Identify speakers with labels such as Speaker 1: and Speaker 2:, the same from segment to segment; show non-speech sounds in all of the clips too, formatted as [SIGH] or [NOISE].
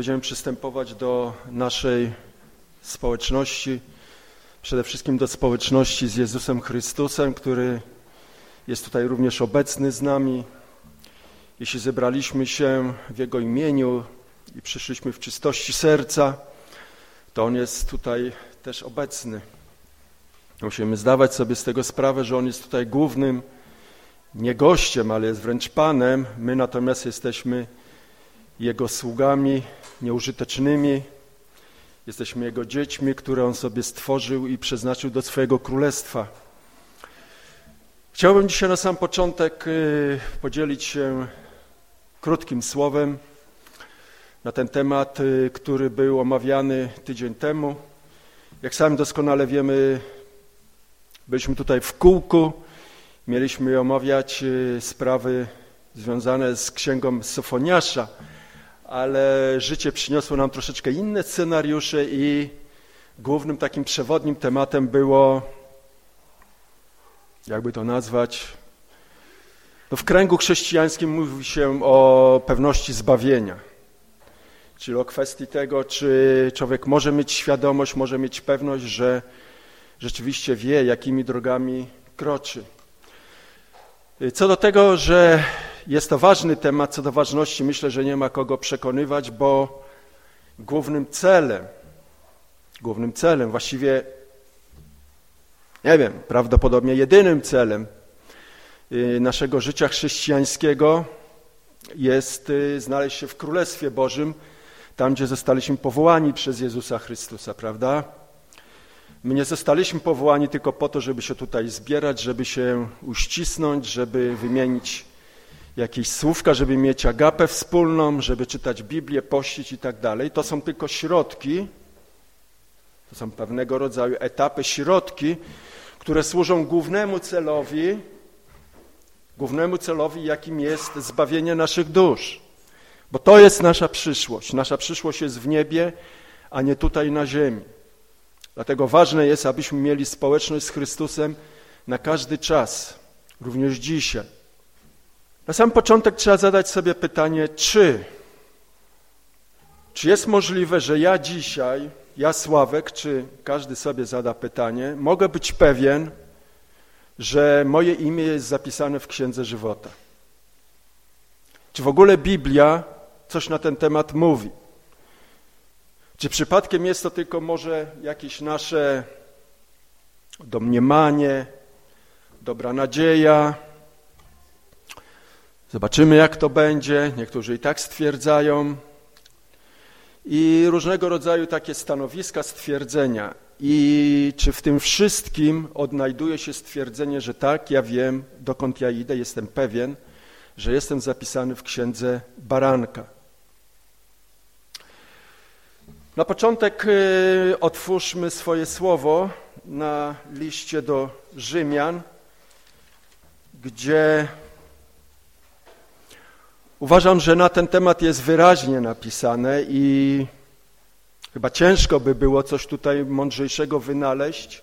Speaker 1: będziemy przystępować do naszej społeczności, przede wszystkim do społeczności z Jezusem Chrystusem, który jest tutaj również obecny z nami. Jeśli zebraliśmy się w Jego imieniu i przyszliśmy w czystości serca, to On jest tutaj też obecny. Musimy zdawać sobie z tego sprawę, że On jest tutaj głównym nie gościem, ale jest wręcz Panem. My natomiast jesteśmy Jego sługami nieużytecznymi. Jesteśmy Jego dziećmi, które On sobie stworzył i przeznaczył do swojego królestwa. Chciałbym dzisiaj na sam początek y, podzielić się krótkim słowem na ten temat, y, który był omawiany tydzień temu. Jak sami doskonale wiemy, byliśmy tutaj w kółku, mieliśmy omawiać y, sprawy związane z księgą Sofoniasza, ale życie przyniosło nam troszeczkę inne scenariusze i głównym takim przewodnim tematem było, jakby to nazwać, no w kręgu chrześcijańskim mówi się o pewności zbawienia, czyli o kwestii tego, czy człowiek może mieć świadomość, może mieć pewność, że rzeczywiście wie, jakimi drogami kroczy. Co do tego, że jest to ważny temat, co do ważności myślę, że nie ma kogo przekonywać, bo głównym celem, głównym celem, właściwie nie wiem, prawdopodobnie jedynym celem y, naszego życia chrześcijańskiego jest y, znaleźć się w Królestwie Bożym, tam gdzie zostaliśmy powołani przez Jezusa Chrystusa, prawda? My nie zostaliśmy powołani tylko po to, żeby się tutaj zbierać, żeby się uścisnąć, żeby wymienić jakieś słówka, żeby mieć agapę wspólną, żeby czytać Biblię, pościć i tak dalej. To są tylko środki, to są pewnego rodzaju etapy, środki, które służą głównemu celowi, głównemu celowi, jakim jest zbawienie naszych dusz. Bo to jest nasza przyszłość. Nasza przyszłość jest w niebie, a nie tutaj na ziemi. Dlatego ważne jest, abyśmy mieli społeczność z Chrystusem na każdy czas, również dzisiaj. Na sam początek trzeba zadać sobie pytanie, czy, czy jest możliwe, że ja dzisiaj, ja Sławek, czy każdy sobie zada pytanie, mogę być pewien, że moje imię jest zapisane w Księdze Żywota? Czy w ogóle Biblia coś na ten temat mówi? Czy przypadkiem jest to tylko może jakieś nasze domniemanie, dobra nadzieja? Zobaczymy, jak to będzie. Niektórzy i tak stwierdzają. I różnego rodzaju takie stanowiska, stwierdzenia. I czy w tym wszystkim odnajduje się stwierdzenie, że tak, ja wiem, dokąd ja idę, jestem pewien, że jestem zapisany w księdze Baranka. Na początek y, otwórzmy swoje słowo na liście do Rzymian, gdzie uważam, że na ten temat jest wyraźnie napisane i chyba ciężko by było coś tutaj mądrzejszego wynaleźć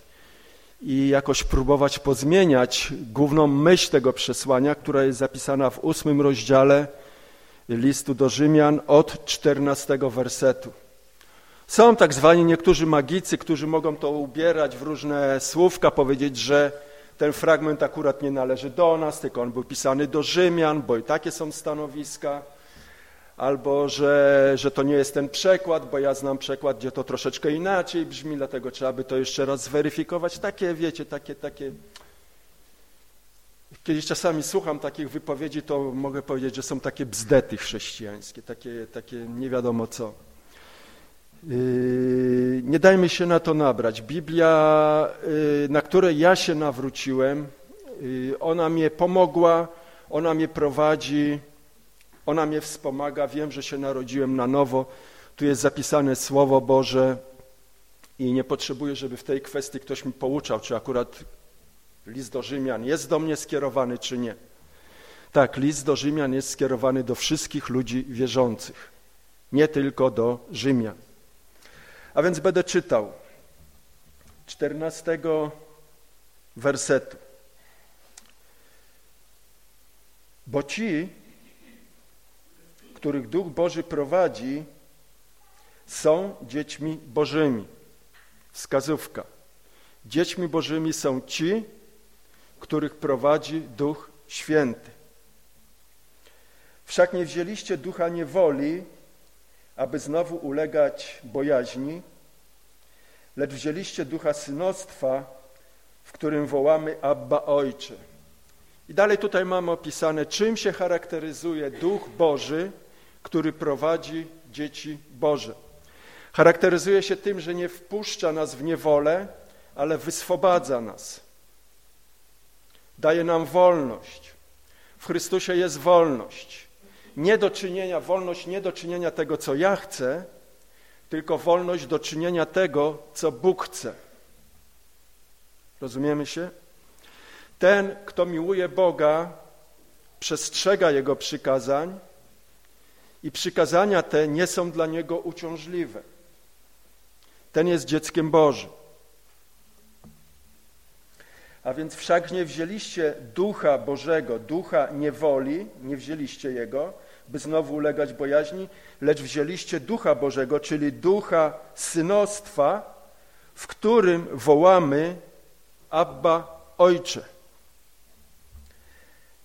Speaker 1: i jakoś próbować pozmieniać główną myśl tego przesłania, która jest zapisana w ósmym rozdziale listu do Rzymian od czternastego wersetu. Są tak zwani niektórzy magicy, którzy mogą to ubierać w różne słówka, powiedzieć, że ten fragment akurat nie należy do nas, tylko on był pisany do Rzymian, bo i takie są stanowiska, albo że, że to nie jest ten przekład, bo ja znam przekład, gdzie to troszeczkę inaczej brzmi, dlatego trzeba by to jeszcze raz zweryfikować. Takie, wiecie, takie, takie... Kiedyś czasami słucham takich wypowiedzi, to mogę powiedzieć, że są takie bzdety chrześcijańskie, takie, takie nie wiadomo co. Yy, nie dajmy się na to nabrać. Biblia, yy, na której ja się nawróciłem, yy, ona mnie pomogła, ona mnie prowadzi, ona mnie wspomaga. Wiem, że się narodziłem na nowo. Tu jest zapisane Słowo Boże i nie potrzebuję, żeby w tej kwestii ktoś mi pouczał, czy akurat list do Rzymian jest do mnie skierowany, czy nie. Tak, list do Rzymian jest skierowany do wszystkich ludzi wierzących, nie tylko do Rzymian. A więc będę czytał 14 wersetu. Bo ci, których Duch Boży prowadzi, są dziećmi Bożymi. Wskazówka. Dziećmi Bożymi są ci, których prowadzi Duch Święty. Wszak nie wzięliście ducha niewoli, aby znowu ulegać bojaźni, lecz wzięliście ducha synostwa, w którym wołamy Abba Ojcze. I dalej tutaj mamy opisane, czym się charakteryzuje Duch Boży, który prowadzi dzieci Boże. Charakteryzuje się tym, że nie wpuszcza nas w niewolę, ale wyswobadza nas. Daje nam wolność. W Chrystusie jest wolność. Nie do czynienia, wolność nie do czynienia tego, co ja chcę, tylko wolność do czynienia tego, co Bóg chce. Rozumiemy się? Ten, kto miłuje Boga, przestrzega Jego przykazań i przykazania te nie są dla niego uciążliwe. Ten jest dzieckiem Bożym. A więc wszak nie wzięliście ducha Bożego, ducha niewoli, nie wzięliście jego, by znowu ulegać bojaźni, lecz wzięliście ducha Bożego, czyli ducha synostwa, w którym wołamy Abba Ojcze.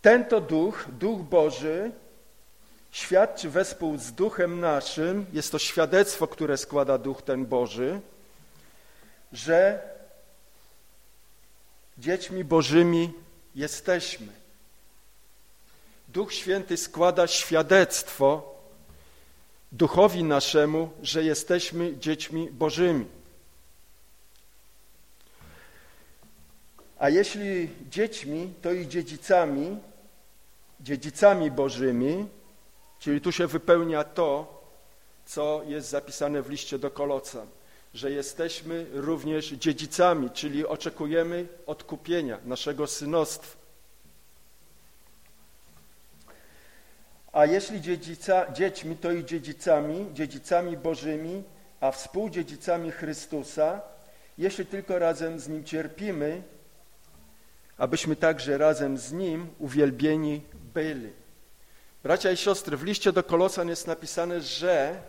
Speaker 1: Ten to duch, duch Boży, świadczy wespół z duchem naszym, jest to świadectwo, które składa duch ten Boży, że dziećmi Bożymi jesteśmy. Duch Święty składa świadectwo duchowi naszemu, że jesteśmy dziećmi Bożymi. A jeśli dziećmi, to i dziedzicami, dziedzicami Bożymi, czyli tu się wypełnia to, co jest zapisane w liście do Kolocan, że jesteśmy również dziedzicami, czyli oczekujemy odkupienia naszego synostwa. A jeśli dziedzica, dziećmi, to i dziedzicami, dziedzicami Bożymi, a współdziedzicami Chrystusa, jeśli tylko razem z Nim cierpimy, abyśmy także razem z Nim uwielbieni byli. Bracia i siostry, w liście do Kolosan jest napisane, że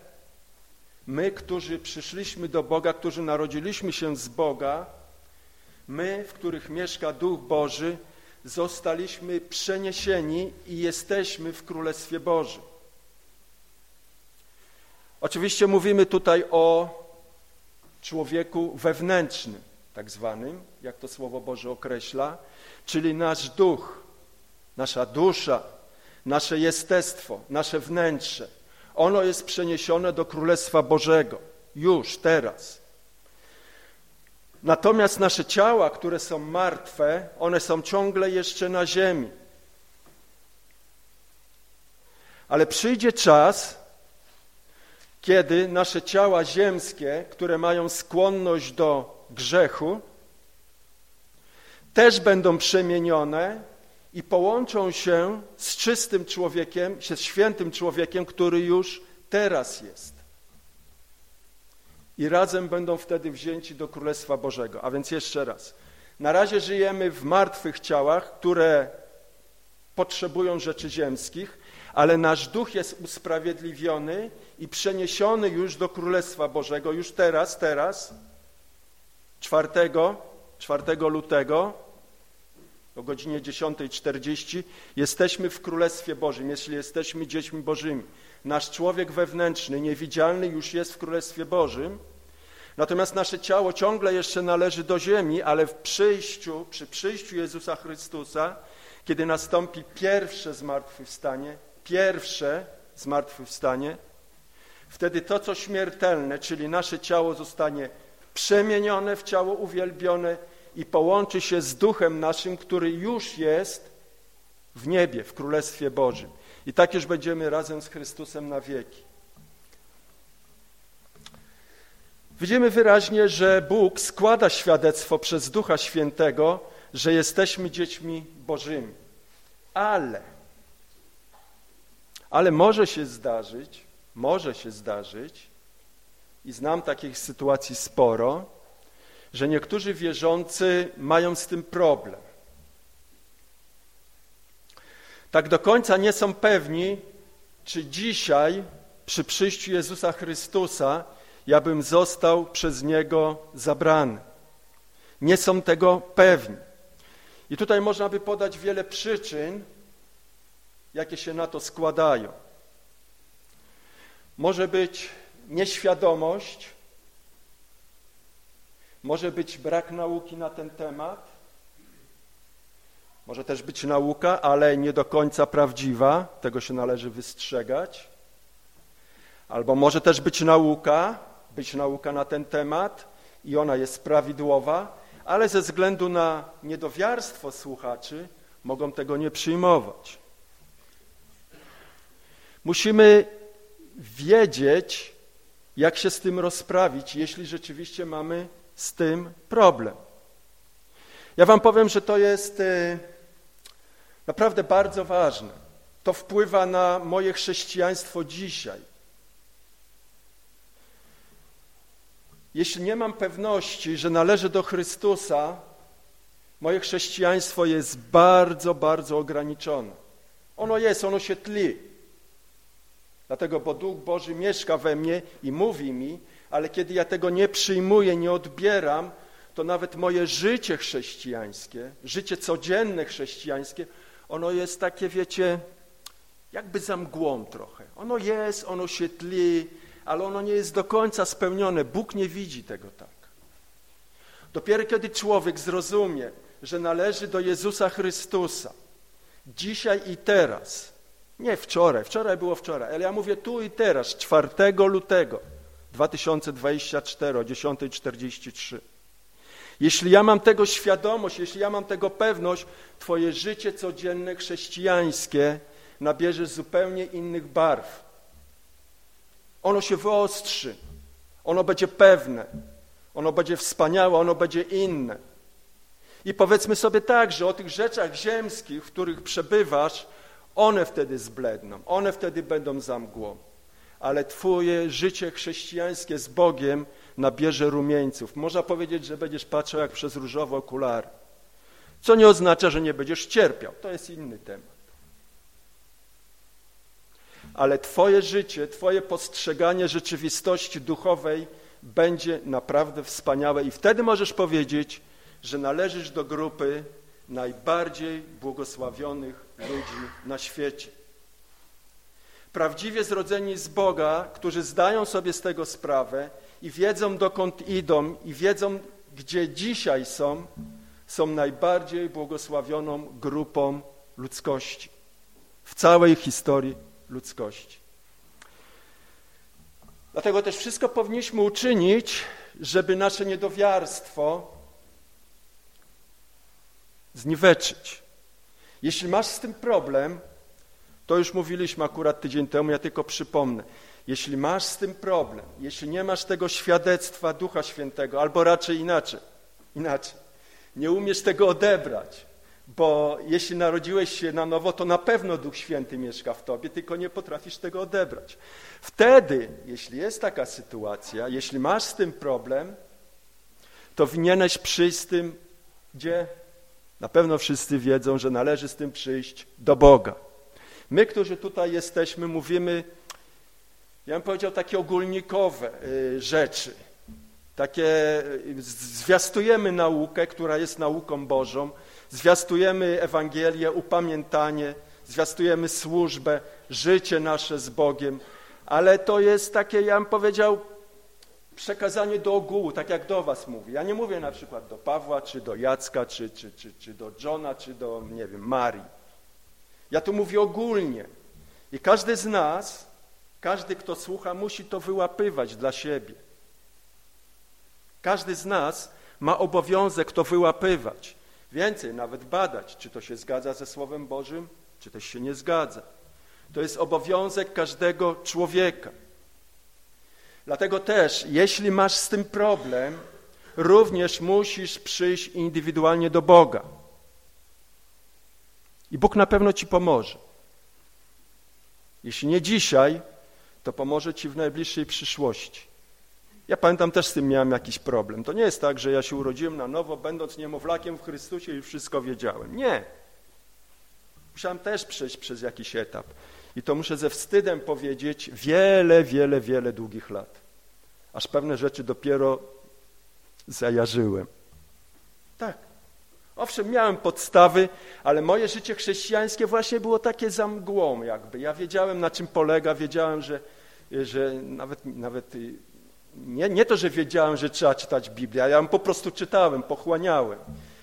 Speaker 1: my, którzy przyszliśmy do Boga, którzy narodziliśmy się z Boga, my, w których mieszka Duch Boży, zostaliśmy przeniesieni i jesteśmy w Królestwie Bożym. Oczywiście mówimy tutaj o człowieku wewnętrznym, tak zwanym, jak to Słowo Boże określa, czyli nasz duch, nasza dusza, nasze jestestwo, nasze wnętrze. Ono jest przeniesione do Królestwa Bożego, już, teraz. Natomiast nasze ciała, które są martwe, one są ciągle jeszcze na ziemi. Ale przyjdzie czas, kiedy nasze ciała ziemskie, które mają skłonność do grzechu, też będą przemienione i połączą się z czystym człowiekiem, z świętym człowiekiem, który już teraz jest. I razem będą wtedy wzięci do Królestwa Bożego. A więc jeszcze raz. Na razie żyjemy w martwych ciałach, które potrzebują rzeczy ziemskich, ale nasz duch jest usprawiedliwiony i przeniesiony już do Królestwa Bożego, już teraz, teraz, 4, 4 lutego o godzinie 10.40 jesteśmy w Królestwie Bożym, jeśli jesteśmy dziećmi Bożymi. Nasz człowiek wewnętrzny, niewidzialny już jest w Królestwie Bożym, natomiast nasze ciało ciągle jeszcze należy do ziemi, ale w przyjściu, przy przyjściu Jezusa Chrystusa, kiedy nastąpi pierwsze zmartwychwstanie, pierwsze zmartwychwstanie, wtedy to, co śmiertelne, czyli nasze ciało zostanie przemienione w ciało uwielbione i połączy się z duchem naszym, który już jest w niebie, w Królestwie Bożym. I tak już będziemy razem z Chrystusem na wieki. Widzimy wyraźnie, że Bóg składa świadectwo przez Ducha Świętego, że jesteśmy dziećmi Bożymi. Ale, ale może się zdarzyć, może się zdarzyć, i znam takich sytuacji sporo, że niektórzy wierzący mają z tym problem. Tak do końca nie są pewni, czy dzisiaj przy przyjściu Jezusa Chrystusa, ja bym został przez Niego zabrany. Nie są tego pewni. I tutaj można by podać wiele przyczyn, jakie się na to składają. Może być nieświadomość, może być brak nauki na ten temat, może też być nauka, ale nie do końca prawdziwa, tego się należy wystrzegać. Albo może też być nauka, być nauka na ten temat i ona jest prawidłowa, ale ze względu na niedowiarstwo słuchaczy mogą tego nie przyjmować. Musimy wiedzieć, jak się z tym rozprawić, jeśli rzeczywiście mamy z tym problem. Ja wam powiem, że to jest y, naprawdę bardzo ważne. To wpływa na moje chrześcijaństwo dzisiaj. Jeśli nie mam pewności, że należę do Chrystusa, moje chrześcijaństwo jest bardzo, bardzo ograniczone. Ono jest, ono się tli. Dlatego, bo Duch Boży mieszka we mnie i mówi mi, ale kiedy ja tego nie przyjmuję, nie odbieram, to nawet moje życie chrześcijańskie, życie codzienne chrześcijańskie, ono jest takie, wiecie, jakby za mgłą trochę. Ono jest, ono się tli, ale ono nie jest do końca spełnione. Bóg nie widzi tego tak. Dopiero kiedy człowiek zrozumie, że należy do Jezusa Chrystusa, dzisiaj i teraz, nie wczoraj, wczoraj było wczoraj, ale ja mówię tu i teraz, 4 lutego 2024 o 10.43. Jeśli ja mam tego świadomość, jeśli ja mam tego pewność, Twoje życie codzienne chrześcijańskie nabierze zupełnie innych barw. Ono się wyostrzy, ono będzie pewne, ono będzie wspaniałe, ono będzie inne. I powiedzmy sobie tak, że o tych rzeczach ziemskich, w których przebywasz, one wtedy zbledną, one wtedy będą za mgłą. Ale Twoje życie chrześcijańskie z Bogiem nabierze rumieńców. Można powiedzieć, że będziesz patrzył jak przez różowe okulary. Co nie oznacza, że nie będziesz cierpiał. To jest inny temat. Ale Twoje życie, Twoje postrzeganie rzeczywistości duchowej będzie naprawdę wspaniałe i wtedy możesz powiedzieć, że należysz do grupy najbardziej błogosławionych ludzi na świecie. Prawdziwie zrodzeni z Boga, którzy zdają sobie z tego sprawę i wiedzą dokąd idą i wiedzą gdzie dzisiaj są, są najbardziej błogosławioną grupą ludzkości w całej historii ludzkości. Dlatego też wszystko powinniśmy uczynić, żeby nasze niedowiarstwo zniweczyć. Jeśli masz z tym problem, to już mówiliśmy akurat tydzień temu, ja tylko przypomnę. Jeśli masz z tym problem, jeśli nie masz tego świadectwa Ducha Świętego, albo raczej inaczej, inaczej, nie umiesz tego odebrać, bo jeśli narodziłeś się na nowo, to na pewno Duch Święty mieszka w tobie, tylko nie potrafisz tego odebrać. Wtedy, jeśli jest taka sytuacja, jeśli masz z tym problem, to winieneś przyjść z tym, gdzie na pewno wszyscy wiedzą, że należy z tym przyjść do Boga. My, którzy tutaj jesteśmy, mówimy, ja bym powiedział, takie ogólnikowe y, rzeczy. Takie, y, zwiastujemy naukę, która jest nauką Bożą, zwiastujemy Ewangelię, upamiętanie, zwiastujemy służbę, życie nasze z Bogiem, ale to jest takie, ja bym powiedział, przekazanie do ogółu, tak jak do was mówię. Ja nie mówię na przykład do Pawła, czy do Jacka, czy, czy, czy, czy do Johna, czy do, nie wiem, Marii. Ja tu mówię ogólnie. I każdy z nas, każdy, kto słucha, musi to wyłapywać dla siebie. Każdy z nas ma obowiązek to wyłapywać. Więcej, nawet badać, czy to się zgadza ze Słowem Bożym, czy też się nie zgadza. To jest obowiązek każdego człowieka. Dlatego też, jeśli masz z tym problem, również musisz przyjść indywidualnie do Boga. I Bóg na pewno ci pomoże. Jeśli nie dzisiaj, to pomoże ci w najbliższej przyszłości. Ja pamiętam, też z tym miałem jakiś problem. To nie jest tak, że ja się urodziłem na nowo, będąc niemowlakiem w Chrystusie i wszystko wiedziałem. Nie. Musiałem też przejść przez jakiś etap. I to muszę ze wstydem powiedzieć, wiele, wiele, wiele długich lat. Aż pewne rzeczy dopiero zajarzyłem. Tak. Owszem, miałem podstawy, ale moje życie chrześcijańskie właśnie było takie za mgłą jakby. Ja wiedziałem, na czym polega, wiedziałem, że, że nawet, nawet nie, nie to, że wiedziałem, że trzeba czytać Biblię, ja ją po prostu czytałem, pochłaniałem.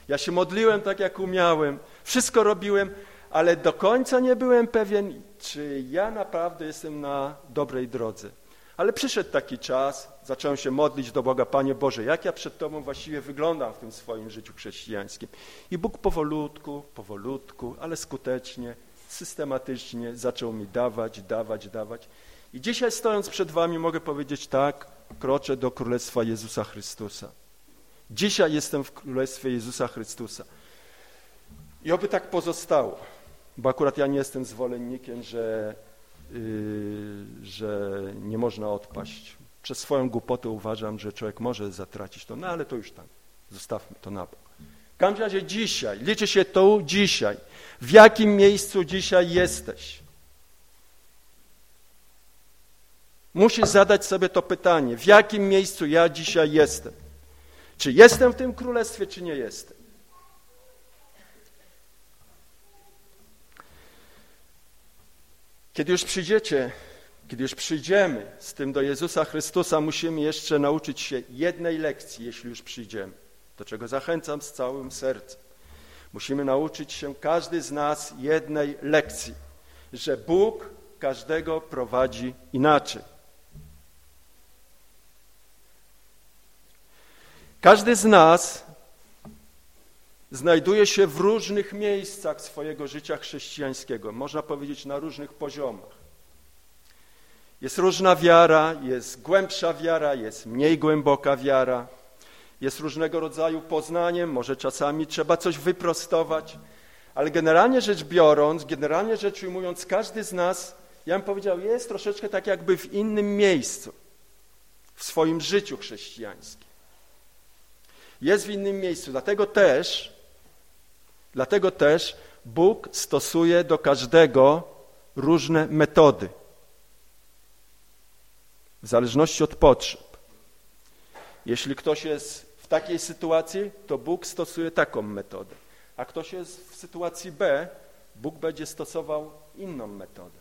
Speaker 1: Ja się modliłem tak, jak umiałem, wszystko robiłem, ale do końca nie byłem pewien, czy ja naprawdę jestem na dobrej drodze. Ale przyszedł taki czas, zacząłem się modlić do Boga, Panie Boże, jak ja przed Tobą właściwie wyglądam w tym swoim życiu chrześcijańskim. I Bóg powolutku, powolutku, ale skutecznie, systematycznie zaczął mi dawać, dawać, dawać. I dzisiaj stojąc przed Wami mogę powiedzieć tak, kroczę do Królestwa Jezusa Chrystusa. Dzisiaj jestem w Królestwie Jezusa Chrystusa. I oby tak pozostało, bo akurat ja nie jestem zwolennikiem, że, yy, że nie można odpaść. Przez swoją głupotę uważam, że człowiek może zatracić to, no ale to już tam, zostawmy to na bok. W każdym razie dzisiaj, liczy się to dzisiaj. W jakim miejscu dzisiaj jesteś? Musisz zadać sobie to pytanie, w jakim miejscu ja dzisiaj jestem. Czy jestem w tym królestwie, czy nie jestem? Kiedy już przyjdziecie, kiedy już przyjdziemy z tym do Jezusa Chrystusa, musimy jeszcze nauczyć się jednej lekcji, jeśli już przyjdziemy, do czego zachęcam z całym sercem. Musimy nauczyć się, każdy z nas, jednej lekcji, że Bóg każdego prowadzi inaczej. Każdy z nas znajduje się w różnych miejscach swojego życia chrześcijańskiego, można powiedzieć na różnych poziomach. Jest różna wiara, jest głębsza wiara, jest mniej głęboka wiara, jest różnego rodzaju poznanie, może czasami trzeba coś wyprostować, ale generalnie rzecz biorąc, generalnie rzecz ujmując, każdy z nas, ja bym powiedział, jest troszeczkę tak jakby w innym miejscu w swoim życiu chrześcijańskim jest w innym miejscu. Dlatego też, dlatego też Bóg stosuje do każdego różne metody. W zależności od potrzeb. Jeśli ktoś jest w takiej sytuacji, to Bóg stosuje taką metodę. A ktoś jest w sytuacji B, Bóg będzie stosował inną metodę.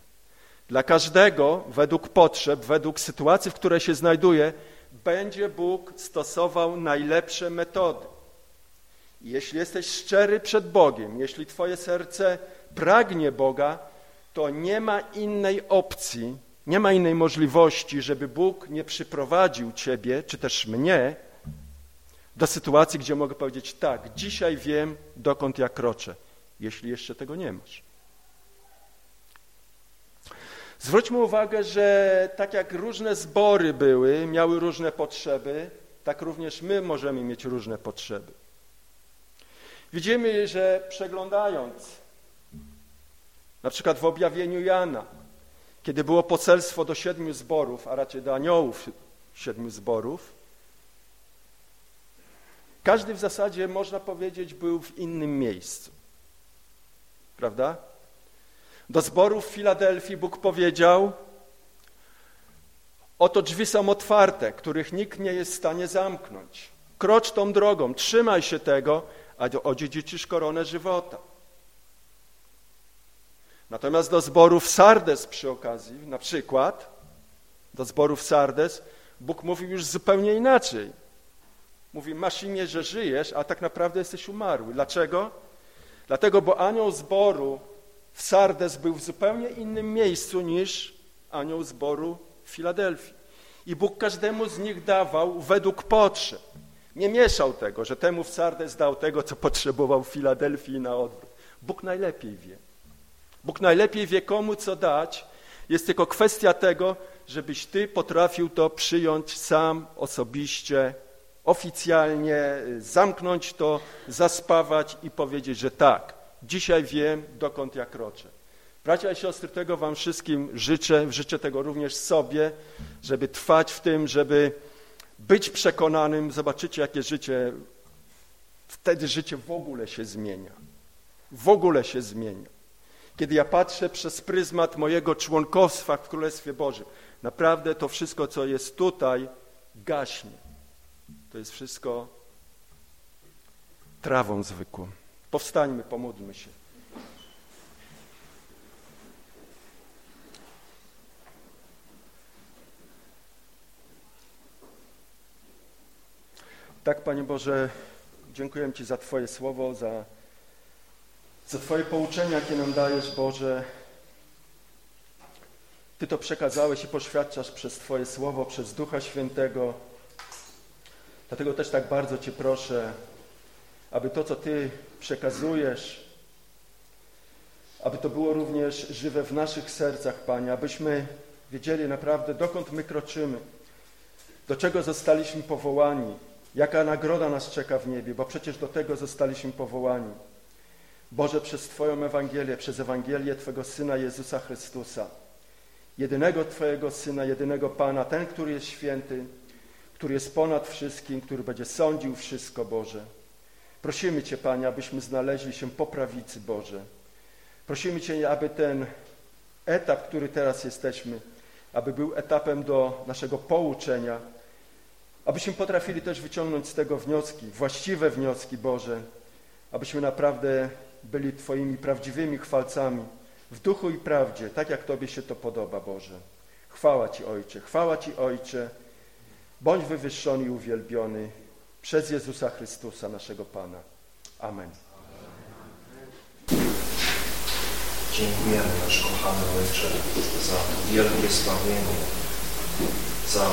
Speaker 1: Dla każdego, według potrzeb, według sytuacji, w której się znajduje, będzie Bóg stosował najlepsze metody. Jeśli jesteś szczery przed Bogiem, jeśli twoje serce pragnie Boga, to nie ma innej opcji, nie ma innej możliwości, żeby Bóg nie przyprowadził ciebie, czy też mnie, do sytuacji, gdzie mogę powiedzieć tak, dzisiaj wiem, dokąd ja kroczę, jeśli jeszcze tego nie masz. Zwróćmy uwagę, że tak jak różne zbory były, miały różne potrzeby, tak również my możemy mieć różne potrzeby. Widzimy, że przeglądając na przykład w objawieniu Jana, kiedy było poselstwo do siedmiu zborów, a raczej do aniołów siedmiu zborów, każdy w zasadzie, można powiedzieć, był w innym miejscu. Prawda? Do zboru w Filadelfii Bóg powiedział, oto drzwi są otwarte, których nikt nie jest w stanie zamknąć. Krocz tą drogą, trzymaj się tego, a odziedziczysz koronę żywota. Natomiast do zborów Sardes przy okazji, na przykład, do zborów Sardes, Bóg mówił już zupełnie inaczej. Mówi, masz imię, że żyjesz, a tak naprawdę jesteś umarły. Dlaczego? Dlatego, bo anioł zboru Sardes był w zupełnie innym miejscu niż anioł zboru w Filadelfii. I Bóg każdemu z nich dawał według potrzeb. Nie mieszał tego, że temu w Sardes dał tego, co potrzebował w Filadelfii i na odwrót. Bóg najlepiej wie. Bóg najlepiej wie, komu co dać. Jest tylko kwestia tego, żebyś ty potrafił to przyjąć sam osobiście, oficjalnie, zamknąć to, zaspawać i powiedzieć, że tak, Dzisiaj wiem, dokąd ja kroczę. Bracia i siostry, tego wam wszystkim życzę, życzę tego również sobie, żeby trwać w tym, żeby być przekonanym. Zobaczycie, jakie życie, wtedy życie w ogóle się zmienia. W ogóle się zmienia. kiedy ja patrzę przez pryzmat mojego członkostwa w Królestwie Bożym, naprawdę to wszystko, co jest tutaj, gaśnie. To jest wszystko trawą zwykłą. Powstańmy, pomódlmy się. Tak, Panie Boże, dziękuję Ci za Twoje słowo, za, za Twoje pouczenia, jakie nam dajesz, Boże. Ty to przekazałeś i poświadczasz przez Twoje słowo, przez Ducha Świętego. Dlatego też tak bardzo Cię proszę, aby to, co Ty przekazujesz, aby to było również żywe w naszych sercach, Panie, abyśmy wiedzieli naprawdę, dokąd my kroczymy, do czego zostaliśmy powołani, Jaka nagroda nas czeka w niebie, bo przecież do tego zostaliśmy powołani. Boże, przez Twoją Ewangelię, przez Ewangelię Twojego Syna Jezusa Chrystusa, jedynego Twojego Syna, jedynego Pana, ten, który jest święty, który jest ponad wszystkim, który będzie sądził wszystko, Boże. Prosimy Cię, Panie, abyśmy znaleźli się po prawicy, Boże. Prosimy Cię, aby ten etap, który teraz jesteśmy, aby był etapem do naszego pouczenia, Abyśmy potrafili też wyciągnąć z tego wnioski, właściwe wnioski Boże, abyśmy naprawdę byli Twoimi prawdziwymi chwalcami w duchu i prawdzie, tak jak Tobie się to podoba, Boże. Chwała Ci, Ojcze, chwała Ci, Ojcze. Bądź wywyższony i uwielbiony przez Jezusa Chrystusa, naszego Pana. Amen.
Speaker 2: Dziękujemy nasz kochany Ojcze za wielkie zbawienie, za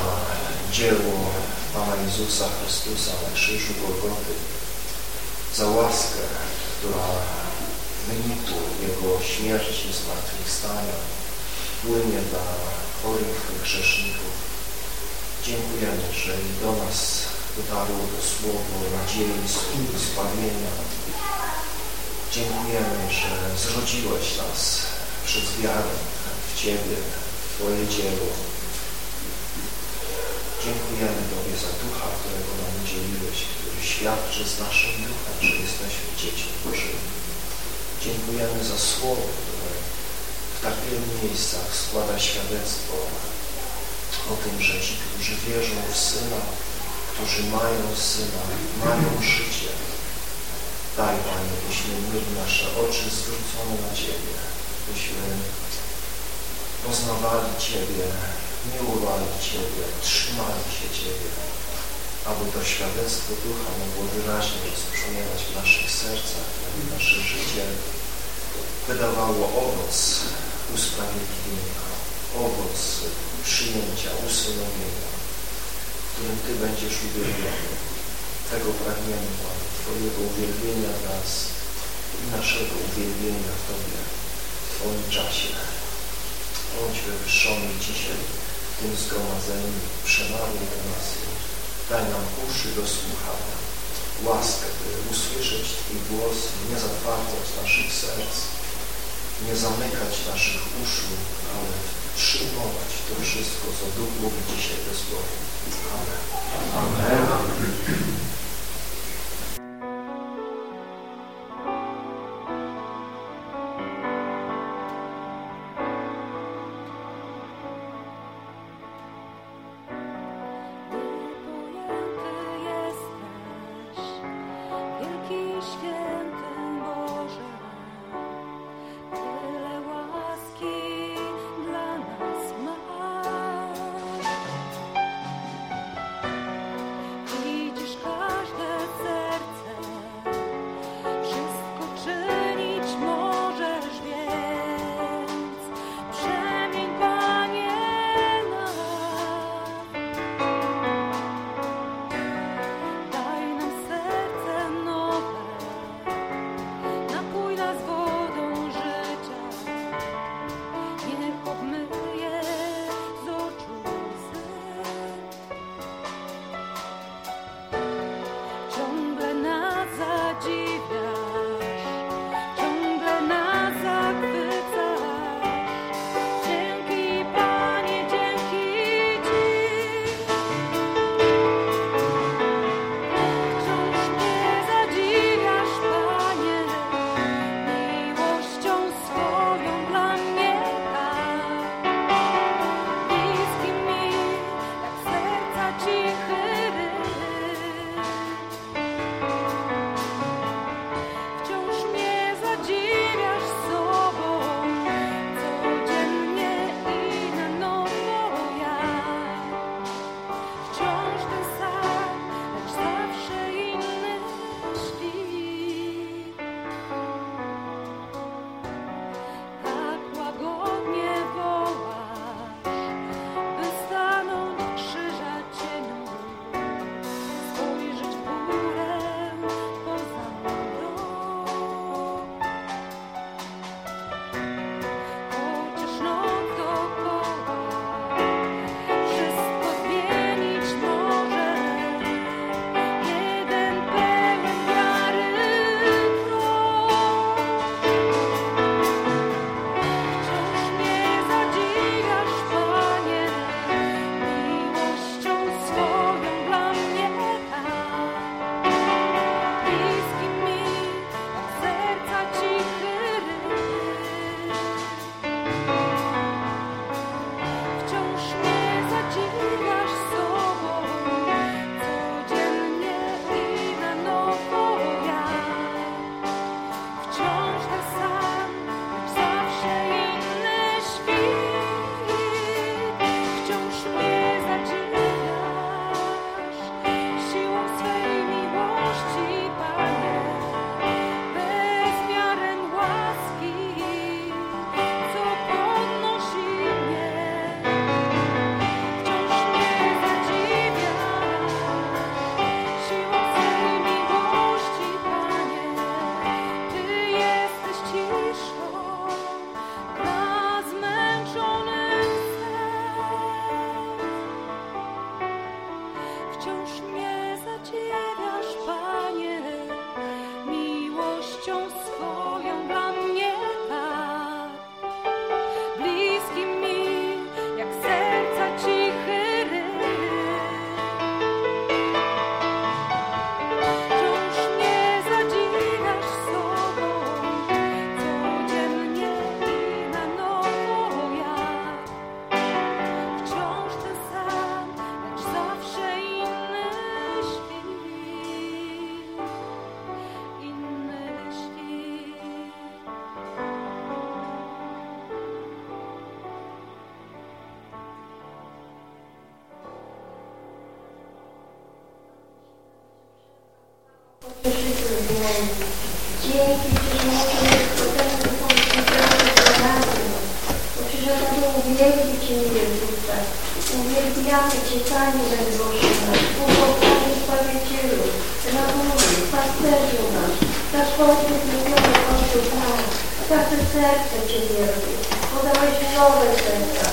Speaker 2: dzieło Pana Jezusa Chrystusa na krzyżu Golgoty, za łaskę, która w wyniku Jego śmierci, zmartwychwstania płynie dla chorych i grzeszników. Dziękujemy, że i do nas dotarło to słowo nadziei, zbawienia. Dziękujemy, że zrodziłeś nas przez wiarę w Ciebie, w Twoje dzieło, Dziękujemy Tobie za Ducha, którego nam udzieliłeś, który świadczy z naszym duchem, że jesteśmy dziećmi Bożymi. Dziękujemy za Słowo, które w tak wielu miejscach składa świadectwo o tym, że ci, którzy wierzą w Syna, którzy mają Syna, mają życie. Daj, Panie, byśmy mieli nasze oczy zwrócone na Ciebie, byśmy poznawali Ciebie miłowali Ciebie, trzymali się Ciebie, aby to świadectwo Ducha mogło wyraźnie rozbrzmiewać w naszych sercach, aby nasze życie wydawało owoc usprawiedliwienia, owoc przyjęcia, usynowienia, którym Ty będziesz uwielbiony. Tego pragniemy, Panie, Twojego uwielbienia nas i naszego uwielbienia w Tobie, w Twoim czasie. Bądź wywyższony dzisiaj tym zgromadzeniu przemawiaj do nas. Daj nam uszy do słuchania, łaskę, by usłyszeć Twój głos, nie zatwardzać naszych serc, nie zamykać naszych uszu, ale przyjmować to wszystko, co Duch mówi dzisiaj do słowa. Amen. Amen.
Speaker 3: Dzięki, że możemy spotkać Twój Boże bo przyszedł uwielbić Cię Jezusa. Uwielbiamy Cię, Panie Najboże nasz, Bogopanie Zbawicielu, Rabunie, Pasterzu nasz, nasz Ojciec Lubiony Ojciec nasz, każde serce Cię wielbi, podałeś nowe serca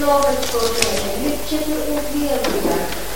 Speaker 3: nowe stworzenie, niech Ciebie uwielbia.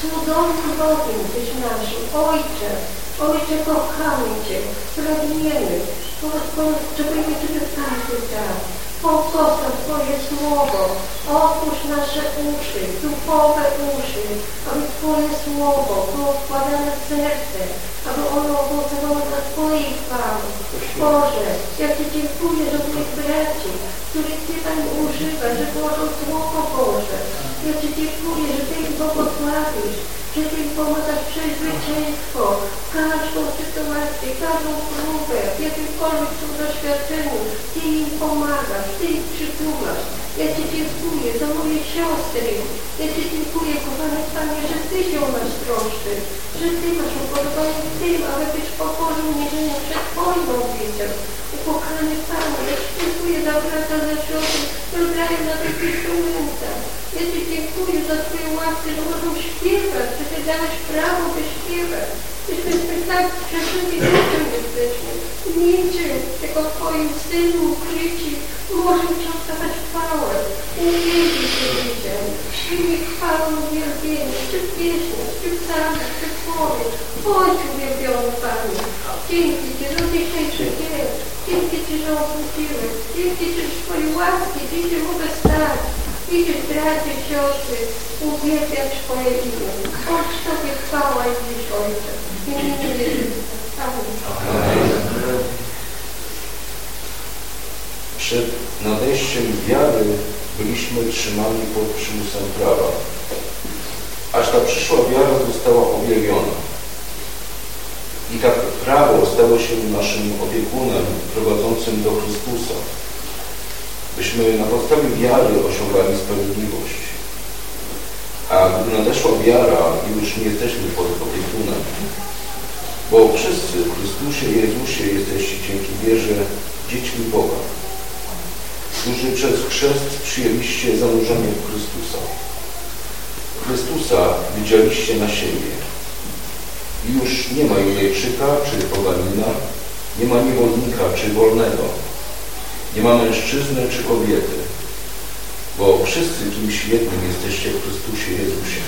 Speaker 3: Cudowny Bogiem Tyś naszym, Ojcze, Ojcze, kochamy Cię, pragniemy, potrzebujemy Ciebie każdy raz. Pozostaw Twoje Słowo, otwórz nasze uszy, duchowe uszy, aby Twoje Słowo było wkładane w serce, aby ono owocowało na Twojej chwały. Boże, ja Ci dziękuję za moich braci, których Ty tam używasz, że głoszą Słowo Boże. Ja Ci dziękuję, że Ty mi błogosławisz, że Ty mi pomagasz przejść zwycięstwo, każdą sytuację, każdą próbę, jakimkolwiek tu doświadczeniu, Ty im pomagasz, Ty im przytulasz. Ja Ci dziękuję za moje siostry. Ja Ci dziękuję, kochany Panie, że Ty się o nas troszczysz, że Ty masz upodobanie w tym, aby być pokornym uniżeniem przed Twoim obliczem. Ukochany Panie, ja Ci dziękuję za pracę ze środków, która daje na tych instrumentach. Ja dziękuję za Twoją łaskę, że mogą śpiewać, że Ty dałeś prawo, by śpiewać. Myśmy tak przeszli ludziom jesteśmy. Niczym, tylko Twoim Synu ukryci możemy Ci oddawać chwałę. Uwielbić się ludziom. Przyjmij chwałę uwielbienie, czy w pieśni, czy w psalmach, czy w słowie. Bądź uwielbiony Panie. Dzięki Ci za dzisiejszy dzień. Dzięki Ci, że obudziłeś. Dzięki Ci, że Twojej łaski dzisiaj mogę stać
Speaker 4: i zdradzę
Speaker 3: siostry, uwielbiam swoje imię. Tak Bądź Tobie chwała i dziesiątka. Imię Jezusa.
Speaker 4: Przed nadejściem wiary byliśmy trzymani pod przymusem prawa. Aż ta przyszła wiara została objawiona. I tak prawo stało się naszym opiekunem prowadzącym do Chrystusa byśmy na podstawie wiary osiągali sprawiedliwość. A gdy nadeszła wiara, już nie jesteśmy pod opiekunem, bo wszyscy w Chrystusie Jezusie jesteście dzięki wierze dziećmi Boga, którzy przez chrzest przyjęliście zanurzenie w Chrystusa. Chrystusa widzieliście na siebie. Już nie ma Judejczyka czy Poganina, nie ma niewolnika czy wolnego, nie ma mężczyzny czy kobiety, bo wszyscy kimś jednym jesteście w Chrystusie Jezusie.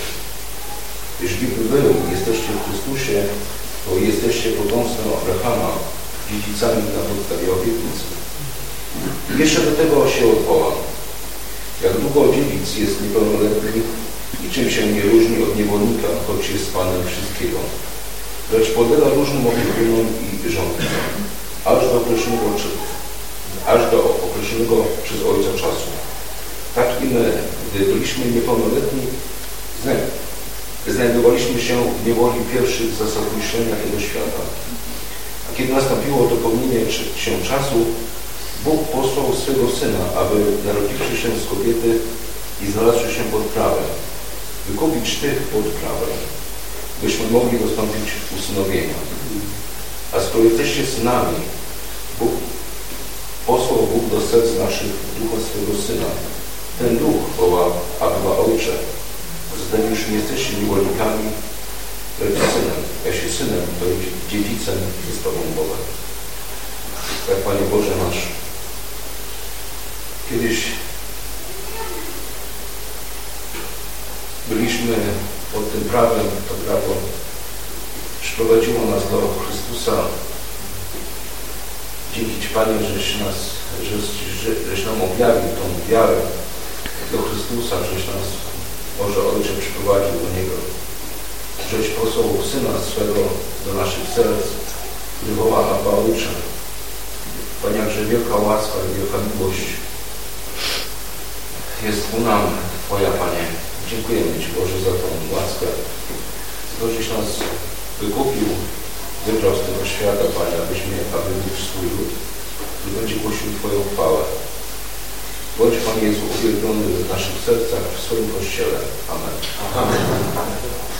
Speaker 4: Jeśli wy jesteście w Chrystusie, to jesteście potomstwem Abrahama, dziedzicami na podstawie obietnicy. Jeszcze do tego się odwołam. Jak długo dziedzic jest niepełnoletni, niczym się nie różni od niewolnika, choć jest panem wszystkiego. Lecz podlega różnym opiekunom i rządcom, aż do określonego aż do określonego przez ojca czasu. Tak i my, gdy byliśmy niepełnoletni, znajdowaliśmy się w niewoli pierwszych zasad myślenia tego świata. A kiedy nastąpiło dopełnienie się czasu, Bóg posłał swego Syna, aby narodziwszy się z kobiety i znalazłszy się pod prawem, wykupić tych pod prawem,
Speaker 5: byśmy mogli dostąpić usunowienia. A skoro jesteście synami, Bóg posłał Bóg do serc naszych ducha swego Syna. Ten duch woła, Abba Ojcze. Zatem już nie jesteście niewolnikami, lecz synem. Jeśli synem, to dziedzicem ze Tobą Boga. Tak, Panie Boże nasz, kiedyś byliśmy pod tym prawem, to prawo przyprowadziło nas do Chrystusa. Dzięki Ci Panie, żeś nas, żeś, żeś nam objawił tą wiarę do Chrystusa, żeś nas, Boże Ojcze, przyprowadził do Niego. Żeś posłał Syna swego do naszych serc, który woła Abba Ojcze. Panie, jakże wielka łaska i wielka miłość jest u nam Twoja, Panie. Dziękujemy Ci, Boże, za tą łaskę. To, żeś nas wykupił, wybrał z tego świata, Panie, abyśmy, aby mieć swój lud, który będzie głosił Twoją chwałę. Bądź, Panie Jezu, uwielbiony w naszych sercach, w swoim Kościele. Amen. Amen.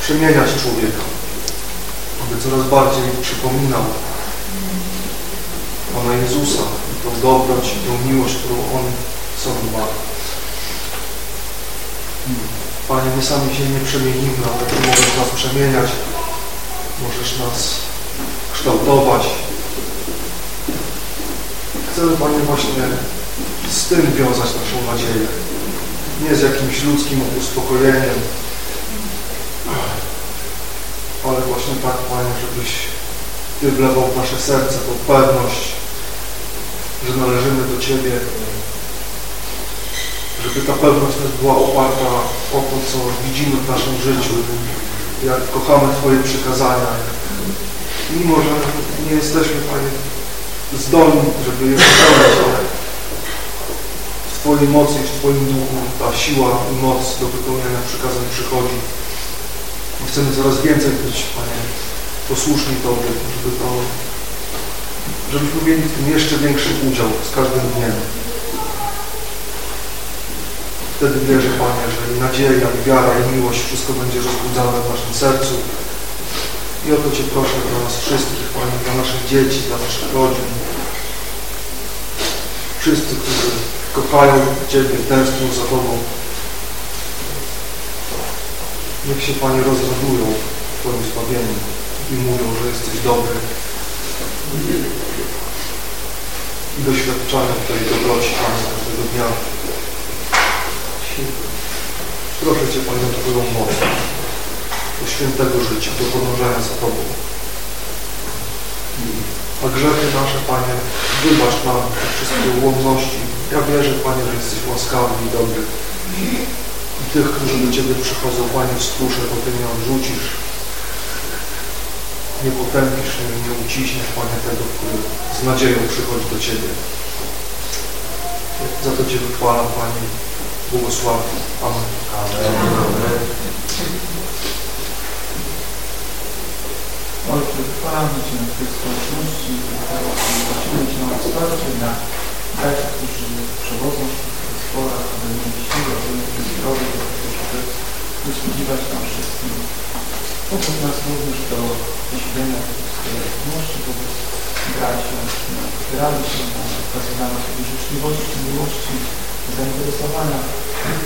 Speaker 6: Przemieniać człowieka, aby coraz bardziej przypominał Pana Jezusa tą dobroć i tą miłość, którą On sobie ma. Panie, my sami się nie przemienimy, ale Ty możesz nas przemieniać, możesz nas kształtować. Chcemy, Panie, właśnie z tym wiązać naszą nadzieję. Nie z jakimś ludzkim uspokojeniem, ale właśnie tak, Panie, żebyś Ty wlewał w nasze serce tą pewność, że należymy do Ciebie żeby ta pewność też była oparta o to, co widzimy w naszym życiu, jak kochamy Twoje przykazania. Mimo, że nie jesteśmy, Panie, zdolni, żeby je wypełnić, ale w Twojej mocy i w Twoim duchu ta siła i moc do wypełniania przykazań przychodzi. Chcemy coraz więcej być, Panie, posłuszni Tobie, żeby to, żebyśmy mieli w tym jeszcze większy udział z każdym dniem. Wtedy wierzę, Panie, że i nadzieja, i wiara, i miłość, wszystko będzie rozbudzane w naszym sercu. I o to Cię proszę dla nas wszystkich, Panie, dla naszych dzieci, dla naszych rodzin. Wszyscy, którzy kochają Ciebie, tęsknią za Tobą. Niech się, Panie, rozradują Twoim zbawieniu i mówią, że jesteś dobry. I doświadczają tej dobroci, Panie, każdego dnia. Proszę Cię, Panie, o Twoją moc do świętego życia, do podążania za Tobą. A grzechy nasze, Panie, wybacz nam wszystkie ułomności. Ja wierzę, Panie, że jesteś łaskawy i dobry. Tych, którzy do Ciebie przychodzą, Panie, wskruszę, bo Ty nie odrzucisz. Nie potępisz, nie, nie uciśniesz, Panie, tego, który z nadzieją przychodzi do Ciebie. Za to Cię wychwalam, Panie. Błogosławię. Amen.
Speaker 5: Amen.
Speaker 7: Ojcze, chwalamy Cię w tej społeczności teraz prosimy Cię o wsparcie dla braci, którzy przewodzą sporach, aby mieli siłę, aby mieli zdrowie żeby usługiwać nam wszystkim. Nas również do wysilenia swojej aktywności wobec braci, opierali się na okazywaniu sobie życzliwości, miłości, zainteresowania.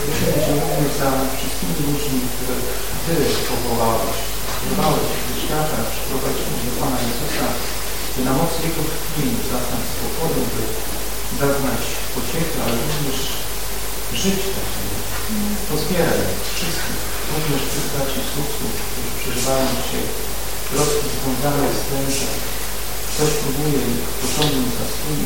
Speaker 7: Prosimy Cię również za wszystkimi ludźmi, które Ty powołałeś, wybrałeś do świata, przyprowadziłeś do Pana Jezusa, by na mocy Jego krwi zaznać spokoju, by zaznać pociechy, ale również żyć takim. Pozbieraj wszystkich, również tych braci słupców, którzy przeżywają dzisiaj troski związane z tym, że ktoś próbuje ich pociągnąć za swój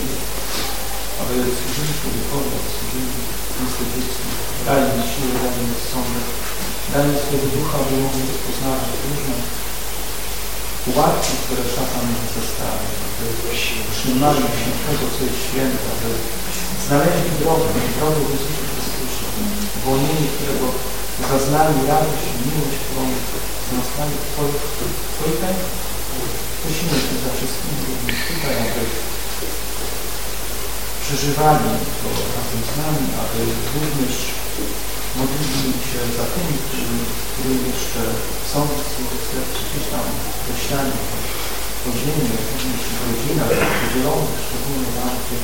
Speaker 7: aby służyli człowiekowi, służyli instytucji. Daj mi siłę, daj mi sądy, daj mi swojego ducha, aby mogli rozpoznawać różne pułapki, które szatan zostawia, aby trzymali się tego, co jest święte, aby znaleźli drogę, drogę Chrystusie, uwolnienie, którego zaznali radość i miłość, którą znaczali Twoich, Twoich rękach. Prosimy Cię za wszystkimi ludźmi tutaj, aby przeżywali to razem z nami, aby również modlili się za tymi, którzy, jeszcze są w sercu gdzieś tam doświadczeni po ziemi, również w rodzinach podzielonych, szczególnie tam, gdzie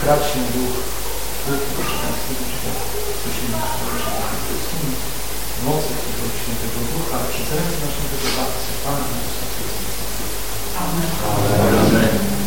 Speaker 7: kradł się duch Życia. Prosimy za wszystkimi mocy tego Świętego Ducha przez ręce naszego wybawcy, Pana Jezusa Chrystusa. Amen. Amen.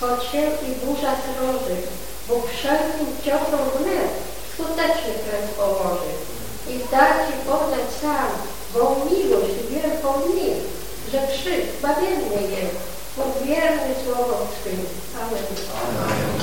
Speaker 5: pocie i burza trąży, Bóg wszelkim ciągom wnet skutecznie ten pomoże. I dar Ci podać sam, bo miłość wielką mi, że krzyk bawienny jest, pod wierny słowom Twym. Amen. Amen.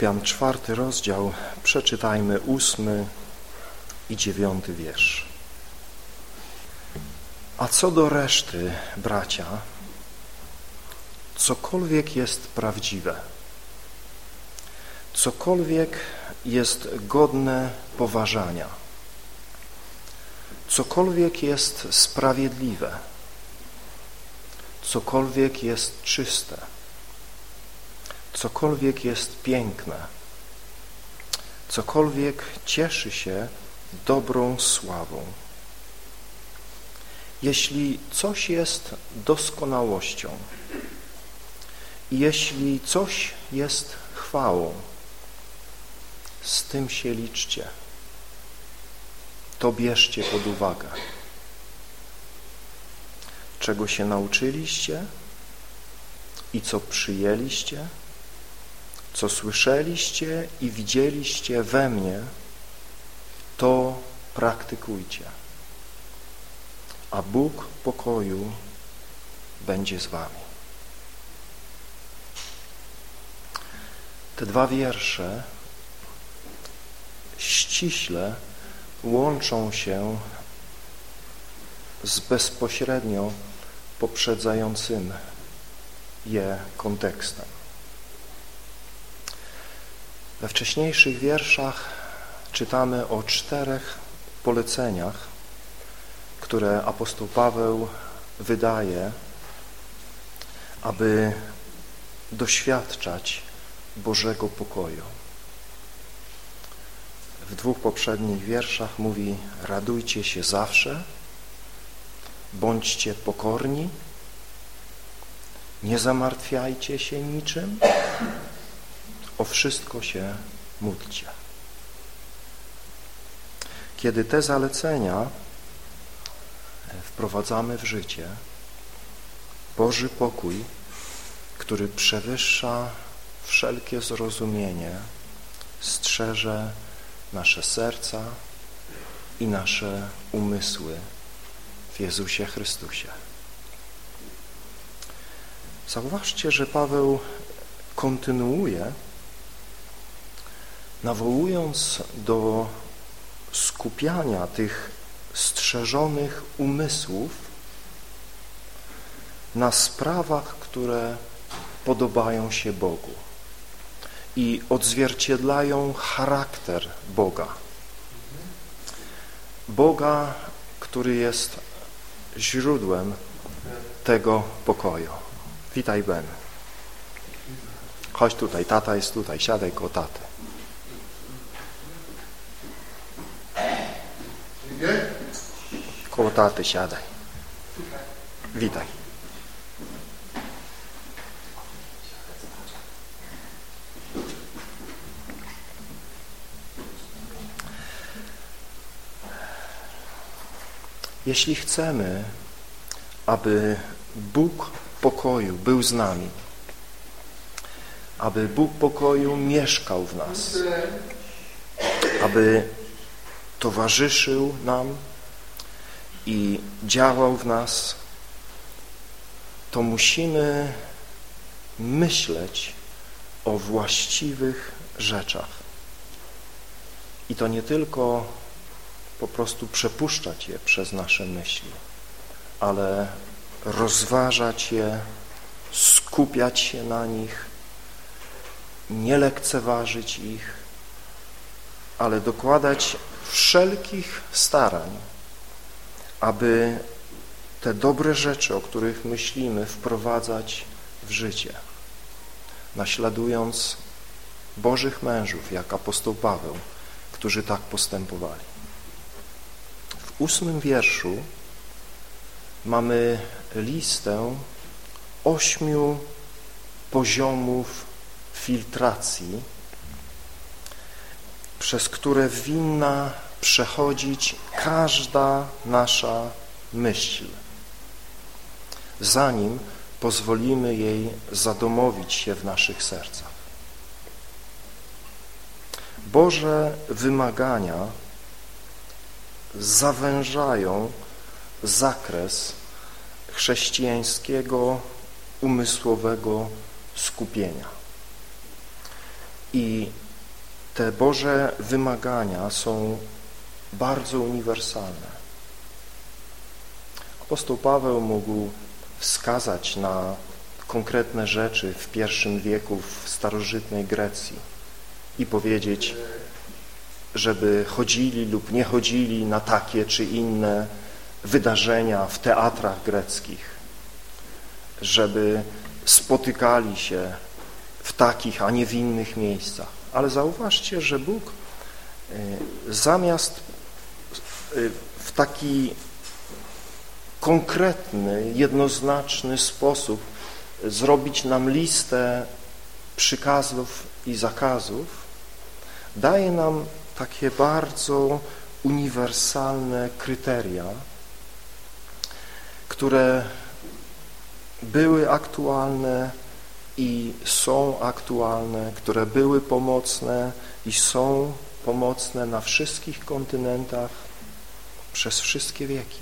Speaker 2: Filipian, czwarty rozdział, przeczytajmy ósmy i dziewiąty wiersz. A co do reszty, bracia, cokolwiek jest prawdziwe, cokolwiek jest godne poważania, cokolwiek jest sprawiedliwe, cokolwiek jest czyste, cokolwiek jest piękne, cokolwiek cieszy się dobrą sławą. Jeśli coś jest doskonałością jeśli coś jest chwałą, z tym się liczcie. To bierzcie pod uwagę. Czego się nauczyliście i co przyjęliście, co słyszeliście i widzieliście we mnie, to praktykujcie. A Bóg pokoju będzie z wami. Te dwa wiersze ściśle łączą się z bezpośrednio poprzedzającym je kontekstem. We wcześniejszych wierszach czytamy o czterech poleceniach, które apostoł Paweł wydaje, aby doświadczać Bożego pokoju. W dwóch poprzednich wierszach mówi radujcie się zawsze, bądźcie pokorni, nie zamartwiajcie się niczym, o wszystko się módlcie. Kiedy te zalecenia wprowadzamy w życie, Boży pokój, który przewyższa wszelkie zrozumienie, strzeże nasze serca i nasze umysły w Jezusie Chrystusie. Zauważcie, że Paweł kontynuuje, nawołując do skupiania tych strzeżonych umysłów na sprawach, które podobają się Bogu i odzwierciedlają charakter Boga. Boga, który jest źródłem tego pokoju. Witaj, Ben. Chodź tutaj, tata jest tutaj, siadaj koło taty. Koło taty siadaj. Witaj. Jeśli chcemy, aby Bóg pokoju był z nami, aby Bóg pokoju mieszkał w nas, aby towarzyszył nam i działał w nas, to musimy myśleć o właściwych rzeczach. I to nie tylko po prostu przepuszczać je przez nasze myśli, ale rozważać je, skupiać się na nich, nie lekceważyć ich, ale dokładać wszelkich starań, aby te dobre rzeczy, o których myślimy, wprowadzać w życie, naśladując Bożych mężów, jak apostoł Paweł, którzy tak postępowali. W ósmym wierszu mamy listę ośmiu poziomów filtracji, przez które winna przechodzić każda nasza myśl, zanim pozwolimy jej zadomowić się w naszych sercach. Boże wymagania zawężają zakres chrześcijańskiego umysłowego skupienia. I te Boże wymagania są bardzo uniwersalne. Apostoł Paweł mógł wskazać na konkretne rzeczy w pierwszym wieku w starożytnej Grecji i powiedzieć, żeby chodzili lub nie chodzili na takie czy inne wydarzenia w teatrach greckich, żeby spotykali się w takich, a nie w innych miejscach. Ale zauważcie, że Bóg y, zamiast y, w taki konkretny, jednoznaczny sposób zrobić nam listę przykazów i zakazów, daje nam takie bardzo uniwersalne kryteria, które były aktualne i są aktualne, które były pomocne i są pomocne na wszystkich kontynentach przez wszystkie wieki.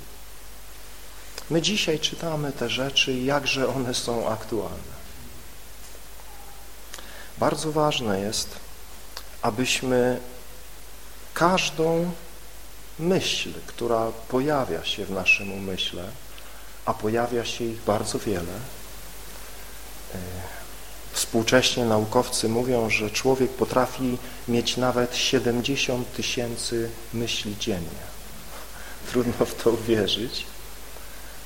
Speaker 2: My dzisiaj czytamy te rzeczy, jakże one są aktualne. Bardzo ważne jest, abyśmy każdą myśl, która pojawia się w naszym umyśle, a pojawia się ich bardzo wiele. Współcześnie naukowcy mówią, że człowiek potrafi mieć nawet 70 tysięcy myśli dziennie. Trudno w to uwierzyć,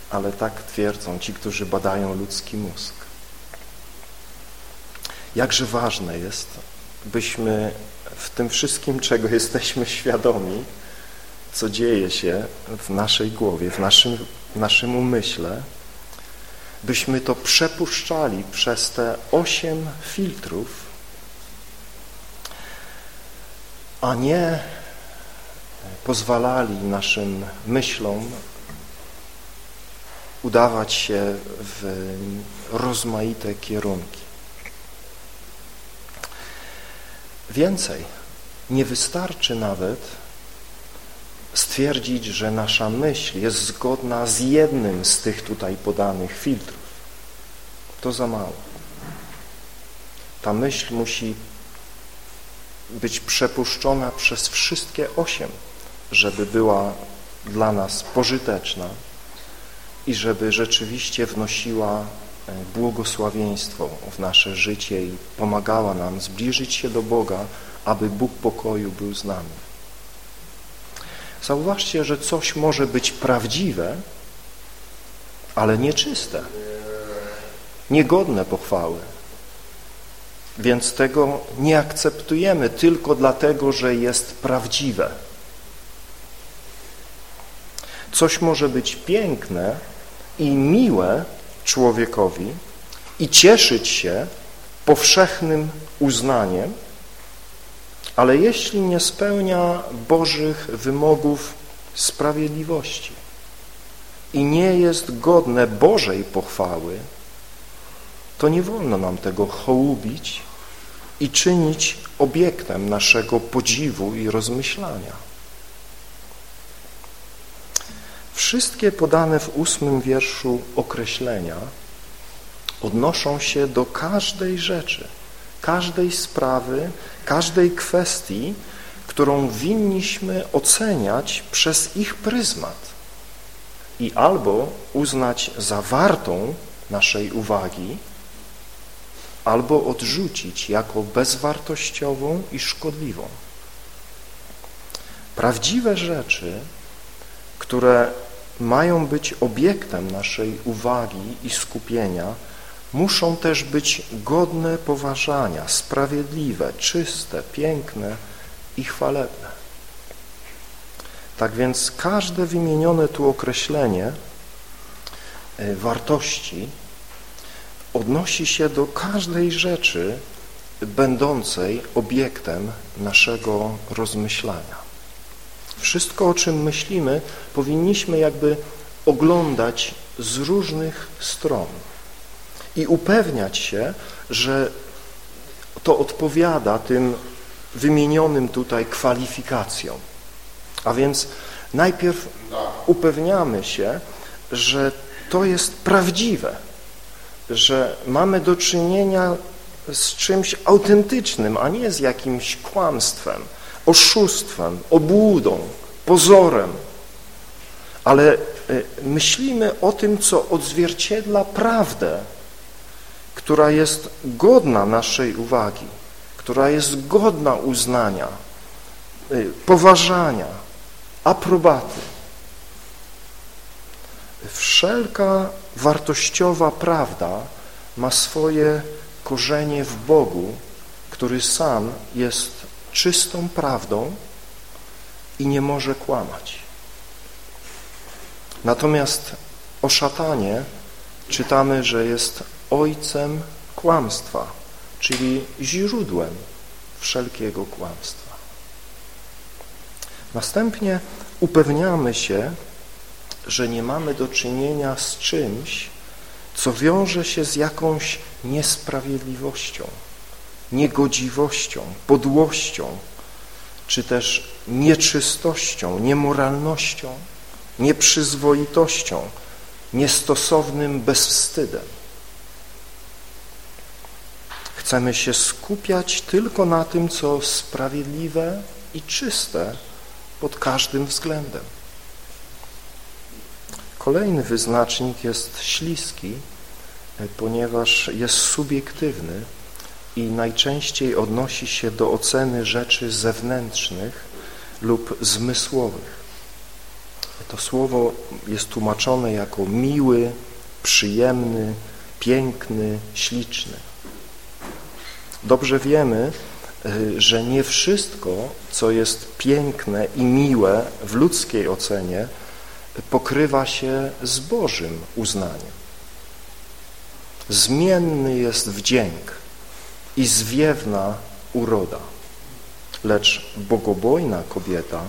Speaker 2: ale tak twierdzą ci, którzy badają ludzki mózg. Jakże ważne jest, byśmy w tym wszystkim, czego [LAUGHS] jesteśmy świadomi, co dzieje się w naszej głowie, w naszym, naszym umyśle, byśmy to przepuszczali przez te osiem filtrów, a nie pozwalali naszym myślom udawać się w rozmaite kierunki. Więcej, nie wystarczy nawet stwierdzić, że nasza myśl jest zgodna z jednym z tych tutaj podanych filtrów. To za mało. Ta myśl musi być przepuszczona przez wszystkie osiem, żeby była dla nas pożyteczna i żeby rzeczywiście wnosiła e, błogosławieństwo w nasze życie i pomagała nam zbliżyć się do Boga, aby Bóg pokoju był z nami. Zauważcie, że coś może być prawdziwe, ale nieczyste, niegodne pochwały. Więc tego nie akceptujemy tylko dlatego, że jest prawdziwe. Coś może być piękne i miłe człowiekowi i cieszyć się powszechnym uznaniem, ale jeśli nie spełnia Bożych wymogów sprawiedliwości i nie jest godne Bożej pochwały, to nie wolno nam tego hołubić i czynić obiektem naszego podziwu i rozmyślania. Wszystkie podane w ósmym wierszu określenia odnoszą się do każdej rzeczy, każdej sprawy, każdej kwestii, którą winniśmy oceniać przez ich pryzmat i albo uznać za wartą naszej uwagi, albo odrzucić jako bezwartościową i szkodliwą. Prawdziwe rzeczy, które mają być obiektem naszej uwagi i skupienia, muszą też być godne poważania, sprawiedliwe, czyste, piękne i chwalebne. Tak więc każde wymienione tu określenie e, wartości odnosi się do każdej rzeczy będącej obiektem naszego rozmyślania. Wszystko, o czym myślimy, powinniśmy jakby oglądać z różnych stron i upewniać się, że to odpowiada tym wymienionym tutaj kwalifikacjom. A więc najpierw upewniamy się, że to jest prawdziwe, że mamy do czynienia z czymś autentycznym, a nie z jakimś kłamstwem, oszustwem, obłudą, pozorem, ale e, myślimy o tym, co odzwierciedla prawdę, która jest godna naszej uwagi, która jest godna uznania, e, poważania, aprobaty. Wszelka wartościowa prawda ma swoje korzenie w Bogu, który sam jest czystą prawdą i nie może kłamać. Natomiast o szatanie czytamy, że jest ojcem kłamstwa, czyli źródłem wszelkiego kłamstwa. Następnie upewniamy się, że nie mamy do czynienia z czymś, co wiąże się z jakąś niesprawiedliwością, niegodziwością, podłością, czy też nieczystością, niemoralnością, nieprzyzwoitością, niestosownym bezwstydem. Chcemy się skupiać tylko na tym, co sprawiedliwe i czyste pod każdym względem. Kolejny wyznacznik jest śliski, ponieważ jest subiektywny i najczęściej odnosi się do oceny rzeczy zewnętrznych lub zmysłowych. To słowo jest tłumaczone jako miły, przyjemny, piękny, śliczny. Dobrze wiemy, y, że nie wszystko, co jest piękne i miłe w ludzkiej ocenie, pokrywa się z Bożym uznaniem. Zmienny jest wdzięk i zwiewna uroda, lecz bogobojna kobieta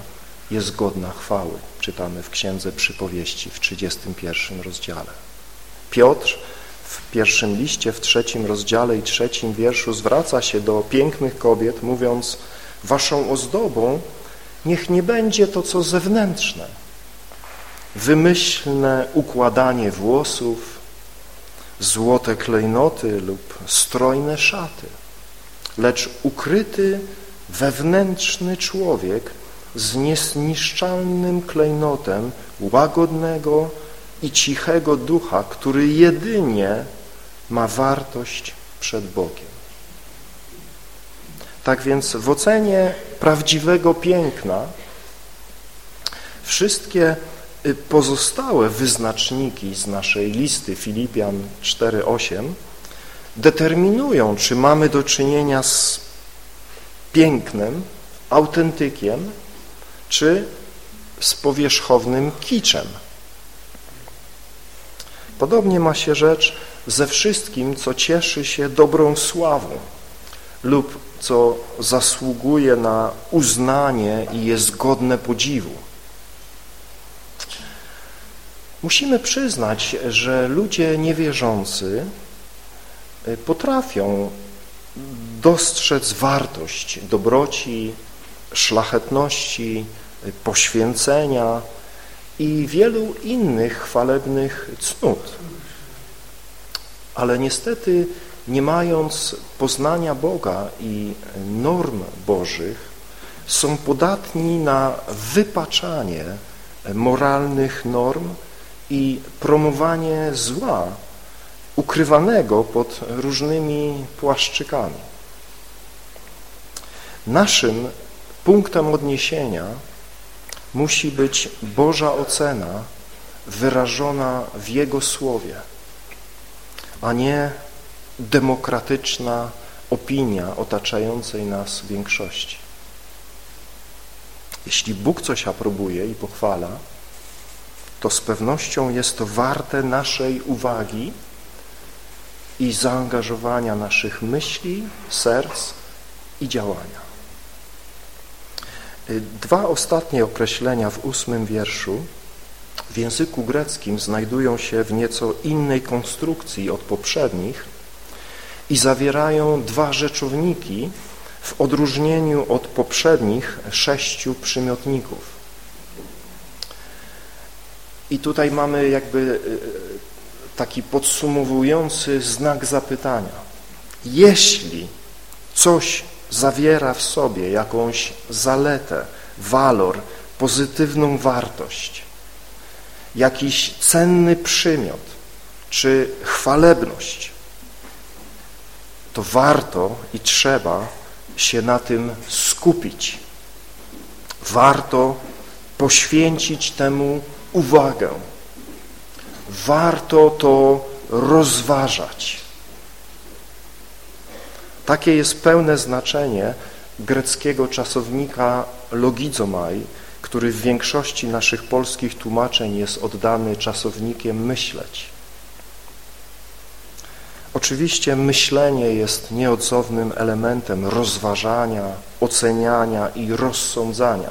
Speaker 2: jest godna chwały. Czytamy w Księdze Przypowieści w 31 rozdziale. Piotr w pierwszym liście, w trzecim rozdziale i trzecim wierszu zwraca się do pięknych kobiet, mówiąc Waszą ozdobą niech nie będzie to, co zewnętrzne, wymyślne układanie włosów, złote klejnoty lub strojne szaty, lecz ukryty wewnętrzny człowiek z niezniszczalnym klejnotem łagodnego i cichego ducha, który jedynie ma wartość przed Bogiem. Tak więc w ocenie prawdziwego piękna wszystkie y, pozostałe wyznaczniki z naszej listy Filipian 4:8 determinują, czy mamy do czynienia z pięknem, autentykiem, czy z powierzchownym kiczem. Podobnie ma się rzecz ze wszystkim, co cieszy się dobrą sławą lub co zasługuje na uznanie i jest godne podziwu. Musimy przyznać, że ludzie niewierzący y, potrafią dostrzec wartość dobroci, szlachetności, y, poświęcenia i wielu innych chwalebnych cnót. Ale niestety nie mając poznania Boga i norm Bożych, są podatni na wypaczanie moralnych norm i promowanie zła ukrywanego pod różnymi płaszczykami. Naszym punktem odniesienia musi być Boża ocena wyrażona w Jego Słowie, a nie demokratyczna opinia otaczającej nas większości. Jeśli Bóg coś aprobuje i pochwala, to z pewnością jest to warte naszej uwagi i zaangażowania naszych myśli, serc i działania. Dwa ostatnie określenia w ósmym wierszu w języku greckim znajdują się w nieco innej konstrukcji od poprzednich i zawierają dwa rzeczowniki w odróżnieniu od poprzednich sześciu przymiotników. I tutaj mamy jakby e, taki podsumowujący znak zapytania. Jeśli coś zawiera w sobie jakąś zaletę, walor, pozytywną wartość, jakiś cenny przymiot czy chwalebność, to warto i trzeba się na tym skupić. Warto poświęcić temu uwagę. Warto to rozważać. Takie jest pełne znaczenie greckiego czasownika logizomai, który w większości naszych polskich tłumaczeń jest oddany czasownikiem myśleć. Oczywiście myślenie jest nieodzownym elementem rozważania, oceniania i rozsądzania.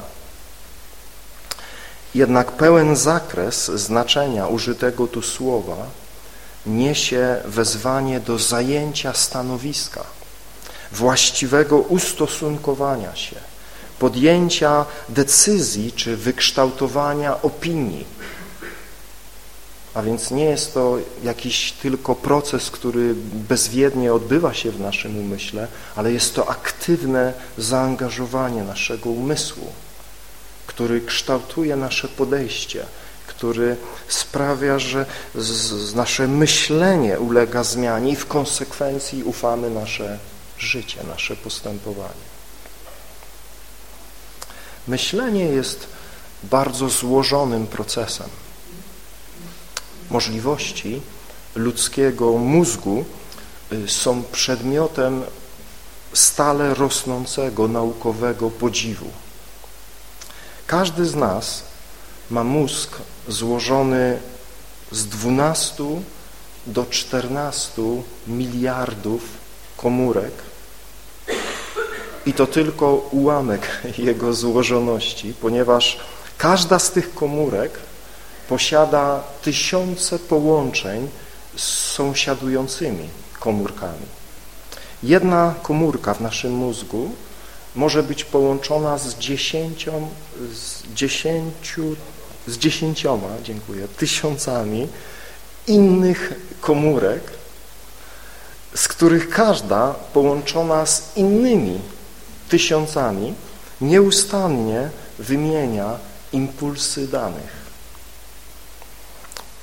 Speaker 2: Jednak pełen zakres znaczenia użytego tu słowa niesie wezwanie do zajęcia stanowiska, właściwego ustosunkowania się, podjęcia decyzji czy wykształtowania opinii. A więc nie jest to jakiś tylko proces, który bezwiednie odbywa się w naszym umyśle, ale jest to aktywne zaangażowanie naszego umysłu, który kształtuje nasze podejście, który sprawia, że z, z nasze myślenie ulega zmianie i w konsekwencji ufamy nasze życie, nasze postępowanie. Myślenie jest bardzo złożonym procesem możliwości ludzkiego mózgu y, są przedmiotem stale rosnącego naukowego podziwu. Każdy z nas ma mózg złożony z 12 do 14 miliardów komórek i to tylko ułamek [LAUGHS] jego złożoności, ponieważ każda z tych komórek posiada tysiące połączeń z sąsiadującymi komórkami. Jedna komórka w naszym mózgu może być połączona z dziesięcią, z dziesięciu, z dziesięcioma, dziękuję, tysiącami innych komórek, z których każda połączona z innymi tysiącami nieustannie wymienia impulsy danych.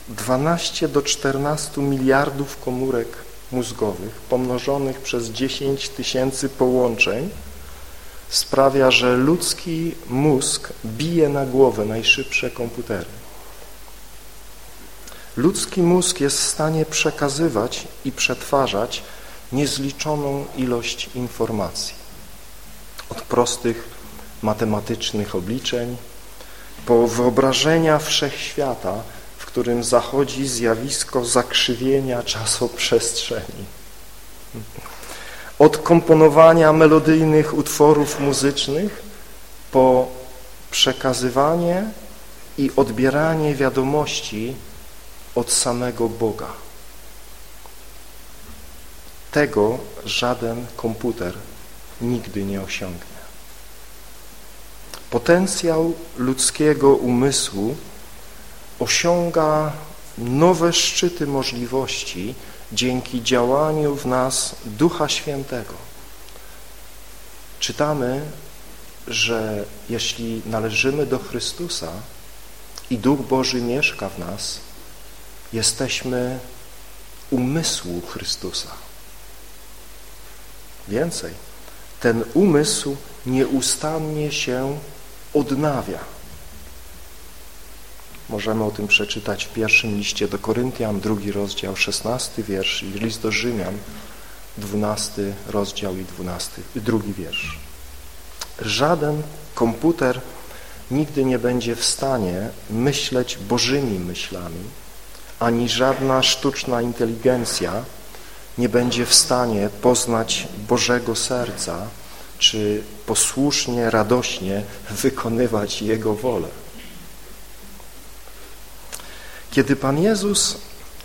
Speaker 2: 12 do 14 miliardów komórek mózgowych pomnożonych przez 10 tysięcy połączeń sprawia, że ludzki mózg bije na głowę najszybsze komputery. Ludzki mózg jest w stanie przekazywać i przetwarzać niezliczoną ilość informacji. Od prostych matematycznych obliczeń po wyobrażenia wszechświata którym zachodzi zjawisko zakrzywienia czasoprzestrzeni. Od komponowania melodyjnych utworów muzycznych po przekazywanie i odbieranie wiadomości od samego Boga. Tego żaden komputer nigdy nie osiągnie. Potencjał ludzkiego umysłu osiąga nowe szczyty możliwości dzięki działaniu w nas Ducha Świętego. Czytamy, że jeśli należymy do Chrystusa i Duch Boży mieszka w nas, jesteśmy umysłu Chrystusa. Więcej, ten umysł nieustannie się odnawia. Możemy o tym przeczytać w pierwszym liście do Koryntian, drugi rozdział, szesnasty wiersz i list do Rzymian, dwunasty rozdział i dwunasty, drugi wiersz. Żaden komputer nigdy nie będzie w stanie myśleć Bożymi myślami, ani żadna sztuczna inteligencja nie będzie w stanie poznać Bożego serca, czy posłusznie, radośnie wykonywać Jego wolę. Kiedy Pan Jezus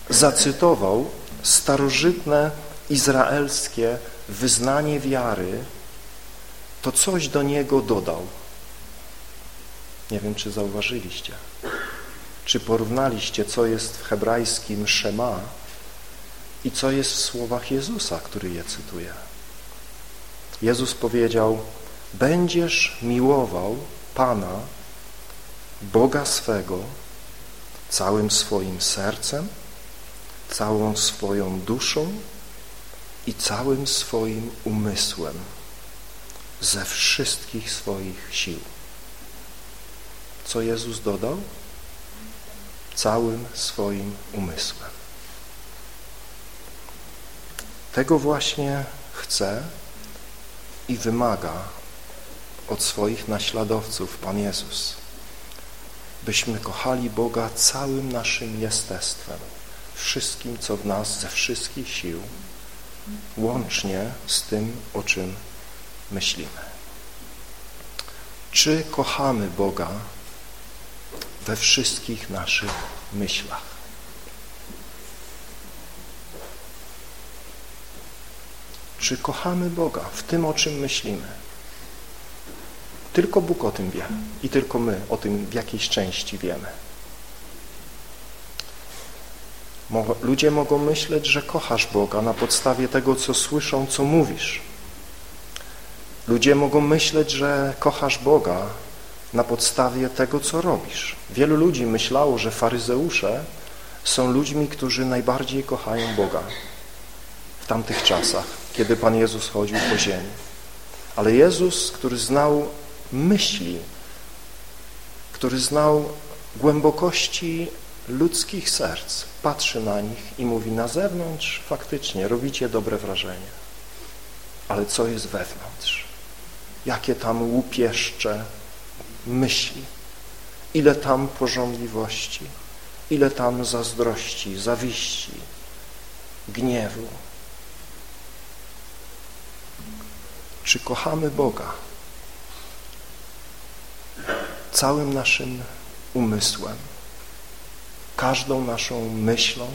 Speaker 2: zacytował starożytne izraelskie wyznanie wiary, to coś do niego dodał. Nie wiem, czy zauważyliście. Czy porównaliście, co jest w hebrajskim Shema i co jest w słowach Jezusa, który je cytuje. Jezus powiedział, będziesz miłował Pana, Boga swego, całym swoim sercem, całą swoją duszą i całym swoim umysłem, ze wszystkich swoich sił. Co Jezus dodał? Całym swoim umysłem. Tego właśnie chce i wymaga od swoich naśladowców Pan Jezus byśmy kochali Boga całym naszym jestestwem, wszystkim, co w nas, ze wszystkich sił, łącznie z tym, o czym myślimy. Czy kochamy Boga we wszystkich naszych myślach? Czy kochamy Boga w tym, o czym myślimy? Tylko Bóg o tym wie i tylko my o tym w jakiejś części wiemy. Ludzie mogą myśleć, że kochasz Boga na podstawie tego, co słyszą, co mówisz. Ludzie mogą myśleć, że kochasz Boga na podstawie tego, co robisz. Wielu ludzi myślało, że faryzeusze są ludźmi, którzy najbardziej kochają Boga w tamtych czasach, kiedy Pan Jezus chodził po ziemi. Ale Jezus, który znał myśli, który znał głębokości ludzkich serc, patrzy na nich i mówi na zewnątrz faktycznie robicie dobre wrażenie, ale co jest wewnątrz? Jakie tam łupieszcze myśli? Ile tam porządliwości? Ile tam zazdrości, zawiści, gniewu? Czy kochamy Boga? całym naszym umysłem, każdą naszą myślą.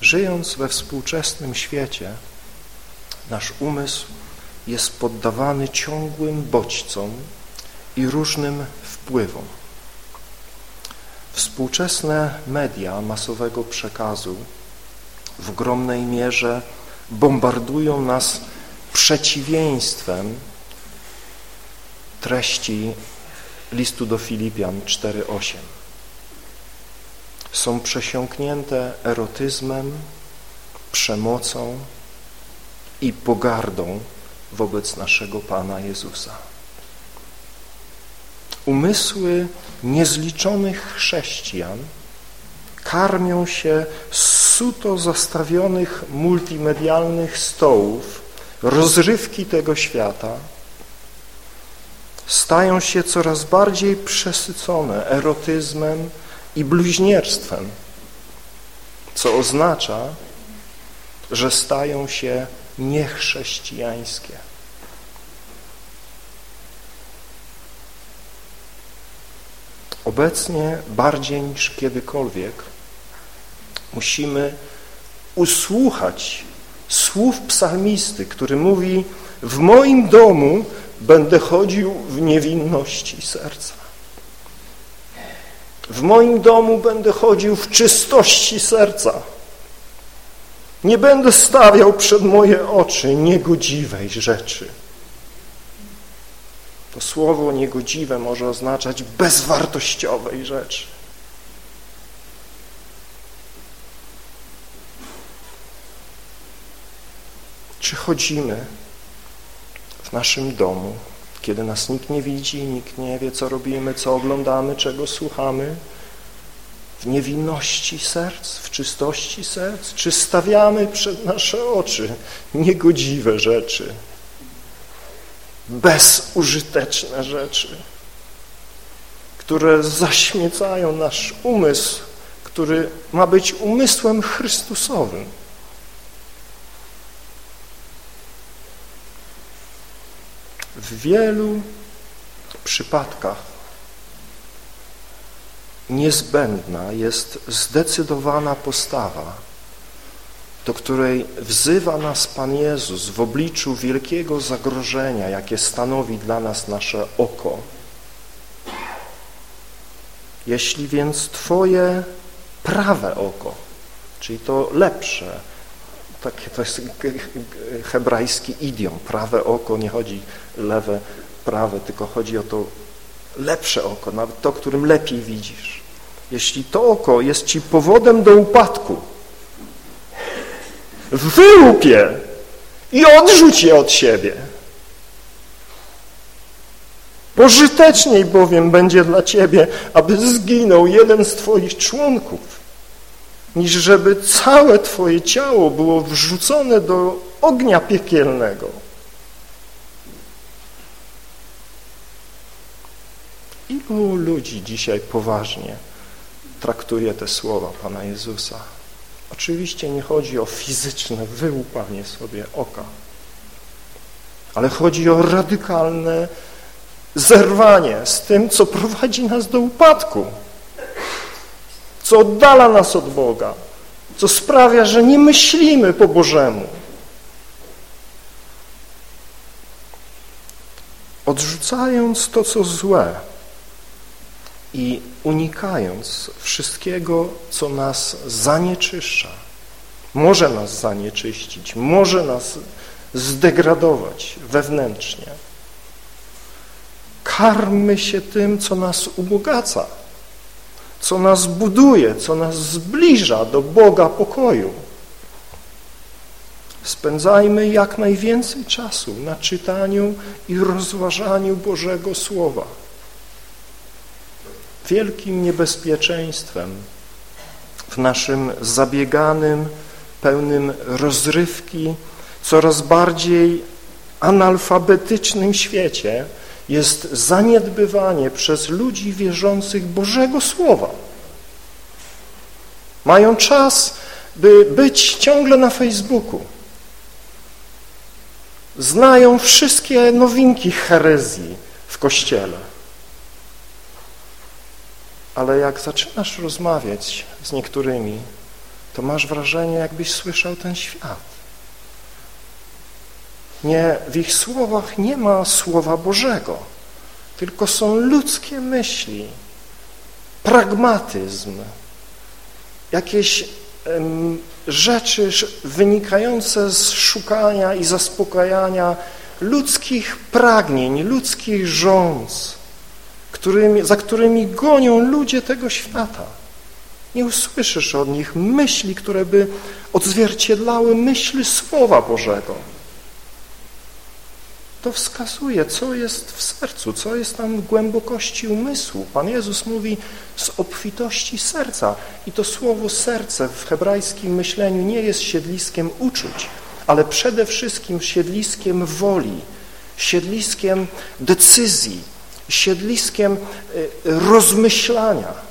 Speaker 2: Żyjąc we współczesnym świecie, nasz umysł jest poddawany ciągłym bodźcom i różnym wpływom. Współczesne media masowego przekazu w ogromnej mierze bombardują nas przeciwieństwem treści listu do Filipian 4:8. Są przesiąknięte erotyzmem, przemocą i pogardą wobec naszego Pana Jezusa. Umysły niezliczonych chrześcijan karmią się z suto zastawionych multimedialnych stołów rozrywki tego świata, stają się coraz bardziej przesycone erotyzmem i bluźnierstwem, co oznacza, że stają się niechrześcijańskie. Obecnie bardziej niż kiedykolwiek musimy usłuchać słów psalmisty, który mówi w moim domu będę chodził w niewinności serca. W moim domu będę chodził w czystości serca. Nie będę stawiał przed moje oczy niegodziwej rzeczy. To słowo niegodziwe może oznaczać bezwartościowej rzeczy. Czy chodzimy w naszym domu, kiedy nas nikt nie widzi, nikt nie wie, co robimy, co oglądamy, czego słuchamy, w niewinności serc, w czystości serc, czy stawiamy przed nasze oczy niegodziwe rzeczy, bezużyteczne rzeczy, które zaśmiecają nasz umysł, który ma być umysłem Chrystusowym. W wielu przypadkach niezbędna jest zdecydowana postawa, do której wzywa nas Pan Jezus w obliczu wielkiego zagrożenia, jakie stanowi dla nas nasze oko. Jeśli więc Twoje prawe oko, czyli to lepsze, takie to jest hebrajski idiom, prawe oko, nie chodzi lewe, prawe, tylko chodzi o to lepsze oko, nawet to, którym lepiej widzisz. Jeśli to oko jest ci powodem do upadku, wyłup je i odrzuć je od siebie. Pożyteczniej bowiem będzie dla ciebie, aby zginął jeden z twoich członków, niż żeby całe twoje ciało było wrzucone do ognia piekielnego. Ilu ludzi dzisiaj poważnie traktuje te słowa Pana Jezusa? Oczywiście nie chodzi o fizyczne wyłupanie sobie oka, ale chodzi o radykalne zerwanie z tym, co prowadzi nas do upadku, co oddala nas od Boga, co sprawia, że nie myślimy po Bożemu. Odrzucając to, co złe i unikając wszystkiego, co nas zanieczyszcza, może nas zanieczyścić, może nas zdegradować wewnętrznie. Karmy się tym, co nas ubogaca, co nas buduje, co nas zbliża do Boga pokoju. Spędzajmy jak najwięcej czasu na czytaniu i rozważaniu Bożego Słowa. Wielkim niebezpieczeństwem w naszym zabieganym, pełnym rozrywki, coraz bardziej analfabetycznym świecie jest zaniedbywanie przez ludzi wierzących Bożego Słowa. Mają czas, by być ciągle na Facebooku. Znają wszystkie nowinki herezji w Kościele. Ale jak zaczynasz rozmawiać z niektórymi, to masz wrażenie, jakbyś słyszał ten świat. Nie, w ich słowach nie ma Słowa Bożego, tylko są ludzkie myśli, pragmatyzm, jakieś um, rzeczy wynikające z szukania i zaspokajania ludzkich pragnień, ludzkich rządz, którymi, za którymi gonią ludzie tego świata. Nie usłyszysz od nich myśli, które by odzwierciedlały myśli Słowa Bożego. To wskazuje, co jest w sercu, co jest tam w głębokości umysłu. Pan Jezus mówi z obfitości serca i to słowo serce w hebrajskim myśleniu nie jest siedliskiem uczuć, ale przede wszystkim siedliskiem woli, siedliskiem decyzji, siedliskiem y, rozmyślania.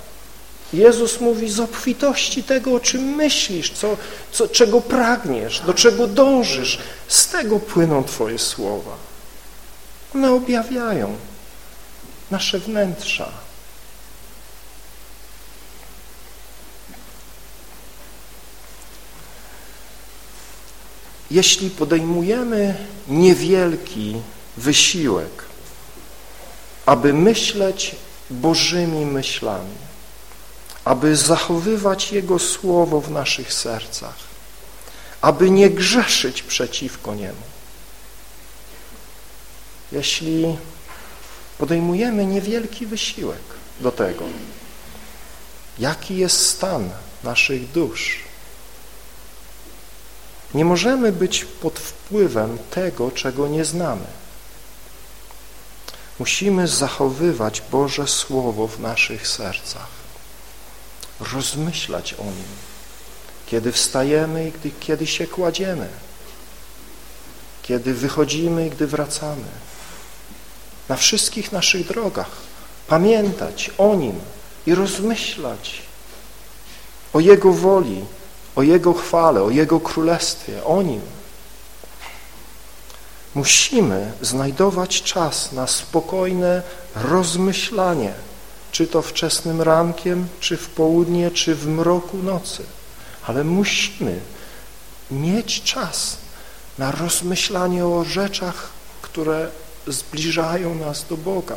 Speaker 2: Jezus mówi z obfitości tego, o czym myślisz, co, co, czego pragniesz, do czego dążysz. Z tego płyną Twoje słowa. One objawiają nasze wnętrza. jeśli podejmujemy niewielki wysiłek, aby myśleć Bożymi myślami, aby zachowywać Jego Słowo w naszych sercach, aby nie grzeszyć przeciwko Niemu. Jeśli podejmujemy niewielki wysiłek do tego, jaki jest stan naszych dusz, nie możemy być pod wpływem tego, czego nie znamy. Musimy zachowywać Boże Słowo w naszych sercach, rozmyślać o Nim, kiedy wstajemy i gdy, kiedy się kładziemy, kiedy wychodzimy i gdy wracamy. Na wszystkich naszych drogach pamiętać o Nim i rozmyślać o Jego woli, o Jego chwale, o Jego królestwie, o Nim. Musimy znajdować czas na spokojne rozmyślanie, czy to wczesnym rankiem, czy w południe, czy w mroku nocy. Ale musimy mieć czas na rozmyślanie o rzeczach, które zbliżają nas do Boga.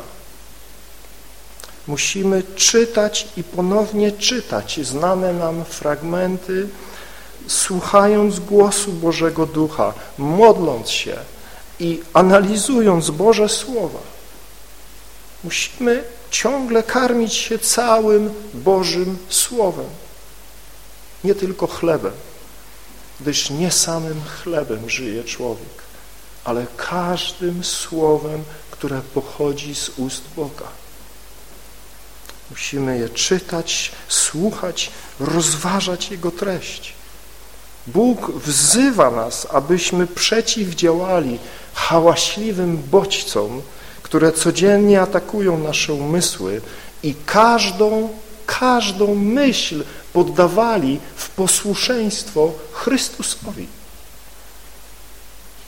Speaker 2: Musimy czytać i ponownie czytać znane nam fragmenty, słuchając głosu Bożego Ducha, modląc się i analizując Boże Słowa. Musimy ciągle karmić się całym Bożym Słowem, nie tylko chlebem, gdyż nie samym chlebem żyje człowiek, ale każdym słowem, które pochodzi z ust Boga. Musimy je czytać, słuchać, rozważać Jego treść. Bóg wzywa nas, abyśmy przeciwdziałali hałaśliwym bodźcom, które codziennie atakują nasze umysły i każdą, każdą myśl poddawali w posłuszeństwo Chrystusowi.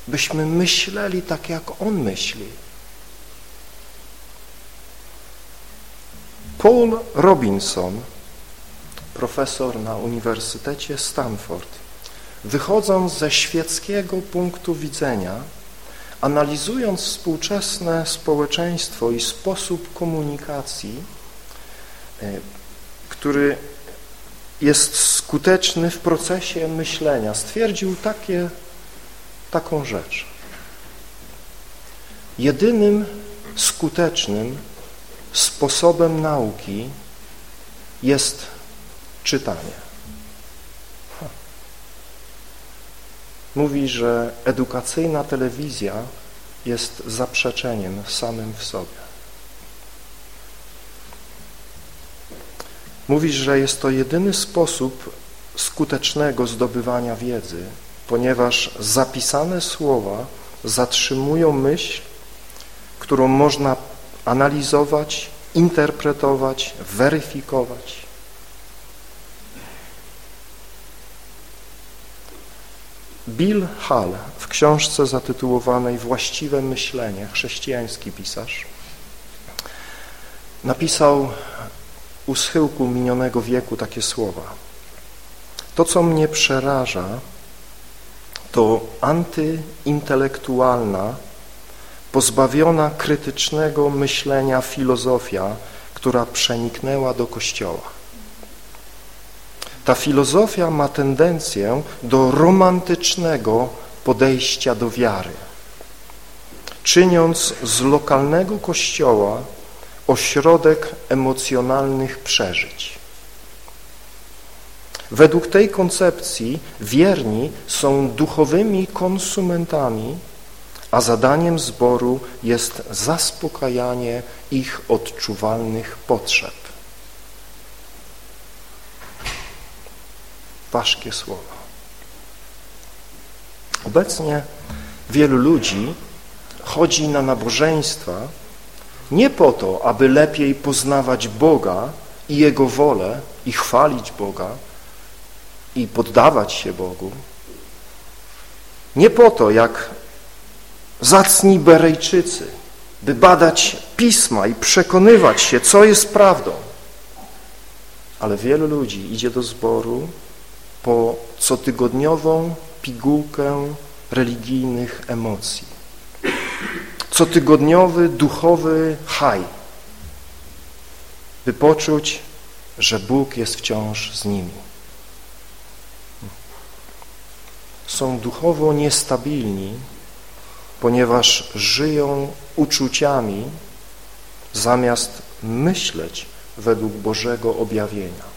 Speaker 2: Byśmy myśleli tak, jak On myśli. Paul Robinson, profesor na Uniwersytecie Stanford, wychodząc ze świeckiego punktu widzenia, analizując współczesne społeczeństwo i sposób komunikacji, e, który jest skuteczny w procesie myślenia, stwierdził takie, taką rzecz. Jedynym skutecznym sposobem nauki jest czytanie. Mówi, że edukacyjna telewizja jest zaprzeczeniem samym w sobie. Mówi, że jest to jedyny sposób skutecznego zdobywania wiedzy, ponieważ zapisane słowa zatrzymują myśl, którą można analizować, interpretować, weryfikować. Bill Hall w książce zatytułowanej Właściwe myślenie, chrześcijański pisarz, napisał u schyłku minionego wieku takie słowa. To, co mnie przeraża, to antyintelektualna, pozbawiona krytycznego myślenia filozofia, która przeniknęła do Kościoła. Ta filozofia ma tendencję do romantycznego podejścia do wiary, czyniąc z lokalnego kościoła ośrodek emocjonalnych przeżyć. Według tej koncepcji wierni są duchowymi konsumentami, a zadaniem zboru jest zaspokajanie ich odczuwalnych potrzeb. ważkie słowa. Obecnie wielu ludzi chodzi na nabożeństwa nie po to, aby lepiej poznawać Boga i Jego wolę i chwalić Boga i poddawać się Bogu. Nie po to, jak zacni Berejczycy, by badać Pisma i przekonywać się, co jest prawdą. Ale wielu ludzi idzie do zboru po cotygodniową pigułkę religijnych emocji. Cotygodniowy, duchowy haj, by poczuć, że Bóg jest wciąż z nimi. Są duchowo niestabilni, ponieważ żyją uczuciami zamiast myśleć według Bożego objawienia.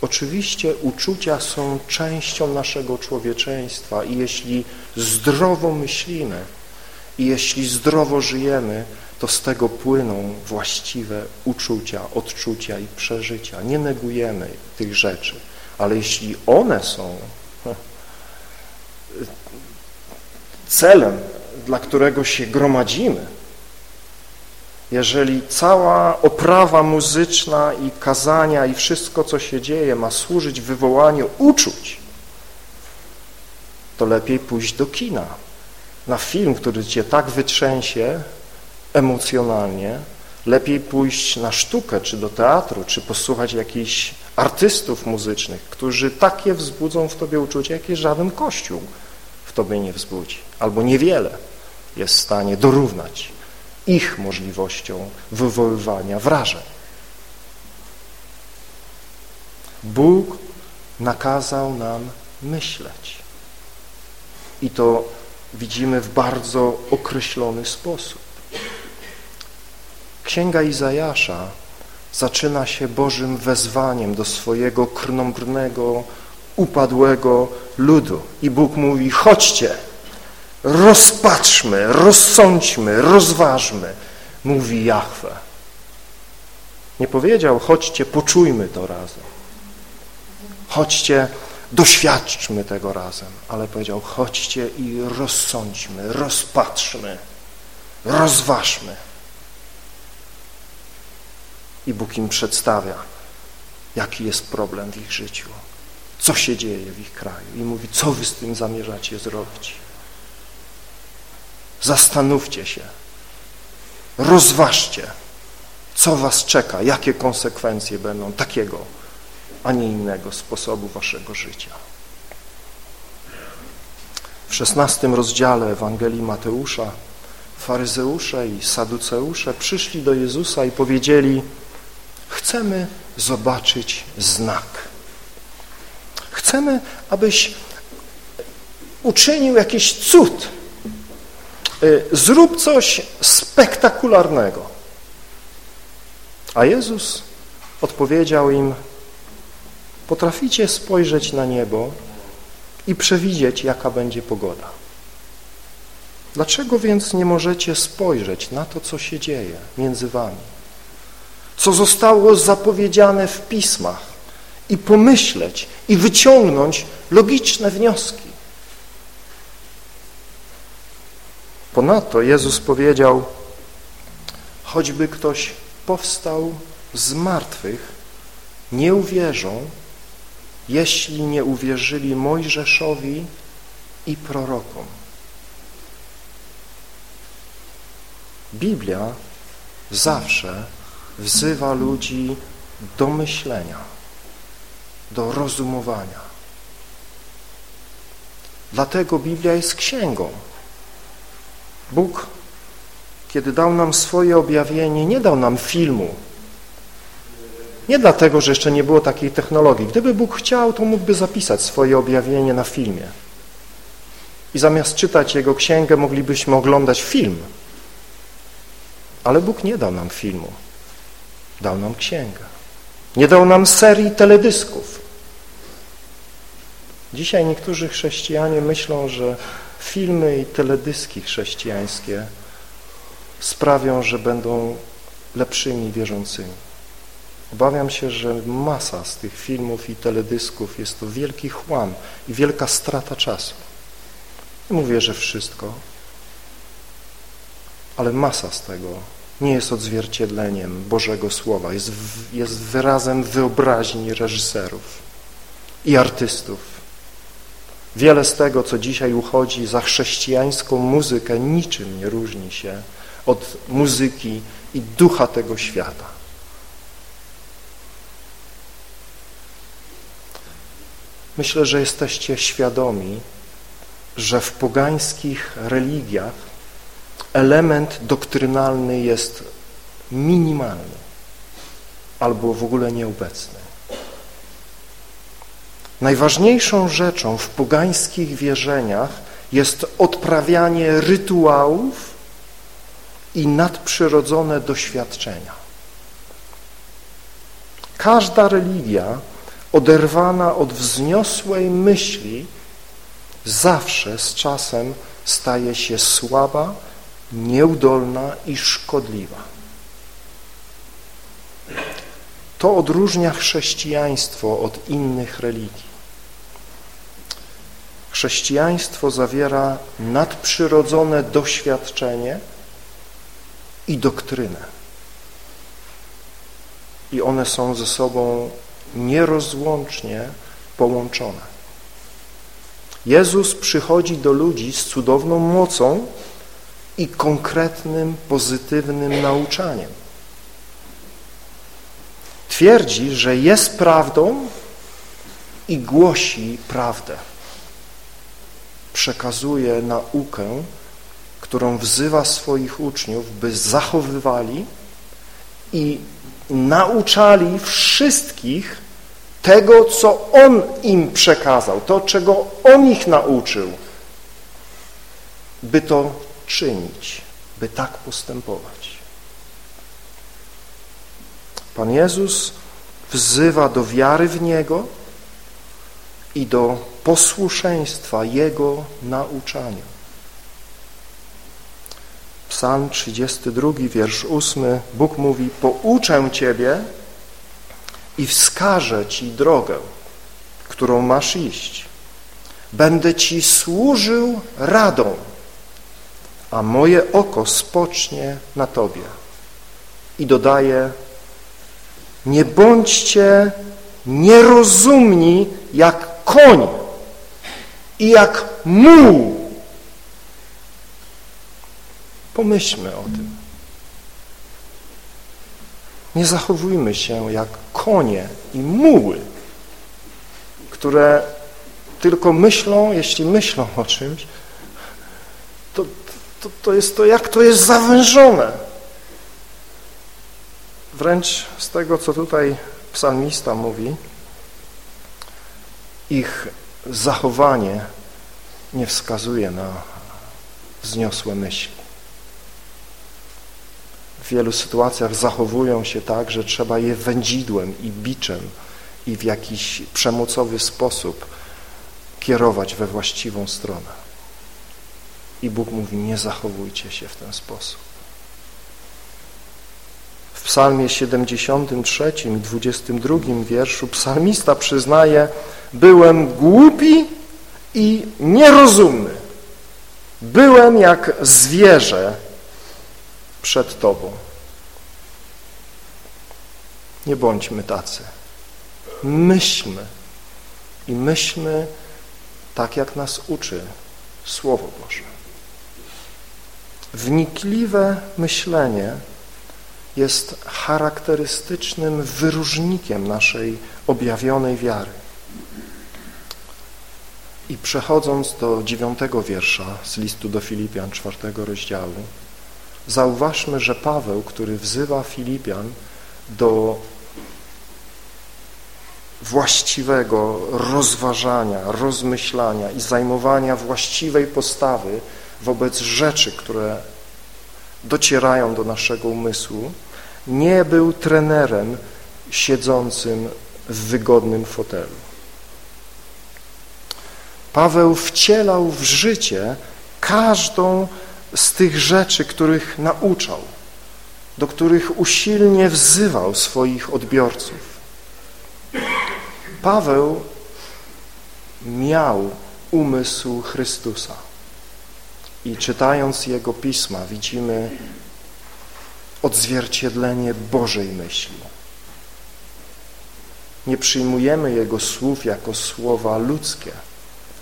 Speaker 2: Oczywiście uczucia są częścią naszego człowieczeństwa i jeśli zdrowo myślimy i jeśli zdrowo żyjemy, to z tego płyną właściwe uczucia, odczucia i przeżycia. Nie negujemy tych rzeczy, ale jeśli one są celem, dla którego się gromadzimy, jeżeli cała oprawa muzyczna i kazania i wszystko, co się dzieje, ma służyć wywołaniu uczuć, to lepiej pójść do kina, na film, który cię tak wytrzęsie emocjonalnie, lepiej pójść na sztukę, czy do teatru, czy posłuchać jakichś artystów muzycznych, którzy takie wzbudzą w tobie uczucie, jakie żaden kościół w tobie nie wzbudzi, albo niewiele jest w stanie dorównać ich możliwością wywoływania wrażeń. Bóg nakazał nam myśleć. I to widzimy w bardzo określony sposób. Księga Izajasza zaczyna się Bożym wezwaniem do swojego krnąbrnego, upadłego ludu. I Bóg mówi, chodźcie, rozpatrzmy, rozsądźmy, rozważmy, mówi Jahwe. Nie powiedział, chodźcie, poczujmy to razem. Chodźcie, doświadczmy tego razem, ale powiedział, chodźcie i rozsądźmy, rozpatrzmy, rozważmy. I Bóg im przedstawia, jaki jest problem w ich życiu, co się dzieje w ich kraju i mówi, co wy z tym zamierzacie zrobić. Zastanówcie się, rozważcie, co was czeka, jakie konsekwencje będą takiego, a nie innego sposobu waszego życia. W szesnastym rozdziale Ewangelii Mateusza faryzeusze i saduceusze przyszli do Jezusa i powiedzieli chcemy zobaczyć znak. Chcemy, abyś uczynił jakiś cud, Y, zrób coś spektakularnego. A Jezus odpowiedział im, potraficie spojrzeć na niebo i przewidzieć, jaka będzie pogoda. Dlaczego więc nie możecie spojrzeć na to, co się dzieje między wami? Co zostało zapowiedziane w pismach i pomyśleć i wyciągnąć logiczne wnioski. Ponadto Jezus powiedział, choćby ktoś powstał z martwych, nie uwierzą, jeśli nie uwierzyli Mojżeszowi i prorokom. Biblia zawsze wzywa ludzi do myślenia, do rozumowania. Dlatego Biblia jest księgą, Bóg, kiedy dał nam swoje objawienie, nie dał nam filmu. Nie dlatego, że jeszcze nie było takiej technologii. Gdyby Bóg chciał, to mógłby zapisać swoje objawienie na filmie. I zamiast czytać Jego księgę, moglibyśmy oglądać film. Ale Bóg nie dał nam filmu. Dał nam księgę. Nie dał nam serii teledysków. Dzisiaj niektórzy chrześcijanie myślą, że filmy i teledyski chrześcijańskie sprawią, że będą lepszymi wierzącymi. Obawiam się, że masa z tych filmów i teledysków jest to wielki chłam i wielka strata czasu. Mówię, że wszystko, ale masa z tego nie jest odzwierciedleniem Bożego Słowa, jest, jest wyrazem wyobraźni reżyserów i artystów Wiele z tego, co dzisiaj uchodzi za chrześcijańską muzykę, niczym nie różni się od muzyki i ducha tego świata. Myślę, że jesteście świadomi, że w pogańskich religiach element doktrynalny jest minimalny albo w ogóle nieobecny. Najważniejszą rzeczą w pogańskich wierzeniach jest odprawianie rytuałów i nadprzyrodzone doświadczenia. Każda religia oderwana od wzniosłej myśli zawsze z czasem staje się słaba, nieudolna i szkodliwa. To odróżnia chrześcijaństwo od innych religii. Chrześcijaństwo zawiera nadprzyrodzone doświadczenie i doktrynę. I one są ze sobą nierozłącznie połączone. Jezus przychodzi do ludzi z cudowną mocą i konkretnym, pozytywnym nauczaniem. Twierdzi, że jest prawdą i głosi prawdę. Przekazuje naukę, którą wzywa swoich uczniów, by zachowywali i nauczali wszystkich tego, co On im przekazał, to, czego On ich nauczył, by to czynić, by tak postępować. Pan Jezus wzywa do wiary w Niego i do posłuszeństwa Jego nauczaniu. Psalm 32, wiersz 8, Bóg mówi, pouczę Ciebie i wskażę Ci drogę, którą masz iść. Będę Ci służył radą, a moje oko spocznie na Tobie. I dodaje, nie bądźcie nierozumni jak koń i jak muł. Pomyślmy o tym. Nie zachowujmy się jak konie i muły, które tylko myślą, jeśli myślą o czymś, to, to, to jest to, jak to jest zawężone. Wręcz z tego, co tutaj psalmista mówi, ich zachowanie nie wskazuje na wzniosłe myśli w wielu sytuacjach zachowują się tak, że trzeba je wędzidłem i biczem i w jakiś przemocowy sposób kierować we właściwą stronę. I Bóg mówi, nie zachowujcie się w ten sposób. W psalmie 73 i 22 wierszu psalmista przyznaje, byłem głupi i nierozumny. Byłem jak zwierzę przed Tobą. Nie bądźmy tacy. Myślmy i myślmy tak, jak nas uczy Słowo Boże. Wnikliwe myślenie jest charakterystycznym wyróżnikiem naszej objawionej wiary. I przechodząc do dziewiątego wiersza z listu do Filipian, czwartego rozdziału, Zauważmy, że Paweł, który wzywa Filipian do właściwego rozważania, rozmyślania i zajmowania właściwej postawy wobec rzeczy, które docierają do naszego umysłu, nie był trenerem siedzącym w wygodnym fotelu. Paweł wcielał w życie każdą z tych rzeczy, których nauczał, do których usilnie wzywał swoich odbiorców. Paweł miał umysł Chrystusa i czytając Jego Pisma widzimy odzwierciedlenie Bożej myśli. Nie przyjmujemy Jego słów jako słowa ludzkie,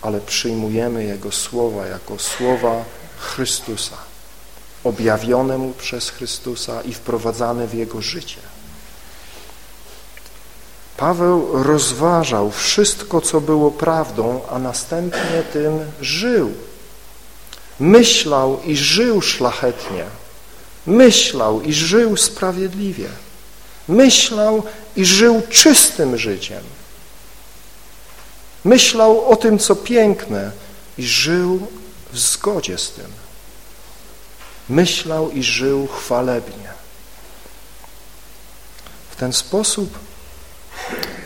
Speaker 2: ale przyjmujemy Jego słowa jako słowa Chrystusa, objawione Mu przez Chrystusa i wprowadzane w Jego życie. Paweł rozważał wszystko, co było prawdą, a następnie tym żył. Myślał i żył szlachetnie. Myślał i żył sprawiedliwie. Myślał i żył czystym życiem. Myślał o tym, co piękne i żył w zgodzie z tym. Myślał i żył chwalebnie. W ten sposób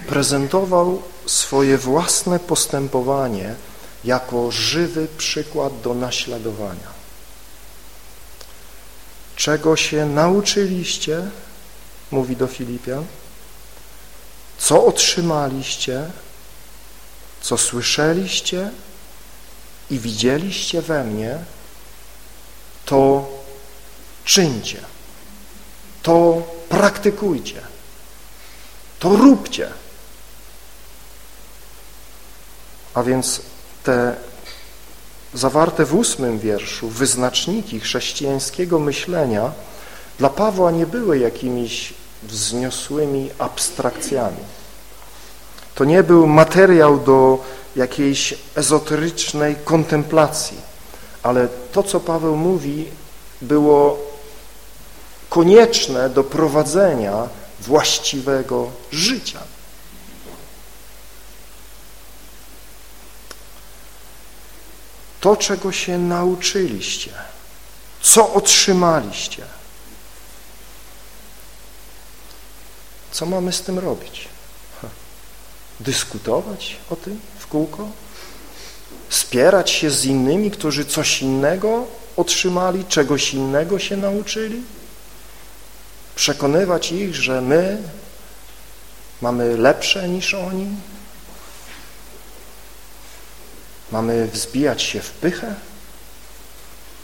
Speaker 2: prezentował swoje własne postępowanie jako żywy przykład do naśladowania. Czego się nauczyliście, mówi do Filipian, co otrzymaliście, co słyszeliście i widzieliście we mnie, to czyńcie, to praktykujcie, to róbcie. A więc te zawarte w ósmym wierszu wyznaczniki chrześcijańskiego myślenia dla Pawła nie były jakimiś wzniosłymi abstrakcjami. To nie był materiał do jakiejś ezoterycznej kontemplacji, ale to, co Paweł mówi, było konieczne do prowadzenia właściwego życia. To, czego się nauczyliście, co otrzymaliście, co mamy z tym robić? Dyskutować o tym w kółko? Spierać się z innymi, którzy coś innego otrzymali, czegoś innego się nauczyli? Przekonywać ich, że my mamy lepsze niż oni? Mamy wzbijać się w pychę?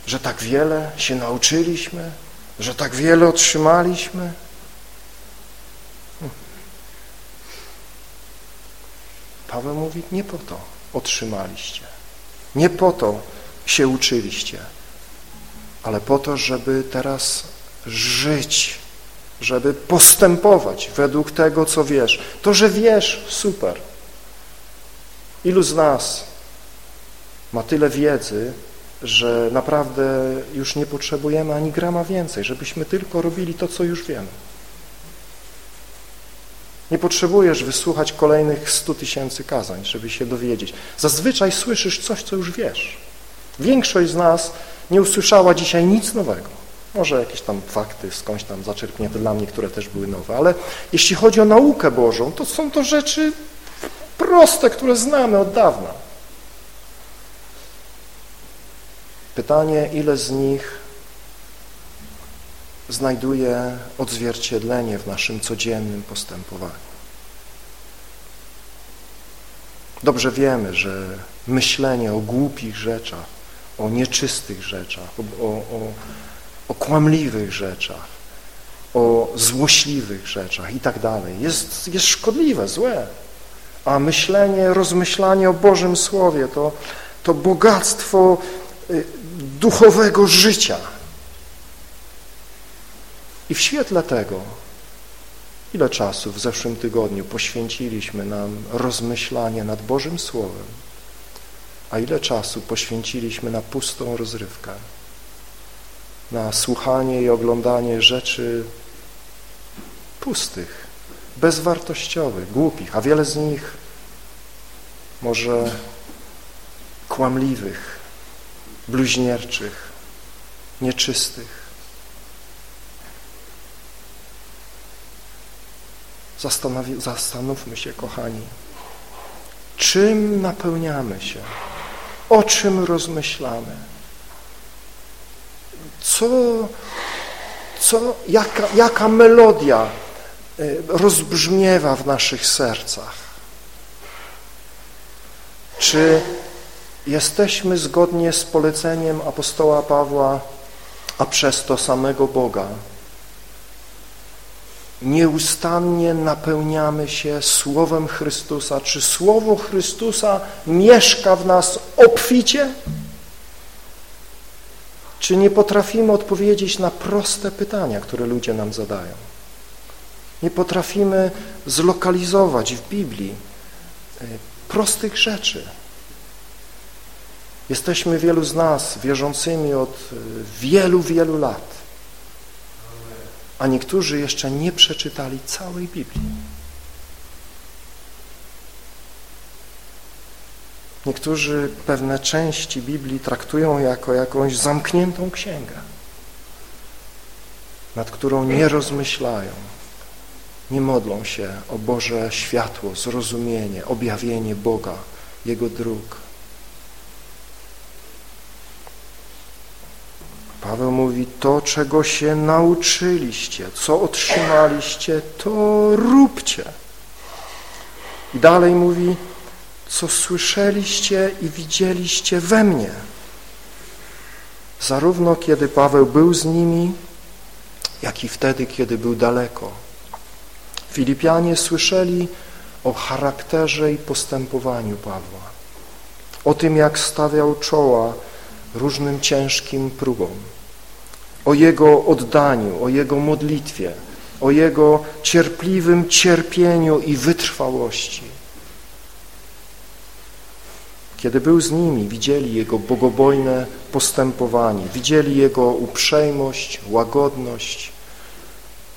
Speaker 2: Że tak wiele się nauczyliśmy? Że tak wiele otrzymaliśmy? Paweł mówi, nie po to otrzymaliście. Nie po to się uczyliście, ale po to, żeby teraz żyć, żeby postępować według tego, co wiesz. To, że wiesz, super. Ilu z nas ma tyle wiedzy, że naprawdę już nie potrzebujemy ani grama więcej, żebyśmy tylko robili to, co już wiemy. Nie potrzebujesz wysłuchać kolejnych stu tysięcy kazań, żeby się dowiedzieć. Zazwyczaj słyszysz coś, co już wiesz. Większość z nas nie usłyszała dzisiaj nic nowego. Może jakieś tam fakty skądś tam zaczerpnięte dla mnie, które też były nowe, ale jeśli chodzi o naukę Bożą, to są to rzeczy proste, które znamy od dawna. Pytanie, ile z nich znajduje odzwierciedlenie w naszym codziennym postępowaniu. Dobrze wiemy, że myślenie o głupich rzeczach, o nieczystych rzeczach, o, o, o kłamliwych rzeczach, o złośliwych rzeczach i tak dalej jest, jest szkodliwe, złe. A myślenie, rozmyślanie o Bożym Słowie to, to bogactwo y, duchowego życia, i w świetle tego, ile czasu w zeszłym tygodniu poświęciliśmy nam rozmyślanie nad Bożym Słowem, a ile czasu poświęciliśmy na pustą rozrywkę, na słuchanie i oglądanie rzeczy pustych, bezwartościowych, głupich, a wiele z nich może kłamliwych, bluźnierczych, nieczystych. zastanówmy się, kochani, czym napełniamy się, o czym rozmyślamy, co, co jaka, jaka melodia y, rozbrzmiewa w naszych sercach. Czy jesteśmy zgodnie z poleceniem apostoła Pawła, a przez to samego Boga, nieustannie napełniamy się Słowem Chrystusa. Czy Słowo Chrystusa mieszka w nas obficie? Czy nie potrafimy odpowiedzieć na proste pytania, które ludzie nam zadają? Nie potrafimy zlokalizować w Biblii e, prostych rzeczy. Jesteśmy wielu z nas wierzącymi od e, wielu, wielu lat, a niektórzy jeszcze nie przeczytali całej Biblii. Niektórzy pewne części Biblii traktują jako jakąś zamkniętą księgę, nad którą nie rozmyślają, nie modlą się o Boże światło, zrozumienie, objawienie Boga, Jego dróg. Paweł mówi, to czego się nauczyliście, co otrzymaliście, to róbcie. I dalej mówi, co słyszeliście i widzieliście we mnie. Zarówno kiedy Paweł był z nimi, jak i wtedy, kiedy był daleko. Filipianie słyszeli o charakterze i postępowaniu Pawła, o tym, jak stawiał czoła różnym ciężkim próbom, o jego oddaniu, o jego modlitwie, o jego cierpliwym cierpieniu i wytrwałości. Kiedy był z nimi, widzieli Jego bogobojne postępowanie, widzieli Jego uprzejmość, łagodność,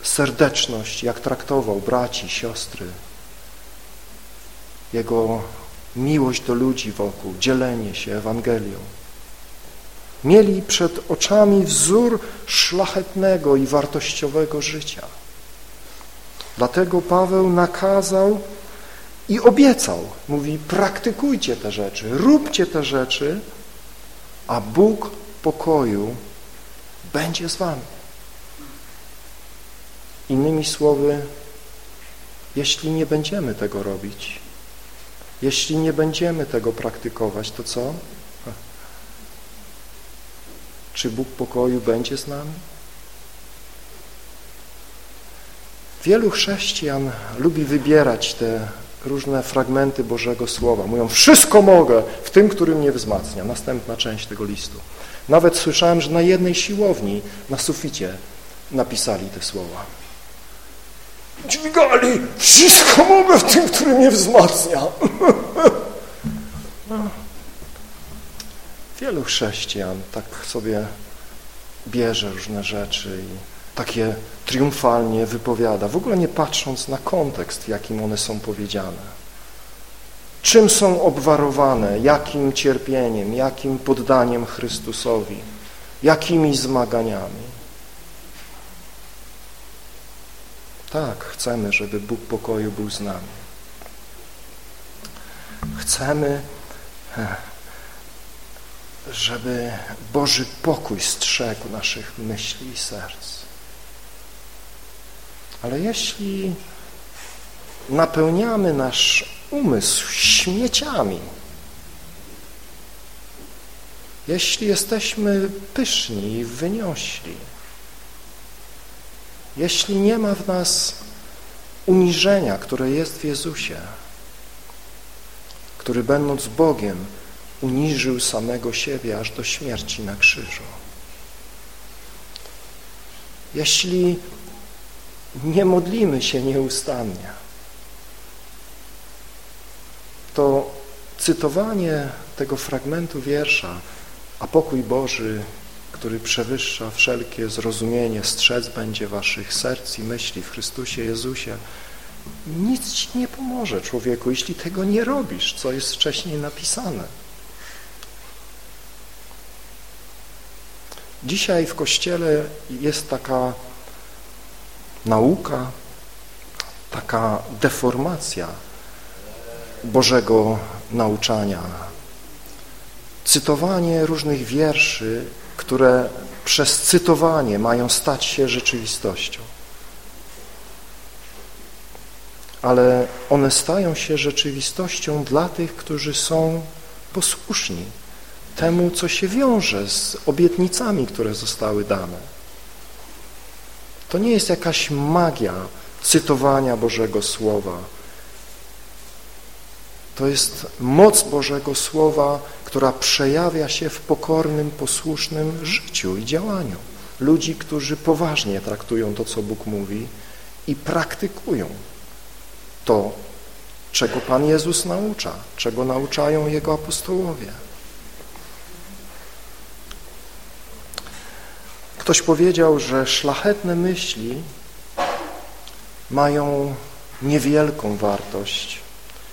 Speaker 2: serdeczność, jak traktował braci, siostry, Jego miłość do ludzi wokół, dzielenie się Ewangelią. Mieli przed oczami wzór szlachetnego i wartościowego życia. Dlatego Paweł nakazał i obiecał, mówi, praktykujcie te rzeczy, róbcie te rzeczy, a Bóg pokoju będzie z wami. Innymi słowy, jeśli nie będziemy tego robić, jeśli nie będziemy tego praktykować, to co? Czy Bóg pokoju będzie z nami? Wielu chrześcijan lubi wybierać te różne fragmenty Bożego Słowa. Mówią, wszystko mogę w tym, który mnie wzmacnia. Następna część tego listu. Nawet słyszałem, że na jednej siłowni na suficie napisali te słowa. Dźwigali, wszystko mogę w tym, który mnie wzmacnia. [LAUGHS] Wielu chrześcijan tak sobie bierze różne rzeczy i takie triumfalnie wypowiada, w ogóle nie patrząc na kontekst, w jakim one są powiedziane. Czym są obwarowane, jakim cierpieniem, jakim poddaniem Chrystusowi, jakimi zmaganiami. Tak, chcemy, żeby Bóg pokoju był z nami. Chcemy, żeby Boży pokój strzegł naszych myśli i serc. Ale jeśli napełniamy nasz umysł śmieciami, jeśli jesteśmy pyszni i wyniośli, jeśli nie ma w nas uniżenia, które jest w Jezusie, który będąc Bogiem uniżył samego siebie aż do śmierci na krzyżu. Jeśli nie modlimy się nieustannie, to cytowanie tego fragmentu wiersza, a pokój Boży, który przewyższa wszelkie zrozumienie, strzec będzie waszych serc i myśli w Chrystusie Jezusie, nic ci nie pomoże człowieku, jeśli tego nie robisz, co jest wcześniej napisane. Dzisiaj w Kościele jest taka nauka, taka deformacja Bożego nauczania. Cytowanie różnych wierszy, które przez cytowanie mają stać się rzeczywistością. Ale one stają się rzeczywistością dla tych, którzy są posłuszni temu, co się wiąże z obietnicami, które zostały dane. To nie jest jakaś magia cytowania Bożego Słowa. To jest moc Bożego Słowa, która przejawia się w pokornym, posłusznym życiu i działaniu. Ludzi, którzy poważnie traktują to, co Bóg mówi i praktykują to, czego Pan Jezus naucza, czego nauczają Jego apostołowie. Ktoś powiedział, że szlachetne myśli mają niewielką wartość,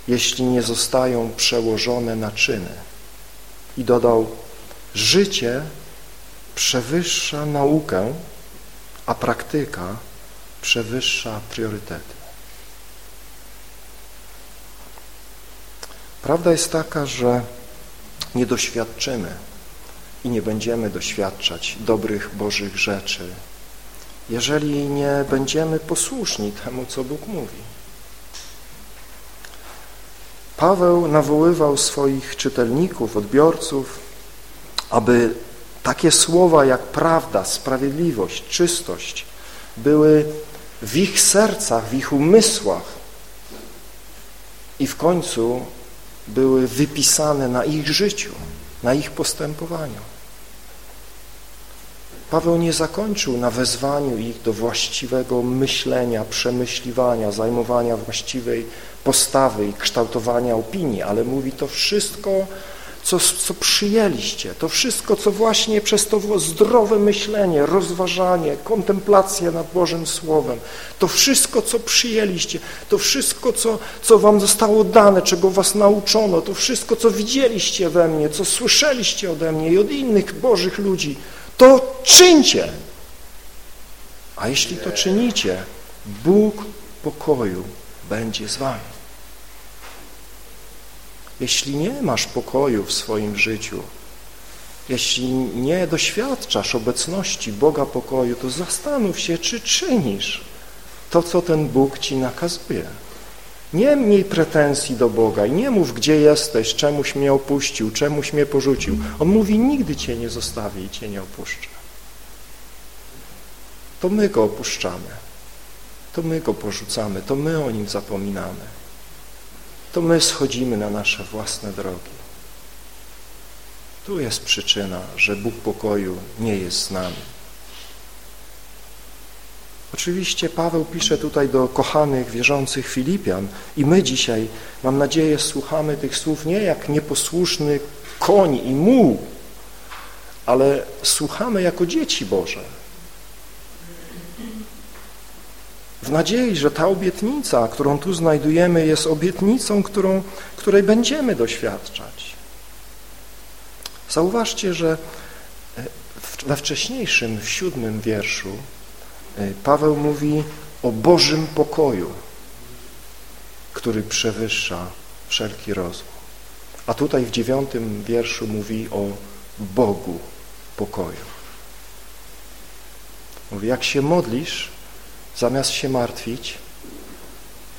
Speaker 2: jeśli nie zostają przełożone na czyny. I dodał, życie przewyższa naukę, a praktyka przewyższa priorytety. Prawda jest taka, że nie doświadczymy i nie będziemy doświadczać dobrych Bożych rzeczy, jeżeli nie będziemy posłuszni temu, co Bóg mówi. Paweł nawoływał swoich czytelników, odbiorców, aby takie słowa jak prawda, sprawiedliwość, czystość były w ich sercach, w ich umysłach i w końcu były wypisane na ich życiu, na ich postępowaniu. Paweł nie zakończył na wezwaniu ich do właściwego myślenia, przemyśliwania, zajmowania właściwej postawy i kształtowania opinii, ale mówi to wszystko, co, co przyjęliście, to wszystko, co właśnie przez to zdrowe myślenie, rozważanie, kontemplację nad Bożym Słowem, to wszystko, co przyjęliście, to wszystko, co, co wam zostało dane, czego was nauczono, to wszystko, co widzieliście we mnie, co słyszeliście ode mnie i od innych Bożych ludzi, to czyńcie. A jeśli to czynicie, Bóg pokoju będzie z wami. Jeśli nie masz pokoju w swoim życiu, jeśli nie doświadczasz obecności Boga pokoju, to zastanów się, czy czynisz to, co ten Bóg ci nakazuje. Nie miej pretensji do Boga i nie mów, gdzie jesteś, czemuś mnie opuścił, czemuś mnie porzucił. On mówi, nigdy cię nie zostawi i cię nie opuszczę. To my Go opuszczamy, to my Go porzucamy, to my o Nim zapominamy to my schodzimy na nasze własne drogi. Tu jest przyczyna, że Bóg pokoju nie jest z nami. Oczywiście Paweł pisze tutaj do kochanych, wierzących Filipian i my dzisiaj, mam nadzieję, słuchamy tych słów nie jak nieposłuszny koń i muł, ale słuchamy jako dzieci Boże w nadziei, że ta obietnica, którą tu znajdujemy, jest obietnicą, którą, której będziemy doświadczać. Zauważcie, że e, we wcześniejszym, w siódmym wierszu Paweł mówi o Bożym pokoju, który przewyższa wszelki rozum. A tutaj w dziewiątym wierszu mówi o Bogu pokoju. Mówi, jak się modlisz, Zamiast się martwić,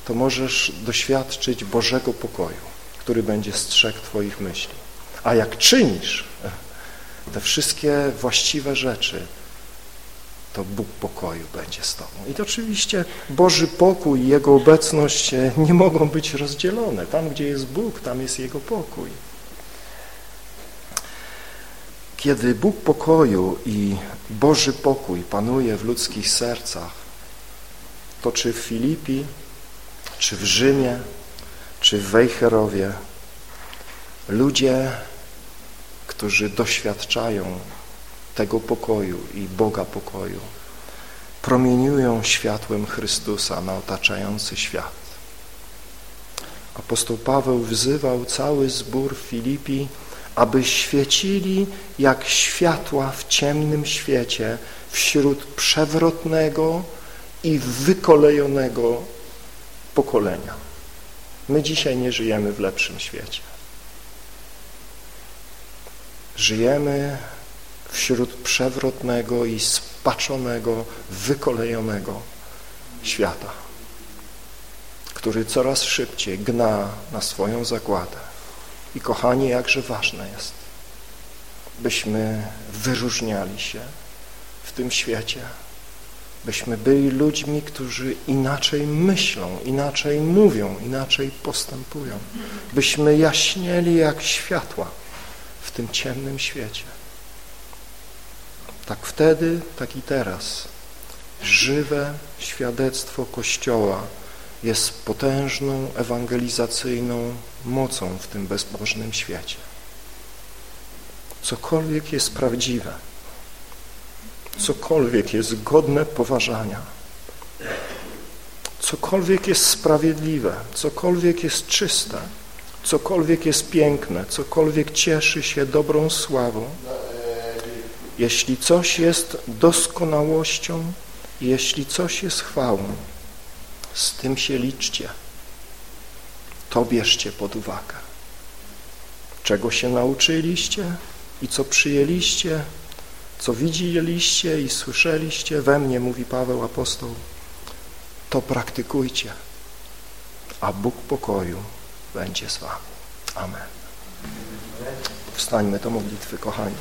Speaker 2: to możesz doświadczyć Bożego pokoju, który będzie strzegł Twoich myśli. A jak czynisz te wszystkie właściwe rzeczy, to Bóg pokoju będzie z Tobą. I oczywiście Boży pokój i Jego obecność e, nie mogą być rozdzielone. Tam, gdzie jest Bóg, tam jest Jego pokój. Kiedy Bóg pokoju i Boży pokój panuje w ludzkich sercach, to czy w Filipi, czy w Rzymie, czy w Wejherowie, ludzie, którzy doświadczają tego pokoju i Boga pokoju, promieniują światłem Chrystusa na otaczający świat. Apostoł Paweł wzywał cały zbór Filipi, aby świecili jak światła w ciemnym świecie wśród przewrotnego, i wykolejonego pokolenia. My dzisiaj nie żyjemy w lepszym świecie. Żyjemy wśród przewrotnego i spaczonego, wykolejonego świata, który coraz szybciej gna na swoją zagładę. I kochani, jakże ważne jest, byśmy wyróżniali się w tym świecie, byśmy byli ludźmi, którzy inaczej myślą, inaczej mówią, inaczej postępują. Byśmy jaśnieli jak światła w tym ciemnym świecie. Tak wtedy, tak i teraz żywe świadectwo Kościoła jest potężną ewangelizacyjną mocą w tym bezbożnym świecie. Cokolwiek jest prawdziwe, cokolwiek jest godne poważania, cokolwiek jest sprawiedliwe, cokolwiek jest czyste, cokolwiek jest piękne, cokolwiek cieszy się dobrą sławą, jeśli coś jest doskonałością, jeśli coś jest chwałą, z tym się liczcie. To bierzcie pod uwagę. Czego się nauczyliście i co przyjęliście, co widzieliście i słyszeliście we mnie, mówi Paweł apostoł, to praktykujcie, a Bóg pokoju będzie z wami. Amen. Wstańmy do modlitwy, kochani.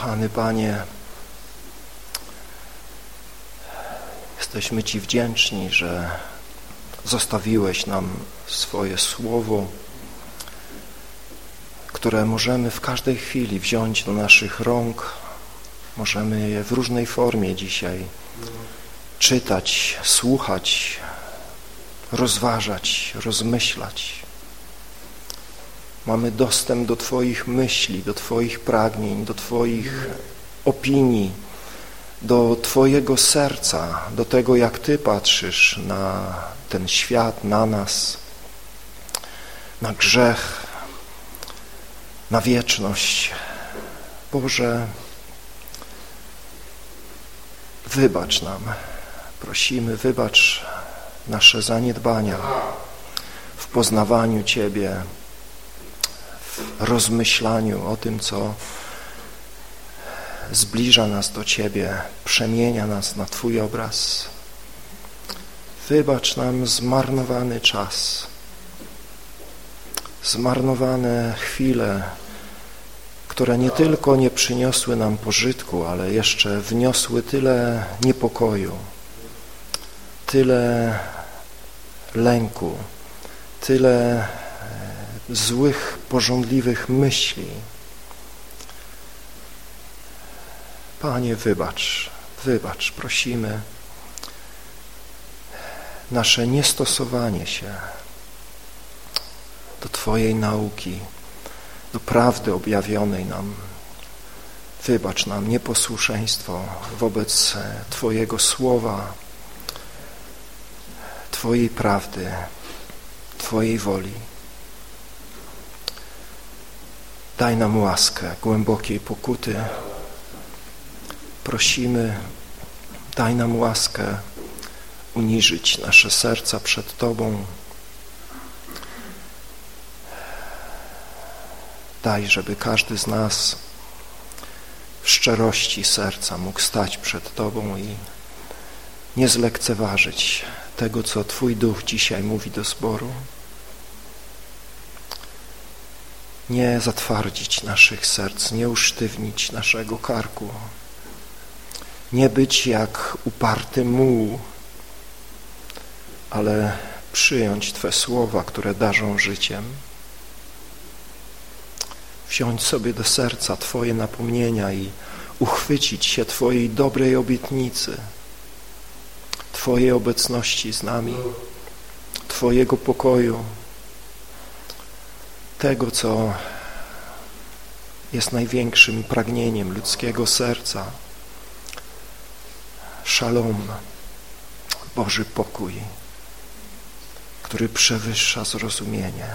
Speaker 2: Kochany Panie, jesteśmy Ci wdzięczni, że zostawiłeś nam swoje słowo, które możemy w każdej chwili wziąć do naszych rąk. Możemy je w różnej formie dzisiaj czytać, słuchać, rozważać, rozmyślać. Mamy dostęp do Twoich myśli, do Twoich pragnień, do Twoich opinii, do Twojego serca, do tego, jak Ty patrzysz na ten świat, na nas, na grzech, na wieczność. Boże, wybacz nam, prosimy, wybacz nasze zaniedbania w poznawaniu Ciebie, rozmyślaniu o tym, co zbliża nas do Ciebie, przemienia nas na Twój obraz. Wybacz nam zmarnowany czas, zmarnowane chwile, które nie tylko nie przyniosły nam pożytku, ale jeszcze wniosły tyle niepokoju, tyle lęku, tyle złych, porządliwych myśli. Panie, wybacz, wybacz, prosimy nasze niestosowanie się do Twojej nauki, do prawdy objawionej nam. Wybacz nam nieposłuszeństwo wobec Twojego słowa, Twojej prawdy, Twojej woli. Daj nam łaskę głębokiej pokuty. Prosimy, daj nam łaskę uniżyć nasze serca przed Tobą. Daj, żeby każdy z nas w szczerości serca mógł stać przed Tobą i nie zlekceważyć tego, co Twój Duch dzisiaj mówi do zboru. Nie zatwardzić naszych serc, nie usztywnić naszego karku, nie być jak uparty muł, ale przyjąć Twe słowa, które darzą życiem, wziąć sobie do serca Twoje napomnienia i uchwycić się Twojej dobrej obietnicy, Twojej obecności z nami, Twojego pokoju, tego, co jest największym pragnieniem ludzkiego serca. Szalom, Boży pokój, który przewyższa zrozumienie,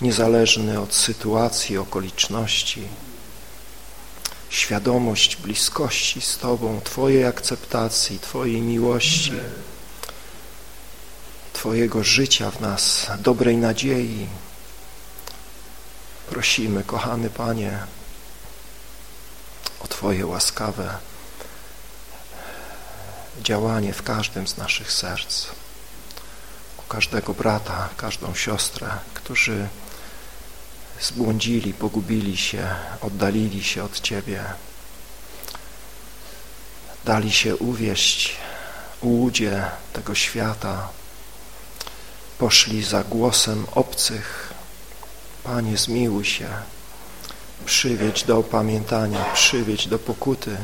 Speaker 2: niezależny od sytuacji, okoliczności, świadomość bliskości z Tobą, Twojej akceptacji, Twojej miłości, Twojego życia w nas, dobrej nadziei. Prosimy, kochany Panie, o Twoje łaskawe działanie w każdym z naszych serc, o każdego brata, każdą siostrę, którzy zbłądzili, pogubili się, oddalili się od Ciebie, dali się uwieść łudzie tego świata, poszli za głosem obcych. Panie, zmiłuj się, przywiedź do opamiętania, przywiedź do pokuty,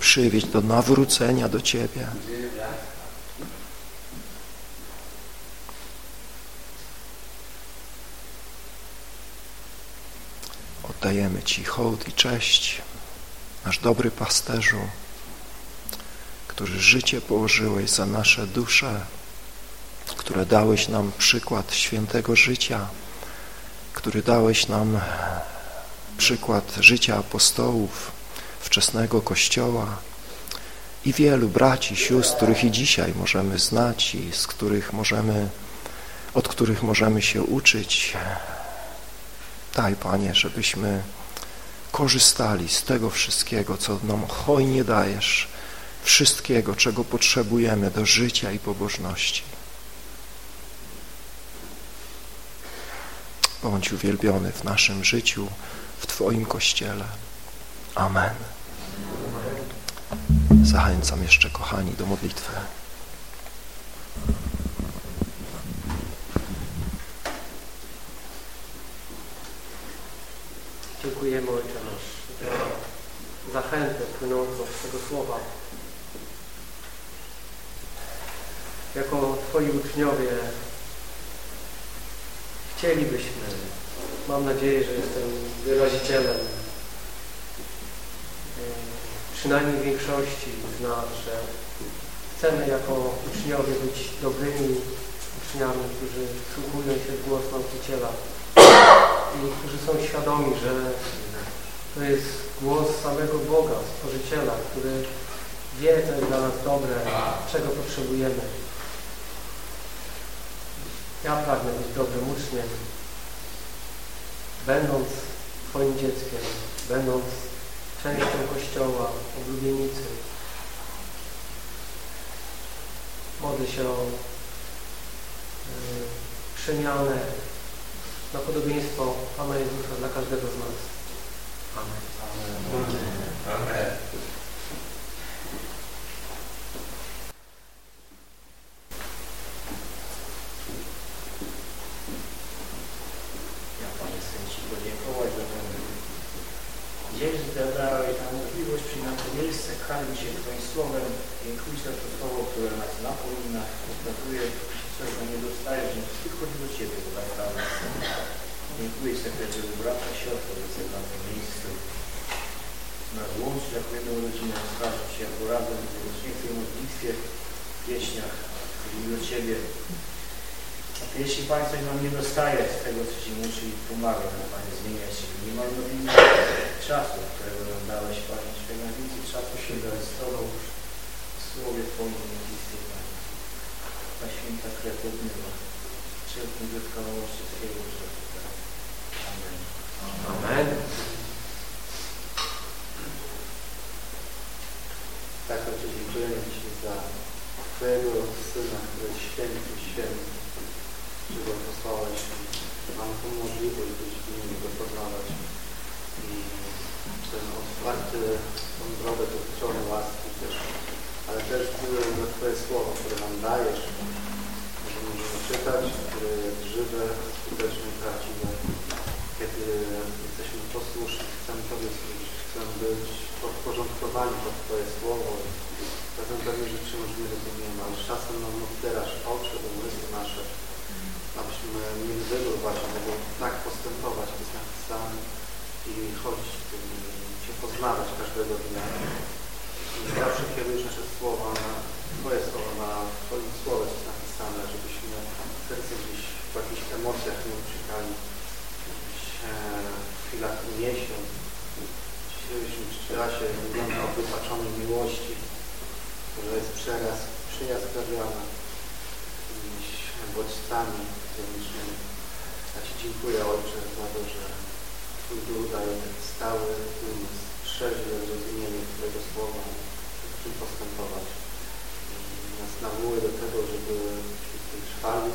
Speaker 2: przywiedź do nawrócenia do Ciebie. Oddajemy Ci hołd i cześć, nasz dobry pasterzu, który życie położyłeś za nasze dusze, które dałeś nam przykład świętego życia, który dałeś nam przykład życia apostołów, wczesnego Kościoła i wielu braci, sióstr, których i dzisiaj możemy znać i z których możemy, od których możemy się uczyć. Daj, Panie, żebyśmy korzystali z tego wszystkiego, co nam hojnie dajesz, wszystkiego, czego potrzebujemy do życia i pobożności. Bądź uwielbiony w naszym życiu, w Twoim Kościele. Amen. Zachęcam jeszcze, kochani, do modlitwy.
Speaker 8: Dziękujemy Ojcze nasz za zachętę płynącą z tego słowa. Jako Twoi uczniowie chcielibyśmy, mam nadzieję, że jestem wyrazicielem e, przynajmniej większości z nas, że chcemy jako uczniowie być dobrymi uczniami, którzy wsłuchują się w głos nauczyciela i którzy są świadomi, że to jest głos samego Boga, Stworzyciela, który wie, co jest dla nas dobre, czego potrzebujemy. Ja pragnę być dobrym uczniem, będąc Twoim dzieckiem, będąc częścią Kościoła, oblubienicy. Modlę się o y, przemianę na podobieństwo Pana Jezusa dla każdego z nas. Amen.
Speaker 4: Amen. Amen.
Speaker 9: Ja Panie chcę Ci podziękować za ten dzień, że dałeś nam możliwość przyjść na to Twoim Słowem. Za to Słowo, które nas napomina, nam nie dostajesz, wszystko chodzi do Ciebie, tak. Dziękuję sekretarzu brata, siostra, że jesteś na tym miejscu. Nas łączy jako jedną rodzinę, skarżyć się jako razem w rocznicy modlitwie, pieśniach, do Ciebie. Jeśli Pan coś nam nie dostaje z tego, co Ci musi i pomaga nam, Panie, zmieniać się. Nie mamy innego czasu, którego nam dałeś, Panie, czego więcej czasu się dać z Tobą w Słowie Twoim modlitwie, Panie. Ta święta krew ogniwa. Czerpnij doskonało wszystkiego, że Amen.
Speaker 8: Amen.
Speaker 10: Tak, Ojcze, dziękujemy Ci za Twojego Syna, który jest święty, święty, którego posłałeś. Mam tą możliwość być w nim Go poznawać i ten otwarty, tą drogę do strony łaski też, ale też za Twoje słowo, które nam dajesz, że możemy czytać, które jest żywe, skuteczne i prawdziwe. Kiedy jesteśmy posłuszni, chcemy Tobie służyć, chcemy być podporządkowani pod Twoje słowo. Czasem pewne rzeczy może nie rozumiemy, ale czasem nam otwierasz oczy, umysły nasze, abyśmy mieli wybór właśnie, żeby tak postępować, jak jest napisane i chodzić w tym, Cię poznawać każdego dnia. I zawsze kierujesz nasze słowa na Twoje słowa, na Twoim słowie jest napisane, żebyśmy serce gdzieś w jakichś emocjach nie uciekali, w jakichś e, chwilach miesiąc, w dzisiejszym czasie wygląda o wypaczonej miłości, że jest przeraz, przyjazd sprawiona jakimiś bodźcami zewnętrznymi. Ja Ci dziękuję Ojcze za to, że Twój Duch daje ten stały umysł, trzeźwe zrozumienie Twojego Słowa, w czym postępować. I nas nawołuje do tego, żeby w tym trwali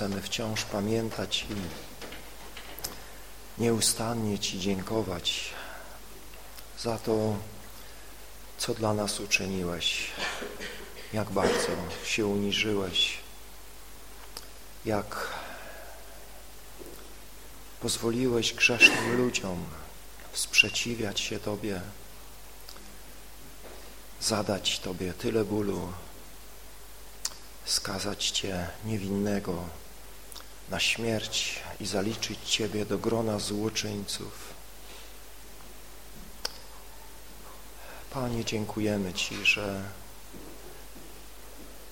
Speaker 2: chcemy wciąż pamiętać i nieustannie Ci dziękować za to, co dla nas uczyniłeś, jak bardzo się uniżyłeś, jak pozwoliłeś grzesznym ludziom sprzeciwiać się Tobie, zadać Tobie tyle bólu, skazać Cię niewinnego na śmierć i zaliczyć Ciebie do grona złoczyńców. Panie, dziękujemy Ci, że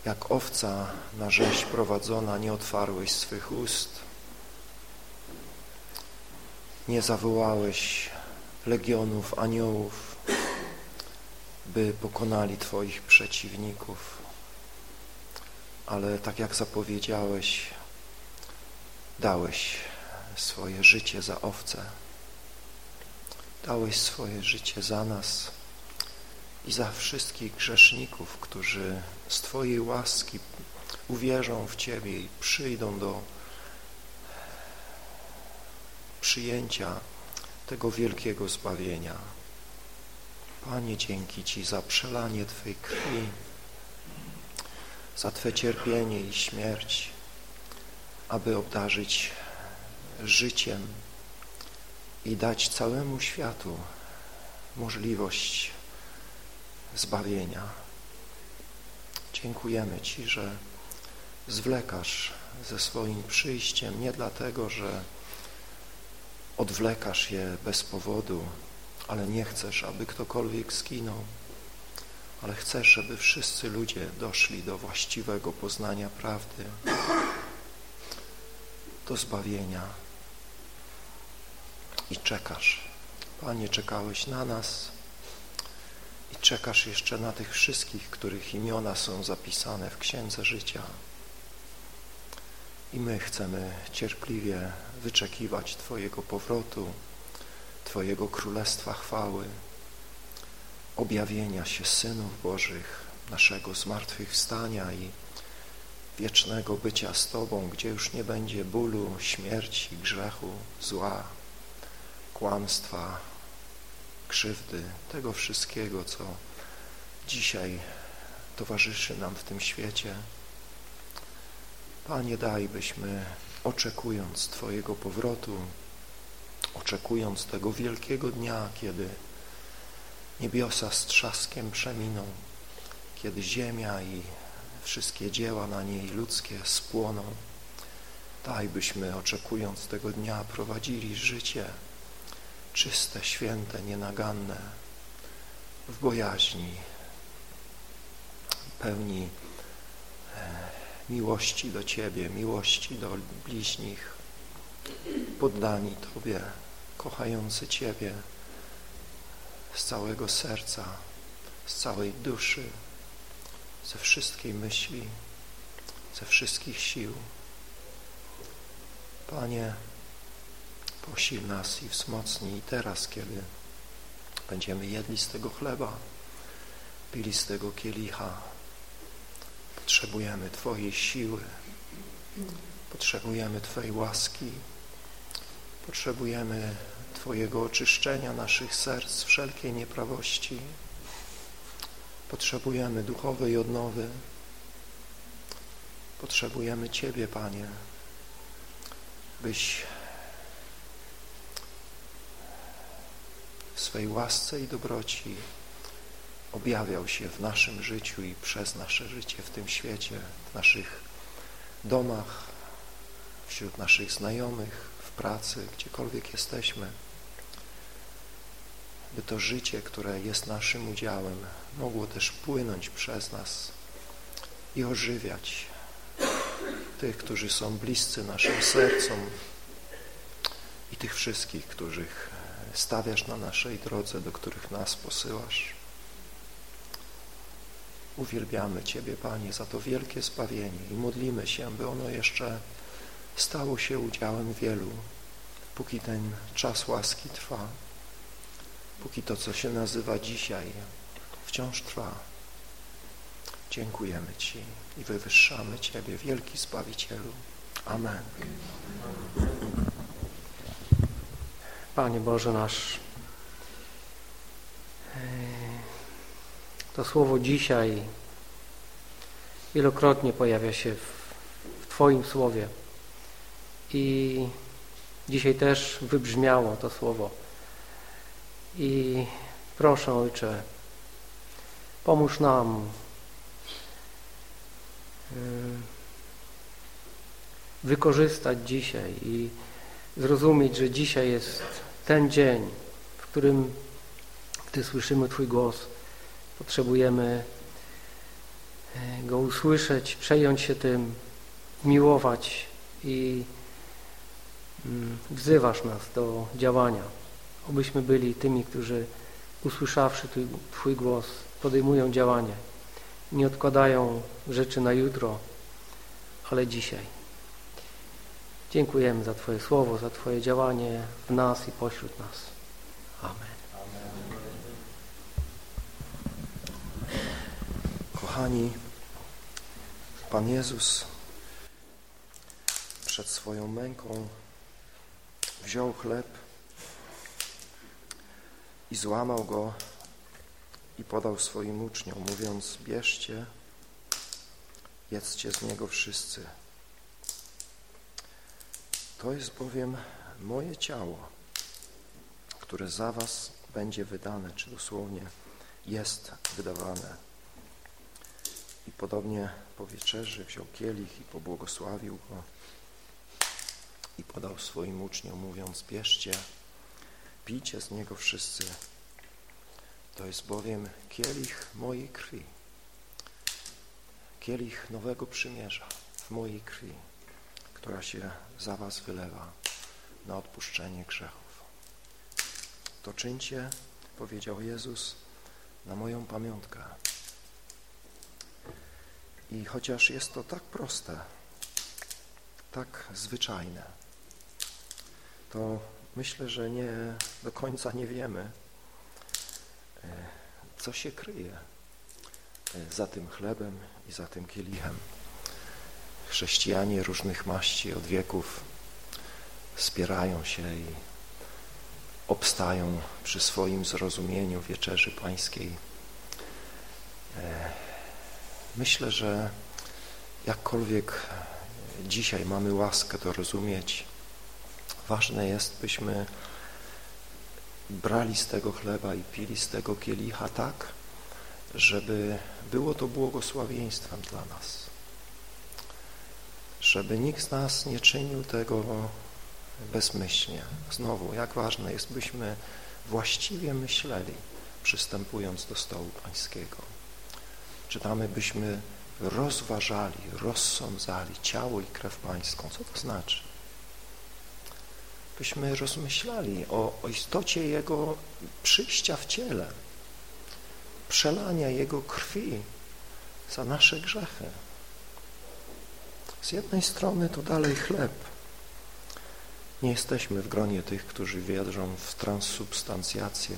Speaker 2: jak owca na rzeź prowadzona nie otwarłeś swych ust, nie zawołałeś legionów aniołów, by pokonali Twoich przeciwników ale tak jak zapowiedziałeś, dałeś swoje życie za owce, dałeś swoje życie za nas i za wszystkich grzeszników, którzy z Twojej łaski uwierzą w Ciebie i przyjdą do przyjęcia tego wielkiego zbawienia. Panie, dzięki Ci za przelanie Twej krwi, za Twe cierpienie i śmierć, aby obdarzyć życiem i dać całemu światu możliwość zbawienia. Dziękujemy Ci, że zwlekasz ze swoim przyjściem nie dlatego, że odwlekasz je bez powodu, ale nie chcesz, aby ktokolwiek zginął, ale chcesz, żeby wszyscy ludzie doszli do właściwego poznania prawdy, do zbawienia. I czekasz. Panie, czekałeś na nas i czekasz jeszcze na tych wszystkich, których imiona są zapisane w Księdze Życia. I my chcemy cierpliwie wyczekiwać Twojego powrotu, Twojego Królestwa chwały, objawienia się synów Bożych, naszego zmartwychwstania i wiecznego bycia z Tobą, gdzie już nie będzie bólu, śmierci, grzechu, zła, kłamstwa, krzywdy, tego wszystkiego, co dzisiaj towarzyszy nam w tym świecie. Panie, daj, byśmy oczekując Twojego powrotu, oczekując tego wielkiego dnia, kiedy niebiosa z trzaskiem przeminą, kiedy ziemia i wszystkie dzieła na niej ludzkie spłoną. Daj, byśmy oczekując tego dnia prowadzili życie czyste, święte, nienaganne, w bojaźni, pełni e, miłości do Ciebie, miłości do bliźnich, poddani Tobie, kochający Ciebie z całego serca, z całej duszy, ze wszystkiej myśli, ze wszystkich sił. Panie, posil nas i wzmocnij teraz, kiedy będziemy jedli z tego chleba, pili z tego kielicha. Potrzebujemy Twojej siły, potrzebujemy Twojej łaski, potrzebujemy Twojego oczyszczenia naszych serc wszelkiej nieprawości. Potrzebujemy duchowej odnowy. Potrzebujemy Ciebie, Panie, byś w swej łasce i dobroci objawiał się w naszym życiu i przez nasze życie w tym świecie, w naszych domach, wśród naszych znajomych, w pracy, gdziekolwiek jesteśmy by to życie, które jest naszym udziałem, mogło też płynąć przez nas i ożywiać tych, którzy są bliscy naszym sercom i tych wszystkich, których stawiasz na naszej drodze, do których nas posyłasz. Uwielbiamy Ciebie, Panie, za to wielkie zbawienie i modlimy się, by ono jeszcze stało się udziałem wielu, póki ten czas łaski trwa póki to, co się nazywa dzisiaj, wciąż trwa. Dziękujemy Ci i wywyższamy Ciebie, wielki Zbawicielu. Amen.
Speaker 8: Panie Boże nasz, to słowo dzisiaj wielokrotnie pojawia się w, Twoim słowie i dzisiaj też wybrzmiało to słowo i proszę, Ojcze, pomóż nam. Y, wykorzystać dzisiaj i zrozumieć, że dzisiaj jest ten dzień, w którym, gdy słyszymy Twój głos, potrzebujemy y, Go usłyszeć, przejąć się tym, miłować i mm, wzywasz nas do działania obyśmy byli tymi, którzy usłyszawszy Twój głos, podejmują działanie. Nie odkładają rzeczy na jutro, ale dzisiaj. Dziękujemy za Twoje słowo, za Twoje działanie w nas i pośród nas. Amen.
Speaker 2: Kochani, Pan Jezus przed swoją męką wziął chleb i złamał go i podał swoim uczniom, mówiąc, bierzcie, jedzcie z niego wszyscy. To jest bowiem moje ciało, które za was będzie wydane, czy dosłownie jest wydawane. I podobnie po wieczerzy wziął kielich i pobłogosławił go i podał swoim uczniom, mówiąc, bierzcie, pijcie z niego wszyscy. To jest bowiem kielich mojej krwi, kielich nowego przymierza w mojej krwi, która się za was wylewa na odpuszczenie grzechów. To czyńcie, powiedział Jezus, na moją pamiątkę. I chociaż jest to tak proste, tak zwyczajne, to myślę, że nie do końca nie wiemy, co się kryje e, za tym chlebem i za tym kielichem. Chrześcijanie różnych maści od wieków spierają się i obstają przy swoim zrozumieniu wieczerzy pańskiej. E, myślę, że jakkolwiek dzisiaj mamy łaskę to rozumieć, ważne jest, byśmy brali z tego chleba i pili z tego kielicha tak, żeby było to błogosławieństwem dla nas. Żeby nikt z nas nie czynił tego bezmyślnie. Znowu, jak ważne jest, byśmy właściwie myśleli, przystępując do stołu pańskiego. Czytamy, byśmy rozważali, rozsądzali ciało i krew pańską. Co to znaczy? Byśmy rozmyślali o, o istocie Jego przyjścia w ciele, przelania Jego krwi za nasze grzechy. Z jednej strony to dalej chleb, nie jesteśmy w gronie tych, którzy wierzą w transsubstancjację.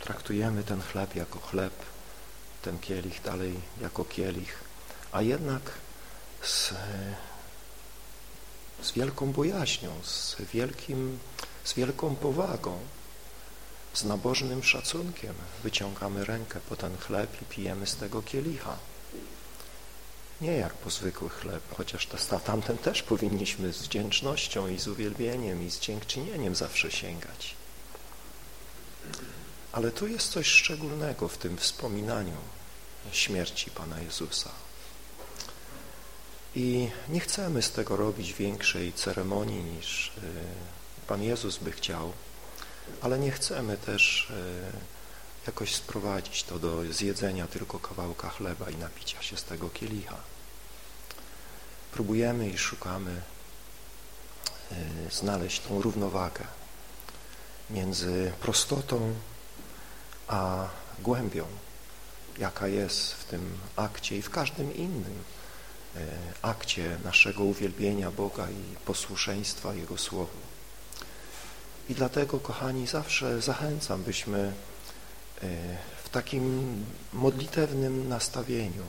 Speaker 2: Traktujemy ten chleb jako chleb, ten kielich dalej jako kielich, a jednak z, z wielką bojaźnią, z, wielkim, z wielką powagą, z nabożnym szacunkiem wyciągamy rękę po ten chleb i pijemy z tego kielicha. Nie jak po zwykły chleb, chociaż tamten też powinniśmy z wdzięcznością i z uwielbieniem i z dziękczynieniem zawsze sięgać. Ale tu jest coś szczególnego w tym wspominaniu śmierci Pana Jezusa. I nie chcemy z tego robić większej ceremonii niż y, Pan Jezus by chciał, ale nie chcemy też y, jakoś sprowadzić to do zjedzenia tylko kawałka chleba i napicia się z tego kielicha. Próbujemy i szukamy y, znaleźć tą równowagę między prostotą a głębią, jaka jest w tym akcie i w każdym innym akcie naszego uwielbienia Boga i posłuszeństwa Jego Słowu. I dlatego, kochani, zawsze zachęcam, byśmy e, w takim modlitewnym nastawieniu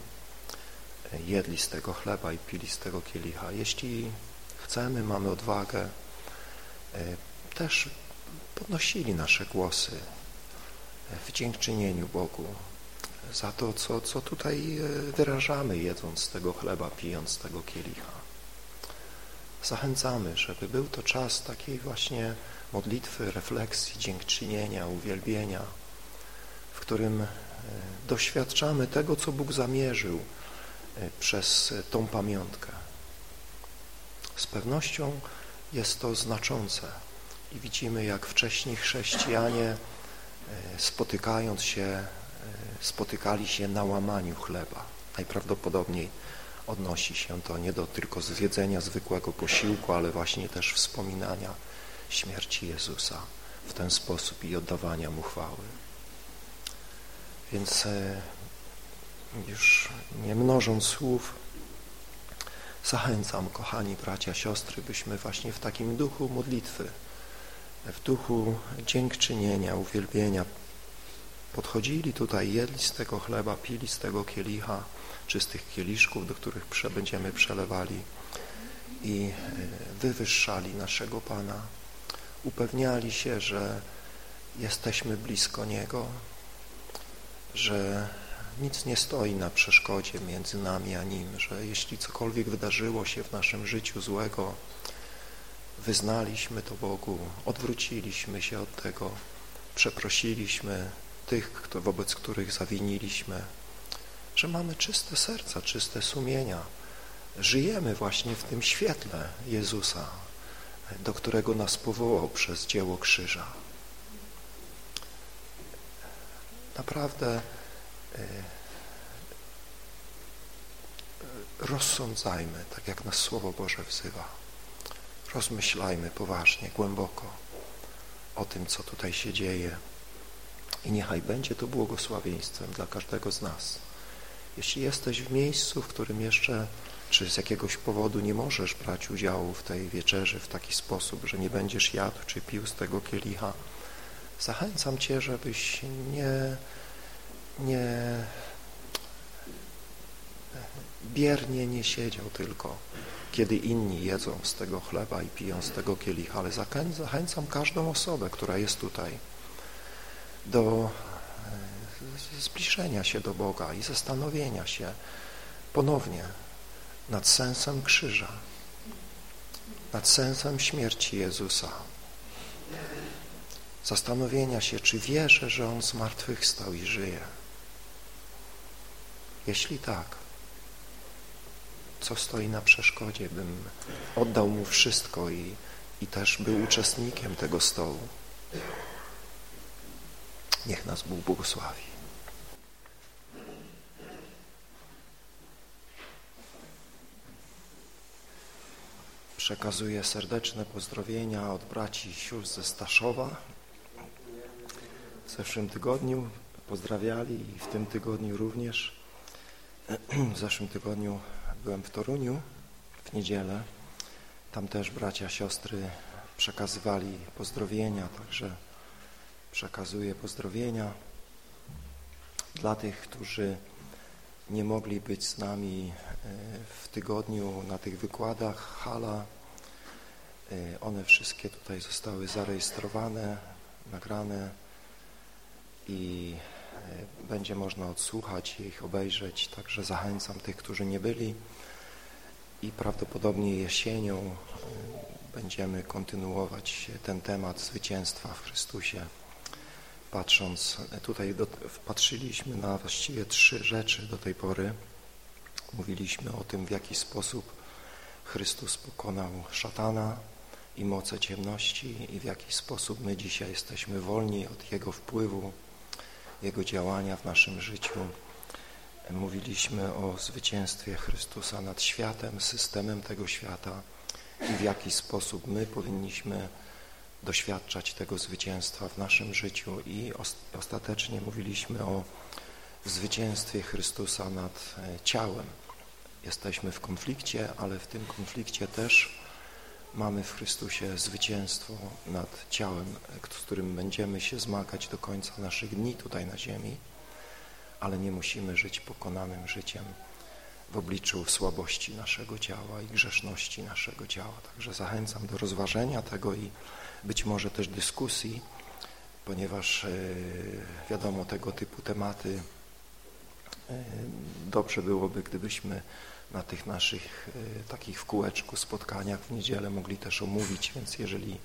Speaker 2: e, jedli z tego chleba i pili z tego kielicha. Jeśli chcemy, mamy odwagę, e, też podnosili nasze głosy w dziękczynieniu Bogu za to, co, co tutaj wyrażamy, jedząc tego chleba, pijąc tego kielicha. Zachęcamy, żeby był to czas takiej właśnie modlitwy, refleksji, dziękczynienia, uwielbienia, w którym e, doświadczamy tego, co Bóg zamierzył e, przez tą pamiątkę. Z pewnością jest to znaczące i widzimy, jak wcześniej chrześcijanie e, spotykając się, spotykali się na łamaniu chleba. Najprawdopodobniej odnosi się to nie do tylko zjedzenia zwykłego posiłku, ale właśnie też wspominania śmierci Jezusa w ten sposób i oddawania Mu chwały. Więc e, już nie mnożąc słów, zachęcam, kochani bracia, siostry, byśmy właśnie w takim duchu modlitwy, w duchu dziękczynienia, uwielbienia podchodzili tutaj, jedli z tego chleba, pili z tego kielicha, czy z tych kieliszków, do których będziemy przelewali i e, wywyższali naszego Pana. Upewniali się, że jesteśmy blisko Niego, że nic nie stoi na przeszkodzie między nami a Nim, że jeśli cokolwiek wydarzyło się w naszym życiu złego, wyznaliśmy to Bogu, odwróciliśmy się od tego, przeprosiliśmy tych, kto, wobec których zawiniliśmy, że mamy czyste serca, czyste sumienia, żyjemy właśnie w tym świetle Jezusa, do którego nas powołał przez dzieło krzyża. naprawdę rozsądzajmy, tak jak nas Słowo Boże wzywa. Rozmyślajmy poważnie, głęboko o tym, co tutaj się dzieje i niechaj będzie to błogosławieństwem dla każdego z nas. Jeśli jesteś w miejscu, w którym jeszcze czy z jakiegoś powodu nie możesz brać udziału w tej wieczerzy w taki sposób, że nie będziesz jadł czy pił z tego kielicha, zachęcam Cię, żebyś nie, nie biernie nie siedział tylko, kiedy inni jedzą z tego chleba i piją z tego kielicha, ale zachęcam każdą osobę, która jest tutaj do e, zbliżenia się do Boga i zastanowienia się ponownie nad sensem krzyża, nad sensem śmierci Jezusa, zastanowienia się, czy wierzę, że On zmartwychwstał i żyje. Jeśli tak, co stoi na przeszkodzie, bym oddał Mu wszystko i, i też był uczestnikiem tego stołu. Niech nas Bóg błogosławi. Przekazuję serdeczne pozdrowienia od braci i sióstr ze Staszowa. W zeszłym tygodniu pozdrawiali i w tym tygodniu również. [CLEARS THROAT] W zeszłym tygodniu byłem w Toruniu w niedzielę. Tam też bracia, siostry przekazywali pozdrowienia, także przekazuję pozdrowienia dla tych, którzy nie mogli być z nami e, w tygodniu na tych wykładach. Hala. E, one wszystkie tutaj zostały zarejestrowane, nagrane i e, będzie można odsłuchać ich, obejrzeć, także zachęcam tych, którzy nie byli. I prawdopodobnie jesienią będziemy kontynuować ten temat zwycięstwa w Chrystusie patrząc, tutaj do, patrzyliśmy na właściwie trzy rzeczy do tej pory. Mówiliśmy o tym, w jaki sposób Chrystus pokonał szatana i moce ciemności i w jaki sposób my dzisiaj jesteśmy wolni od Jego wpływu, Jego działania w naszym życiu. Mówiliśmy o zwycięstwie Chrystusa nad światem, systemem tego świata i w jaki sposób my powinniśmy doświadczać tego zwycięstwa w naszym życiu i ostatecznie mówiliśmy o zwycięstwie Chrystusa nad e, ciałem. Jesteśmy w konflikcie, ale w tym konflikcie też mamy w Chrystusie zwycięstwo nad ciałem, z którym będziemy się zmagać do końca naszych dni tutaj na ziemi, ale nie musimy żyć pokonanym życiem w obliczu słabości naszego ciała i grzeszności naszego ciała. Także zachęcam do rozważenia tego i być może też dyskusji, ponieważ e, wiadomo, tego typu tematy e, dobrze byłoby, gdybyśmy na tych naszych e, takich w kółeczku spotkaniach w niedzielę mogli też omówić, więc jeżeli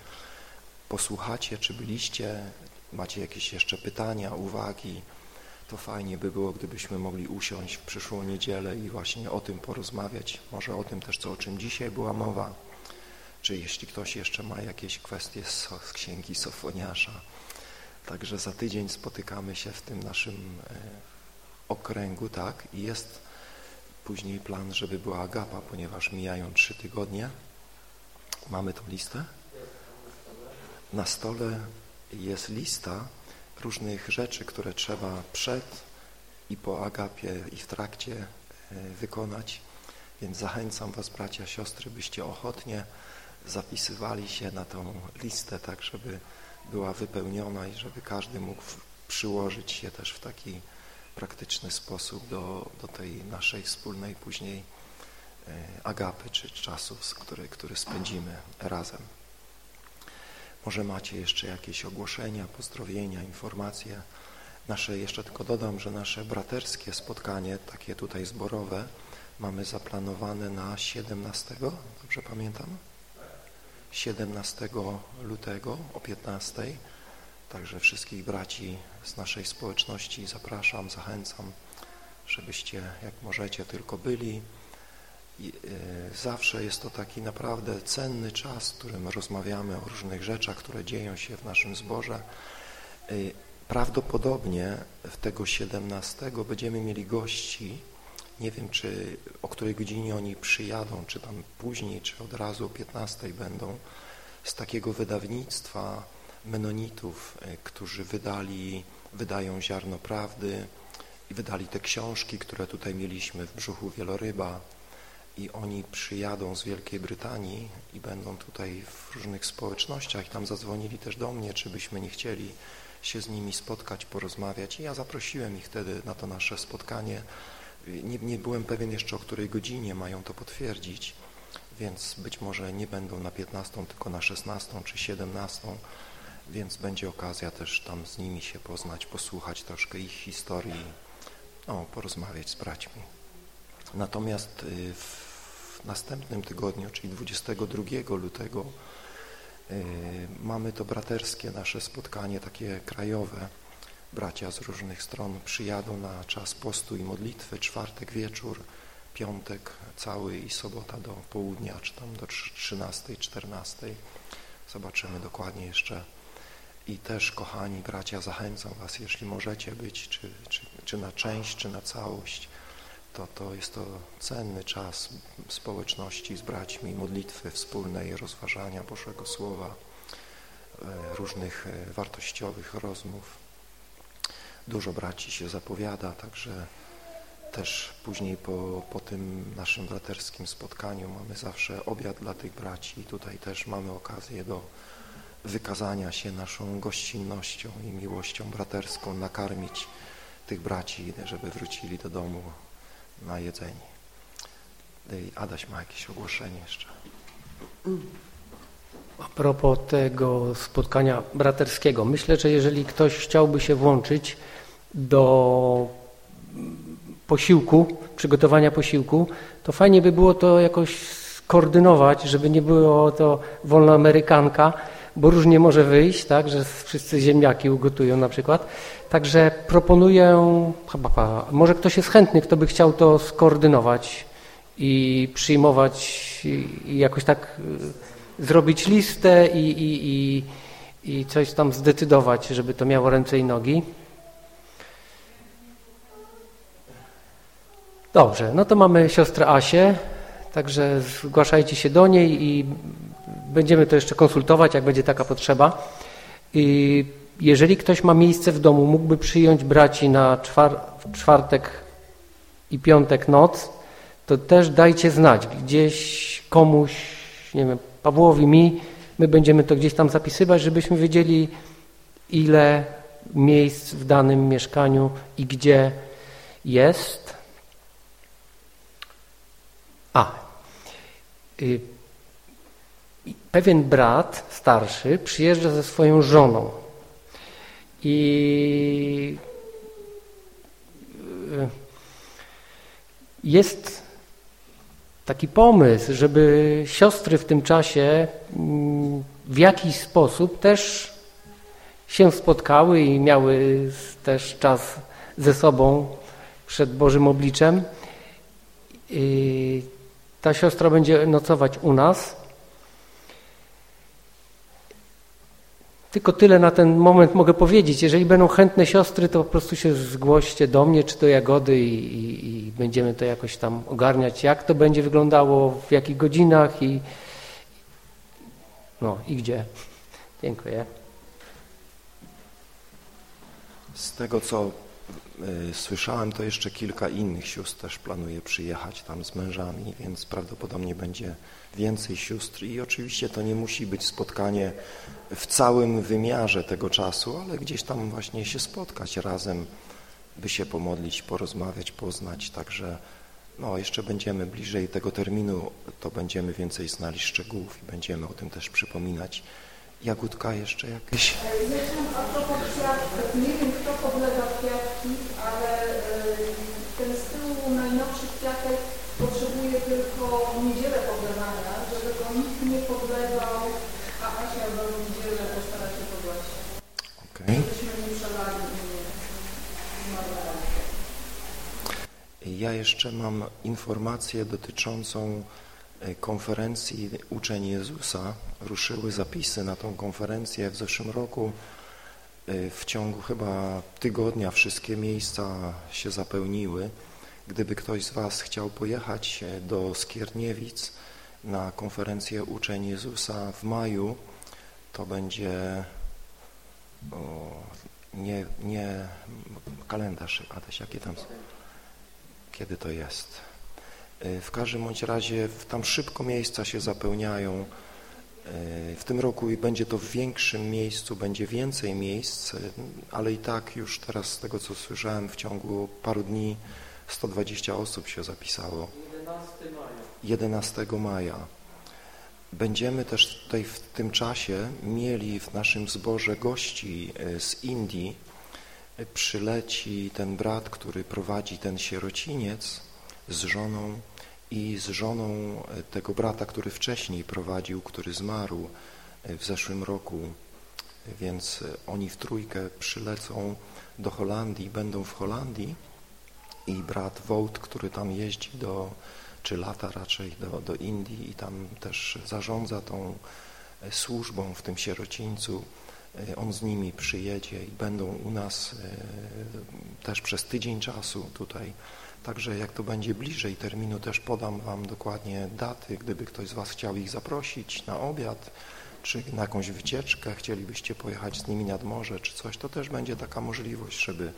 Speaker 2: posłuchacie, czy byliście, macie jakieś jeszcze pytania, uwagi, to fajnie by było, gdybyśmy mogli usiąść w przyszłą niedzielę i właśnie o tym porozmawiać, może o tym też, co o czym dzisiaj była mowa, czy jeśli ktoś jeszcze ma jakieś kwestie z, z księgi Sofoniasza. Także za tydzień spotykamy się w tym naszym e, okręgu, tak, i jest później plan, żeby była agapa, ponieważ mijają trzy tygodnie. Mamy tą listę? Na stole jest lista różnych rzeczy, które trzeba przed i po agapie i w trakcie e, wykonać. Więc zachęcam Was, bracia, siostry, byście ochotnie zapisywali się na tą listę, tak żeby była wypełniona i żeby każdy mógł przyłożyć się też w taki praktyczny sposób do, do tej naszej wspólnej później e, agapy, czy czasu, który, który spędzimy razem. Może macie jeszcze jakieś ogłoszenia, pozdrowienia, informacje. Nasze, jeszcze tylko dodam, że nasze braterskie spotkanie, takie tutaj zborowe, mamy zaplanowane na 17, dobrze pamiętam? 17 lutego o 15. Także wszystkich braci z naszej społeczności zapraszam, zachęcam, żebyście jak możecie tylko byli. Y, zawsze jest to taki naprawdę cenny czas, w którym rozmawiamy o różnych rzeczach, które dzieją się w naszym zborze. Y, Prawdopodobnie w tego 17 będziemy mieli gości, nie wiem czy o której godzinie oni przyjadą, czy tam później, czy od razu o 15 będą, z takiego wydawnictwa menonitów, e, którzy wydali, wydają ziarno prawdy i wydali te książki, które tutaj mieliśmy w brzuchu wieloryba i oni przyjadą z Wielkiej Brytanii i będą tutaj w różnych społecznościach. Tam zadzwonili też do mnie, czy byśmy nie chcieli się z nimi spotkać, porozmawiać. I ja zaprosiłem ich wtedy na to nasze spotkanie. Nie, nie byłem pewien jeszcze, o której godzinie mają to potwierdzić, więc być może nie będą na 15, tylko na 16 czy 17, więc będzie okazja też tam z nimi się poznać, posłuchać troszkę ich historii, no, porozmawiać z braćmi. Natomiast y, w następnym tygodniu, czyli 22 lutego, y, mamy to braterskie nasze spotkanie, takie krajowe. Bracia z różnych stron przyjadą na czas postu i modlitwy, czwartek wieczór, piątek cały i sobota do południa, czy tam do 13, 14. Zobaczymy dokładnie jeszcze. I też, kochani bracia, zachęcam Was, jeśli możecie być, czy, czy, czy na część, czy na całość, to, to jest to cenny czas społeczności z braćmi, modlitwy wspólnej, rozważania Bożego Słowa, e, różnych e, wartościowych rozmów. Dużo braci się zapowiada, także też później po, po tym naszym braterskim spotkaniu mamy zawsze obiad dla tych braci i tutaj też mamy okazję do wykazania się naszą gościnnością i miłością braterską, nakarmić tych braci, żeby wrócili do domu na jedzenie. Adaś ma jakieś ogłoszenie jeszcze.
Speaker 8: A propos tego spotkania braterskiego, myślę, że jeżeli ktoś chciałby się włączyć do posiłku, przygotowania posiłku, to fajnie by było to jakoś skoordynować, żeby nie było to wolna amerykanka, bo różnie może wyjść, tak, że wszyscy ziemniaki ugotują na przykład. Także proponuję, może ktoś jest chętny, kto by chciał to skoordynować i przyjmować i jakoś tak y, zrobić listę i, i, i, i coś tam zdecydować, żeby to miało ręce i nogi. Dobrze, no to mamy siostrę Asię, także zgłaszajcie się do niej i będziemy to jeszcze konsultować, jak będzie taka potrzeba. I jeżeli ktoś ma miejsce w domu, mógłby przyjąć braci na czwar czwartek i piątek noc, to też dajcie znać. Gdzieś komuś, nie wiem, Pawłowi, mi, my będziemy to gdzieś tam zapisywać, żebyśmy wiedzieli, ile miejsc w danym mieszkaniu i gdzie jest. A, y, pewien brat starszy przyjeżdża ze swoją żoną i y, jest taki pomysł, żeby siostry w tym czasie mm, w jakiś sposób też się spotkały i miały też czas ze sobą przed Bożym obliczem. Ta siostra będzie nocować u nas Tylko tyle na ten moment mogę powiedzieć. Jeżeli będą chętne siostry, to po prostu się zgłoście do mnie, czy do Jagody i, i, i będziemy to jakoś tam ogarniać, jak to będzie wyglądało, w jakich godzinach i, no, i gdzie. Dziękuję.
Speaker 2: Z tego, co słyszałem, to jeszcze kilka innych sióstr też planuje przyjechać tam z mężami, więc prawdopodobnie będzie więcej sióstr i oczywiście to nie musi być spotkanie w całym wymiarze tego czasu, ale gdzieś tam właśnie się spotkać razem, by się pomodlić, porozmawiać, poznać, także no, jeszcze będziemy bliżej tego terminu, to będziemy więcej znali szczegółów i będziemy o tym też przypominać. Jagódka jeszcze jakieś?
Speaker 11: Ja a propos kwiatek, nie wiem kto podlega kwiatki, ale y, ten z tyłu najnowszy kwiatek potrzebuje tylko niedzielę podlewania, żeby go nikt nie podlewał, a Asia do niedzielę postara się podlać.
Speaker 2: Okay.
Speaker 11: Żebyśmy nie przelali
Speaker 2: i Ja jeszcze mam informację dotyczącą e, konferencji Uczeń Jezusa. Ruszyły zapisy na tą konferencję w zeszłym roku. Y, w ciągu chyba tygodnia wszystkie miejsca się zapełniły. Gdyby ktoś z Was chciał pojechać do Skierniewic na konferencję Uczeń Jezusa w maju, to będzie o, nie, nie kalendarz, Adaś, jakie tam kiedy to jest. Y, w każdym bądź razie tam szybko miejsca się zapełniają. Y, w tym roku będzie to w większym miejscu, będzie więcej miejsc, y, ale i tak już teraz z tego co słyszałem w ciągu paru dni 120 osób się zapisało. 11 maja. 11 maja. Będziemy też tutaj w tym czasie mieli w naszym zborze gości z Indii. Przyleci ten brat, który prowadzi ten sierociniec z żoną i z żoną e, tego brata, który wcześniej prowadził, który zmarł e, w zeszłym roku, więc e, oni w trójkę przylecą do Holandii, będą w Holandii i brat Wołt, który tam jeździ do, czy lata raczej do, do Indii i tam też zarządza tą służbą w tym sierocińcu, on z nimi przyjedzie i będą u nas też przez tydzień czasu tutaj Także jak to będzie bliżej terminu, też podam Wam dokładnie daty, gdyby ktoś z Was chciał ich zaprosić na obiad, czy na jakąś wycieczkę, chcielibyście pojechać z nimi nad morze, czy coś, to też będzie taka możliwość, żeby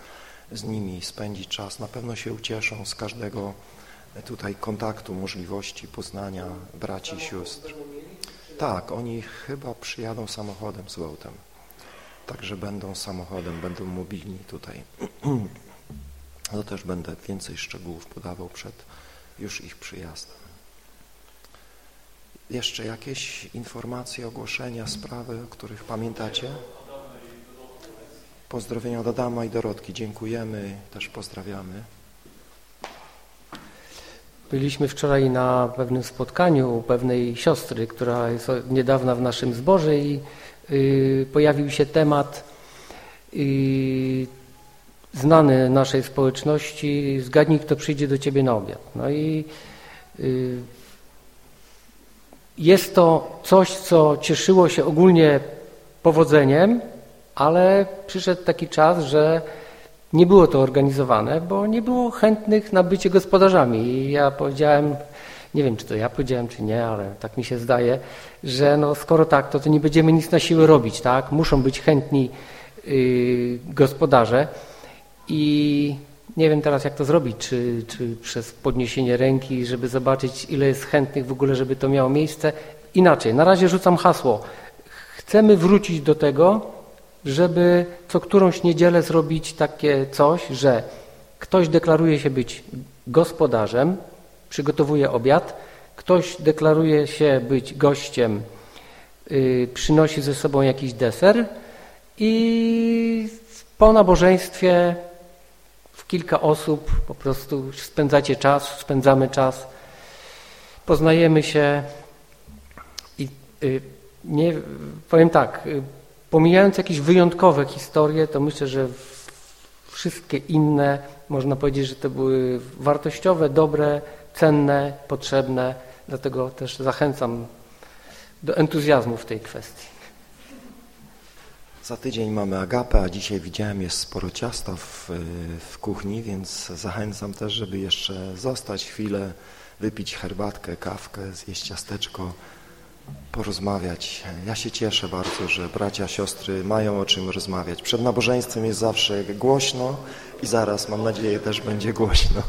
Speaker 2: z nimi spędzić czas. Na pewno się ucieszą z każdego tutaj kontaktu, możliwości poznania braci sióstr. Tak, oni chyba przyjadą samochodem z Wołtem. Także będą samochodem, będą mobilni tutaj. [CLEARS THROAT] To też będę więcej szczegółów podawał przed już ich przyjazdem. Jeszcze jakieś informacje, ogłoszenia, sprawy, o których pamiętacie? Pozdrowienia od Adama i Dorotki. Dziękujemy, też pozdrawiamy.
Speaker 8: Byliśmy wczoraj na pewnym spotkaniu u pewnej siostry, która jest niedawna w naszym zborze i y, pojawił się temat y, znany naszej społeczności, zgadnij, kto przyjdzie do ciebie na obiad. No i y, jest to coś, co cieszyło się ogólnie powodzeniem, ale przyszedł taki czas, że nie było to organizowane, bo nie było chętnych na bycie gospodarzami. I ja powiedziałem, nie wiem, czy to ja powiedziałem, czy nie, ale tak mi się zdaje, że no skoro tak, to, to nie będziemy nic na siłę robić, tak? Muszą być chętni yy, gospodarze. I nie wiem teraz, jak to zrobić, czy, czy przez podniesienie ręki, żeby zobaczyć, ile jest chętnych w ogóle, żeby to miało miejsce. Inaczej, na razie rzucam hasło. Chcemy wrócić do tego, żeby co którąś niedzielę zrobić takie coś, że ktoś deklaruje się być gospodarzem, przygotowuje obiad, ktoś deklaruje się być gościem, yy, przynosi ze sobą jakiś deser i po nabożeństwie kilka osób, po prostu spędzacie czas, spędzamy czas, poznajemy się i y, nie, powiem tak, y, pomijając jakieś wyjątkowe historie, to myślę, że wszystkie inne, można powiedzieć, że to były wartościowe, dobre, cenne, potrzebne, dlatego też zachęcam do entuzjazmu w tej kwestii.
Speaker 2: Za tydzień mamy agapę, a dzisiaj widziałem jest sporo ciasta w, w kuchni, więc zachęcam też, żeby jeszcze zostać chwilę, wypić herbatkę, kawkę, zjeść ciasteczko, porozmawiać. Ja się cieszę bardzo, że bracia, siostry mają o czym rozmawiać. Przed nabożeństwem jest zawsze głośno i zaraz, mam nadzieję, też będzie głośno.